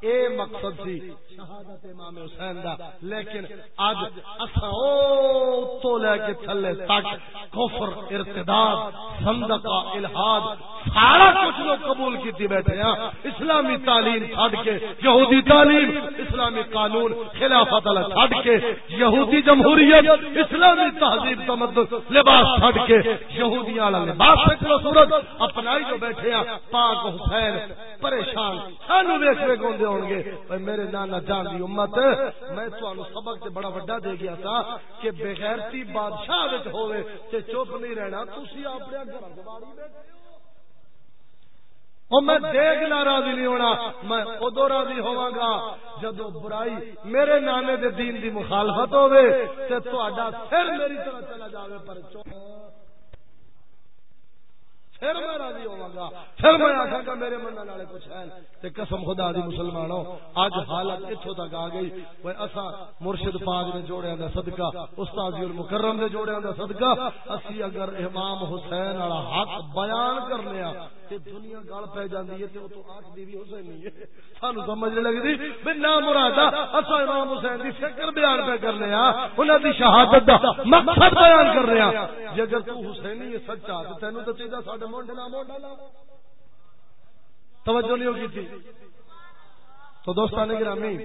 اے مقصد سی شہادت امام حسین دا، لیکن اج اساں او تو لے کے تھلے تک کفر، ارتداد زندقہ الہاد، سارا کچھ لوگ قبول کیتی بیٹھے ہیں۔ اسلامی تعلیم چھڈ کے، یہودی تعلیم، اسلامی قانون، خلافت اللہ چھڈ کے، یہودی جمہوریت، اسلامی تہذیب، تمدن، لباس چھڈ کے، یہودیاں والا لباس سے صورت اپنائی جو بیٹھے ہیں، پاک حسین، پریشان، سانو ویکھ ویکھ ہوندے ہون گے اوے میرے نانا جان دی امت، میں تانوں سبق تے بڑا بڑا دے گیا تھا کہ بغیرتی بادشاہ وچ ہوے تے چپ نہیں رہنا۔ تسی اپنے گھر دے بیٹھے اور میں دیکھ نہ راضی نہیں ہونا، میں ادو راضی ہوا گا۔ جدو برائی میرے نانے دے دین دی مخالفت ہوے تے تہاڈا سر میری طرح چلا جاوے پر چپ پھر میں راضی ہوا گا پھر میں آخا گا میرے من والے کچھ ہے تے قسم خدا دی مسلمانوں اج حالت اتھوں تک آ گئی؟ وہ اسا مرشد پاک نے جوڑے دا صدقہ، استاد جی المکرم نے جوڑے دا صدقہ۔ اسی اگر امام حسین والا حق بیان کرنے تے دنیا گل پہ جاندی ہے تے او تو آکھ دی بھی حسین نہیں ہے۔ سانو سمجھ نہیں لگدی بے نا مرادا اسا امام حسین دی فکر بیان پہ کرنے آ ہاں۔ انہاں دی شہادت دا مقصد بیان کر رہے ہیں جے اگر تو حسینی ہے سچا تے تینو تے چاہیے ساڈے مونڈے نہ مونڈا لا توجہ نہیں ہوگی تھی؟ تو دوستان گرامی،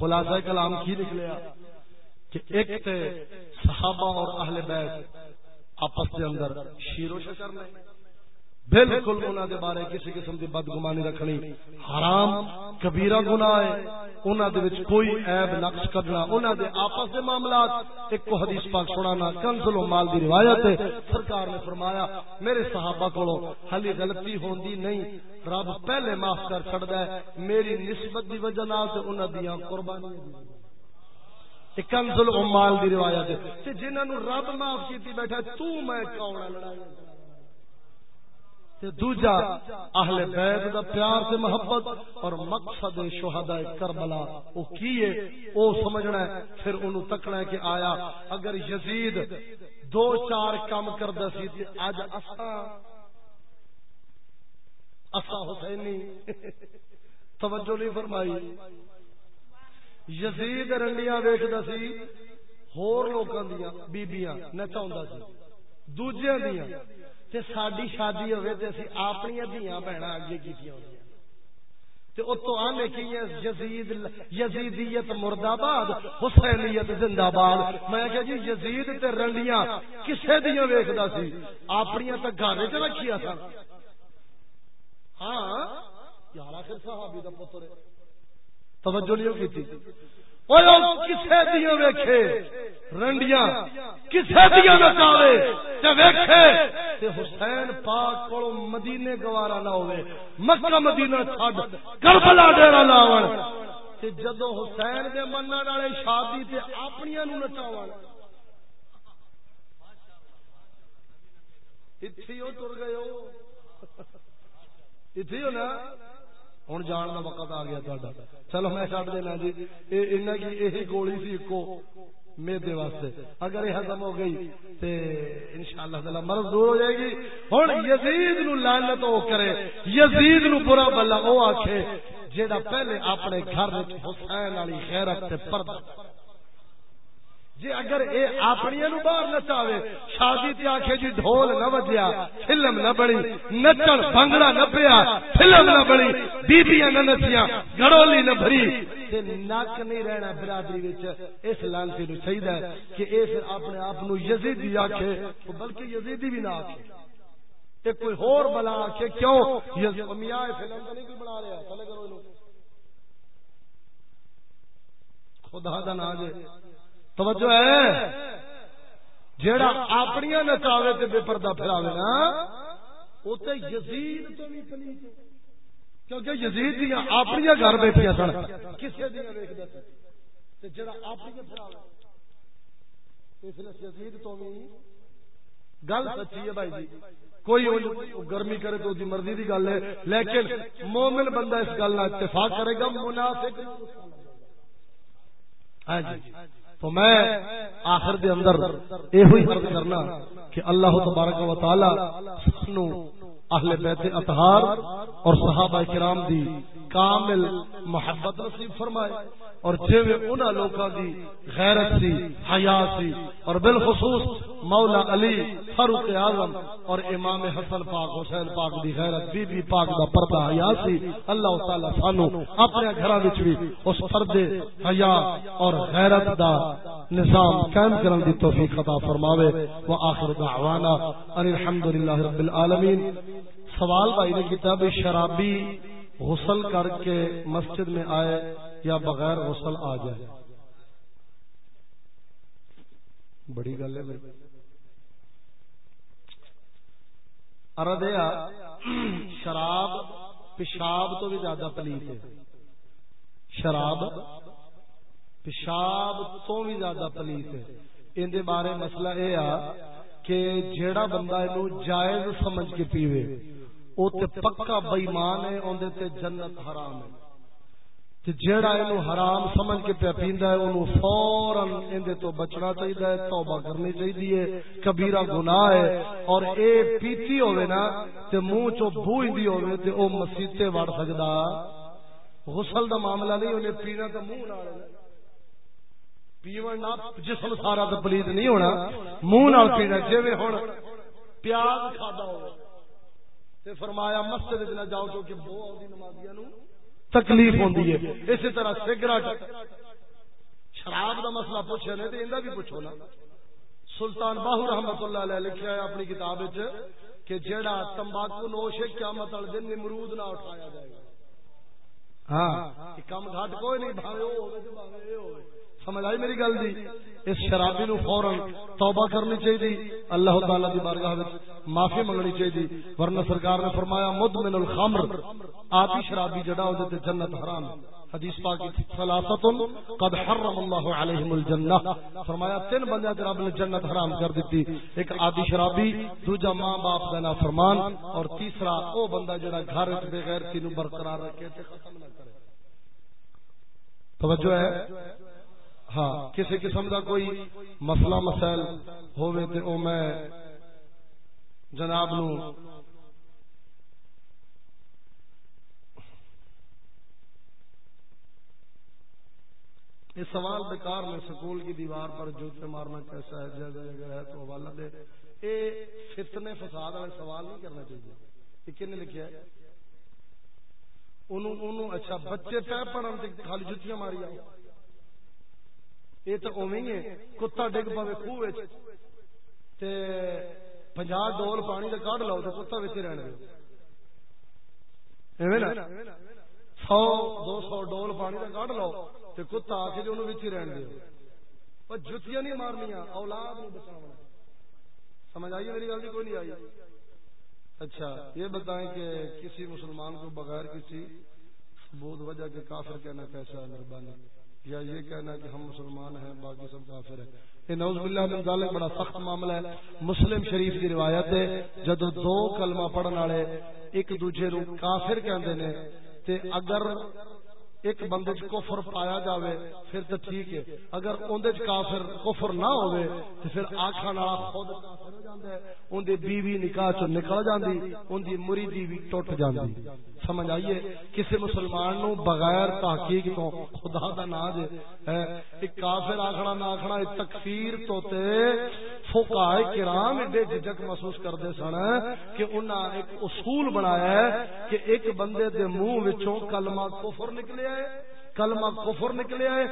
خلاصہ کلام کی نکلیا ہاں کہ ایک تے صحابہ اور اہل بیت آپس کے اندر شیر و شکر میں بالکل انہوں دے بارے کسی قسم کی بدگمانی رکھنی۔ حرام، کبیرہ گناہ ہے۔ انہوں دے وچ کوئی عیب نقش کرنا۔ انہوں دے آپس دے معاملات، ایک کو حدیث پاک سنانا، کنزل و مال دی روایت ہے۔ سرکار نے فرمایا، میرے صحابہ کو حلی غلطی ہوندی نہیں۔ رب پہلے معاف کر چھڑدا ہے۔ میری نسبت دی وجہ نال تے انہاں دیاں قربانیاں دی کنزل و مال دی روایت ہے۔ تے جنہاں نو رب معاف کیتی بیٹھا تو میں کون ہاں لڑائی۔ دوجا اہل بیت دا پیار سے محبت اور مقصد شہداء کربلا او کیے او سمجھنا ہے، پھر انہوں تکنا ہے کہ آیا، اگر یزید دو چار کام کردا سی تے اج اسا اسا حسینی، توجہ نہیں فرمائی۔ یزید رنڈیاں ویکھدا سی، ہور لوکاں دیاں بیبییاں نچاوندا سی، دوجیاں دیاں۔ تے ساڈی شادی ہوئے تے اسی اپنی دھیاں بہنا اگے کیتیاں ہوندیاں۔ تے او تو آنے کی یزید یزیدیت مرد آباد حسینیت زندہ باد میں کہ جی یزید تے رنڈیاں کسے دیاں ویکھدا سی؟ اپنیاں تے گھر وچ رکھیا سن۔ ہاں؟ یار آخر صحابی دا پتر توجہ نہیں کیتی؟ کسے ویکھے رنڈیاں کسے نچاوے تے ویکھے تے حسین پاک مدینے گوارا نہ ہوئے مکہ مدینہ چھڈ کربلا ڈیرا لاون تے جدو حسین دے منن والے شادی تے اپنیاں نو نچاون اتھیو تر گئے ہو اتھیو نا ہوں جان کا وقت آ گیا تا چلو میں چڑھ دینا جی ان کی گولی سی ایک میدے واسطے اگر یہ ختم ہو گئی تو ان شاء اللہ تعالی مرض دور ہو جائے گی ہوں یزید نو لانت وہ کرے یزید نو برا بلا وہ آخے جہاں پہلے اپنے گھر حسین والی خیرت پردہ جی اگر اے اپنی نو باہر نچاوے شادی تے آکھے جی ڈھول نہ وجیا فلم نہ بنی نچن بھنگڑا نہ پیا، فلم نہ بنی بیبییاں نہ نچیاں گڑولی نہ بھری۔ تے نک نہیں رہنا برادری وچ، اس لانتی نو چاہیے کہ اے پھر اپنے آپ نو یزیدی آکھے، بلکہ یزیدی بھی نہ آکھے۔ تے کوئی ہور بلا آکھے، کیوں؟ یزید میاں فلم تو نہیں کوئی بنا رہا، چلے کرو خدا دا نام دے توجہ ہے؟ جیڑا اپنی نچاوے تے بے پردہ پھراوے نا، او تے یزید تو بھی پلیت کیونکہ یزید دی اپنی گھر بیٹھیا سن۔ کسے دی ویکھدا سی تے جیڑا اپنی پھراوے اس نے یزید تو بھی گل سچی ہے بھائی جی۔ کوئی گرمی کرے تو دی مرضی دی گل ہے۔ لیکن مومن بندہ اس گل نال اتفاق کرے گا، منافق۔ ہاں جی۔ تو میں آخر دے اندر یہ ہوئی عرض کرنا کہ اللہ تبارک و تعالی سنو اہل بیت اطہار اور صحابہ کرام دی کامل محبت نصیب فرمائے۔ اور جویں انہاں لوکاں دی غیرت سی، حیا سی۔ اور بالخصوص مولا علی فاروق اعظم اور امام حسن پاک، حسین پاک دی غیرت، بی بی پاک دا پردہ حیا سی۔ اللہ تعالی سانو اپنے گھراں وچ بھی اس پردے حیا اور غیرت دا نظام قائم کرن دی توفیق عطا فرماوے۔ واخر دعوانا ان الحمدللہ رب العالمین۔ سوال بھائی نے کیا بھی شرابی غسل کر کے مسجد میں آئے یا بغیر غسل آ جائے۔ بڑی گل ہے اردیا شراب پیشاب تو بھی زیادہ پلیت ہے۔ شراب پیشاب تو بھی زیادہ پلیت ہے۔ اندر بارے مسئلہ یہ آ کہ جیڑا بندہ یہ جائز سمجھ کے پیوے او تے پکا بےمان ہے اندر تے جنت حرام ہے۔ تے جیڑا اینو حرام سمجھ کے پیا پیندا ہے اونوں فورن ایندے تو بچنا چاہیے ہے، توبہ کرنی چاہیے کبیرہ گناہ ہے۔ اور اے پیتی ہوے نا، تے منہ چوں بو ایندی ہوے تے او مسیتے وڑ سکدا۔ غسل دا معاملہ نہیں اونے پینا تے منہ نال پیون نہ، جسم سارا تے پلید نہیں ہونا۔ منہ نال پینا، جویں ہن پیاز کھادا ہوے تے فرمایا مسجد نہ جاؤ کیونکہ بو آدھی نمازیاں نو تکلیف ہوندی ہے. اسی طرح سگریٹ۔ شراب دا مسئلہ پوچھے نے تے ایندا بھی پوچھو نا۔ سلطان باہو رحمت اللہ علیہ لکھیا ہے اپنی کتاب وچ کہ جیڑا تمباکو نوش ہے قیامت والے دن نمرود نہ اٹھایا جائے گا۔ ہاں۔ کم گھٹ کوئی نہیں بھاوے او ہوے تے بھاوے اے ہوے سمجھ آئی میری گل دی؟ اس شرابی نو فورن توبہ کرنی چاہیے۔ اللہ تعالی دی بارگاہ وچ معافی منگنی چاہیے۔ ورنہ سرکار نے فرمایا، مدمن الخمر آتی شرابی جڑا ہو تے جنت حرام۔ حدیث پاک ثلاثت قد حرم اللہ علیہم الجنہ۔ فرمایا، تین بندے تے رب نے جنت حرام کر دتی ایک آدی شرابی، دوجا ماں باپ دا نافرمان، اور تیسرا او بندہ جڑا گھر وچ بے غیرتی نو برقرار رکھے تے ختم نہ کرے۔ توجہ ہے؟ ہاں کسی قسم کا کوئی مسئلہ، مسائل ہوئے تے او میں جناب نو یہ سوال بیکار میں سکول کی دیوار پر جوتے مارنا کیسا ہے، جگہ جگہ ہے تو حوالہ دے۔ اے فتنے، فساد والے سوال نہیں کرنا چاہیے۔ یہ کن لکھا ہے؟ انہوں انہوں اچھا بچے پہ پڑھن خالی جتیاں ماری آؤ یہ تو اوے ہی ہے کتا ڈگ پوے خوہ پنجا ڈول پانی کا کڈ لو تو کتا بچ رہنا سو، دو سو ڈول پانی کا کڈ لو تو کتا آ کے انہوں ہی رہن دو جتیاں نہیں مارنیا اولاد نہیں بچاؤ سمجھ آئیے میری گل جی؟ کوئی نہیں آئی۔ اچھا یہ بتائیں کہ کسی مسلمان کو بغیر کسی ثبوت وجہ کے کافر کہنا کیسا ہے مہربانی۔ یا یہ کہنا کہ ہم مسلمان ہیں، باقی سب کافر ہیں۔ یہ نوز باللہ من ذالک بڑا سخت معاملہ ہے۔ مسلم شریف کی روایت ہے، جدو دو کلمہ پڑھن والے ایک دوجے نو کافر کہندے نے، تے اگر ایک بندے چ کفر پایا جاوے، پھر تو ٹھیک ہے۔ اگر اندر کافر کفر نہ ہوئے تو پھر آخر خود کافر ہو جاندے ان دی بیوی نکاح چ نکل جاندی ان دی مریدی بھی ٹوٹ جاندی۔ سمجھ آئیے؟ کسی مسلمان نو بغیر تحقیق تو خدا دا نا دے ایک کافر آخنا نہ آخنا تکفیر تو تے فقہائے کرام ایڈے جھجک محسوس کردے سن کہ انہاں ایک اصول بنایا ہے کہ ایک بندے دے منہ وچوں کلمہ کفر نکلے۔ کلمہ کفر نکلے آئے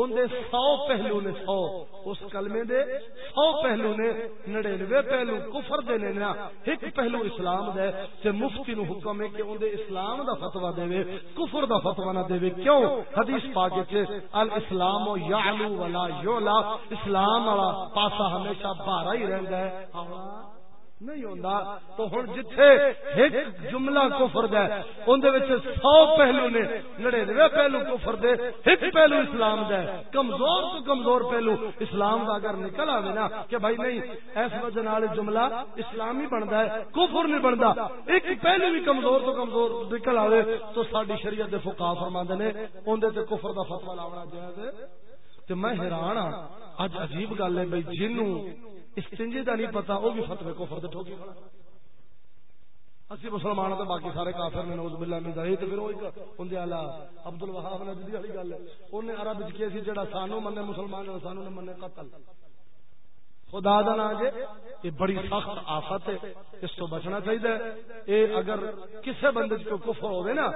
ان دے سو پہلو نے سو، اس کلمے دے سو پہلو نے نڑینوے پہلو، کفر دے نے نا ایک پہلو اسلام دے، تے مفتی نو حکم ہے کہ ان دے اسلام دا فتوہ دے وے کفر دا فتوہ نہ دے وے کیوں؟ حدیث پاکے چھے الاسلام یعلو ولا یعلا، اسلام والا پاسا ہمیشہ بارا ہی رہ گئے نہیں ہوندا، تو ہن جتھے ایک جملہ کفر دا ہے اون دے وچ 100 پہلو نے 99 پہلو کفر دے ایک پہلو اسلام دا ہے کمزور تو کمزور پہلو اسلام دا اگر نکل آوے نا، کہ بھائی نہیں اس وجہ نال جملہ اسلامی بندا ہے، کفر نہیں بندا۔ ایک پہلو بھی کمزور تو کمزور نکل آوے، تو ساڈی شریعت دے فقہا فرماندے نے، اون دے تے کفر دا فتوی لاونا جائز ہے۔ تے میں حیران ہاں اج عجیب گل ہے بھائی، جنوں استنجے دا نہیں پتا، وہ بھی فتوی کفر دے ٹھوکی کھڑا اسی مسلمان تے باقی سارے کافر نے نعوذ باللہ من ذالک تے پھر او ایک ہوندے اعلی عبد الوهاب نجدی والی گل ہے۔ اونے عرب وچ کیا سی، جڑا سانو مننے مسلمان نے سانو نے مننے قتل۔ خدا دا نام جے یہ بڑی سخت آفت ہے۔ اس تو بچنا چاہیے اے اگر کسے بندے کو کفر ہوے نا،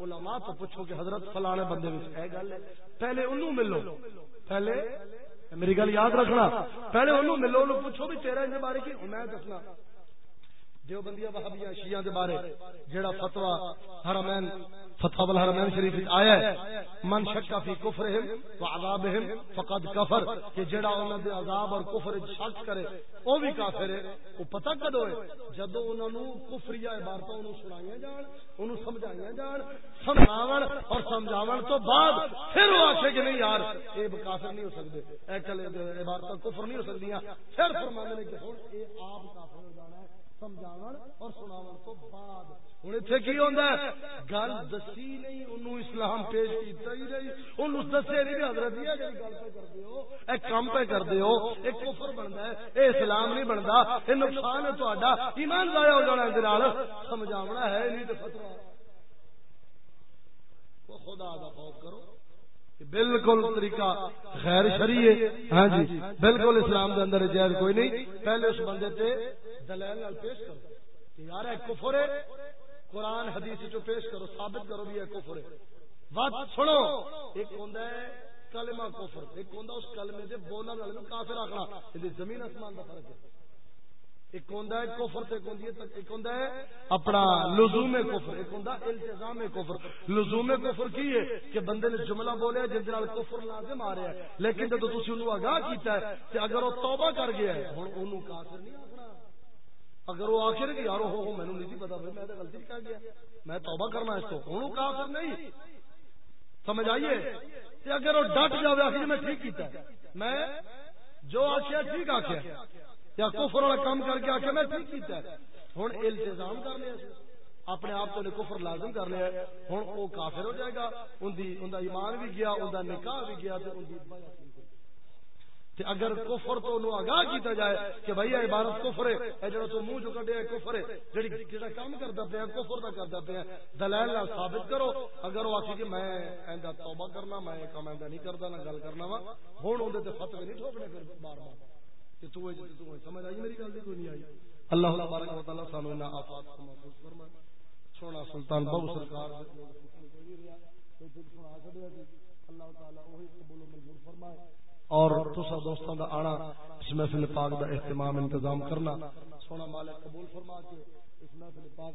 علماء تو پوچھو کہ حضرت فلانے بندے وچ اے گل ہے۔ پہلے انہوں ملو۔ پہلے میری گل یاد رکھنا۔ پہلے انہوں ملو انہوں پوچھو بھی تیرا ان بارے کی، میں دسنا۔ جو بندیاں وہابیاں شیعہ دے بارے، جیڑا فتوی حرمین فتح الحرمین شریف آیا ہے، من شکا فی کفرہم و عذابہم فقد کفر، کہ جڑا انہاں دے عذاب اور کفر شک کرے، او بھی کافر ہے، او پتہ کد ہوئے جدو انہاں نو کفریہ عبارتاں انہوں سنائیاں جان انہوں سمجھائیاں جان، سمجھاون اور سمجھاون تو بعد پھر وہ آکھے کہ نہیں یار، اے کافر نہیں ہو سکدے، اے کلے عبارتاں کفر نہیں ہو سکدیاں، پھر فرماندے نے کہ ہن اے آپ کافر ہو جانا ہے۔ سمجھاون اور سناون تو بعد۔ ہوں اتنے کی ہوتا ہے؟ گل دسی نہیں انہوں اسلام پیش کیتا ہی نہیں۔ انہوں دسے نہیں حضرت یہ گل پہ کرتے ہو، اے کام پہ کرتے ہو ایک کفر بنتا ہے، اے اسلام نہیں بنتا یہ نقصان ہے تا ایمان ضائع ہو جانا ہے سمجھاونا ہے، نہیں تو فتوا خدا کا خوف کرو۔ بالکل طریقہ خیر شری ہے ہاں جی بالکل اسلام دے اندر جائز کوئی نہیں۔ پہلے اس بندے تے دلیل پیش کرو کہ یار ہے کفر ہے۔ قرآن حدیث جو پیش کرو، ثابت کرو بھی ہے کفر ہے۔ بات سنو، ایک ہوندا ہے کلمہ کفر، ایک ہوندا اس کلمے دے بولن والے نوں کافر آکھنا۔ تے زمین آسمان دا فرق ہے۔ ایک ہوندا ہے کفر تے ہوندی ہے ایک ہوندا ہے اپنا لزوم کفر، ایک ہوندا التزام کفر۔ لزوم کفر کی ہے کہ بندے نے جملہ بولیا جس نال کفر لازم آ رہا ہے۔ لیکن جب تسی اونوں آگاہ کیتا ہے کہ اگر وہ توبہ کر گیا ہے، ہن اونوں کافر نہیں آکھنا اگر وہ آخر کہ یار ہو مینو نہیں پتا بھائی میں غلطی کیا گیا۔ میں توبہ کرنا اس کو ہوں کافر نہیں۔ سمجھ آئیے اگر وہ ڈٹ جائے آخر میں ٹھیک کیتا ہے۔ میں جو آخیا ٹھیک آخیا یا کفر والا کام کر کے آخیا میں ٹھیک کیتا ہے؟ ہوں التظام کر لیا اپنے آپ کو نے کفر لازم کر لیا ہوں وہ کافر ہو جائے گا۔ ان دی ان دا ایمان بھی گیا، ان دا نکاح بھی گیا تو کہ اگر کفر تو انہوں آگاہ کیتا جائے کہ بھائی عبارت کفر ہے، اے جڑا تو منہ جو کڈیا ہے کفر ہے۔ جڑی جڑا کام کردا پیا، کفر دا کردا پیا۔ دلائل نال ثابت کرو۔ اگر وہ آکھی کہ میں ایندا توبہ کرنا، میں کام ایندا نہیں کردا، نہ گل کرنا وا، ہن اون دے تے فتوی نہیں ٹھوکنے پھر بار بار کہ تو اے جی تو سمجھ آئی میری گل دی؟ کوئی نہیں آئی۔ اللہ تبارک و تعالی سانو انہاں آفات کو محفوظ فرمائے۔ سونا سلطان بہو سرکار جی؟ اللہ تعالی وہی قبول و منظور فرمائے۔ اور تسا دوستوں کا آنا اس محفل پاک دا اہتمام انتظام کرنا۔ سونا مالک قبول فرما کے اس محفل پاک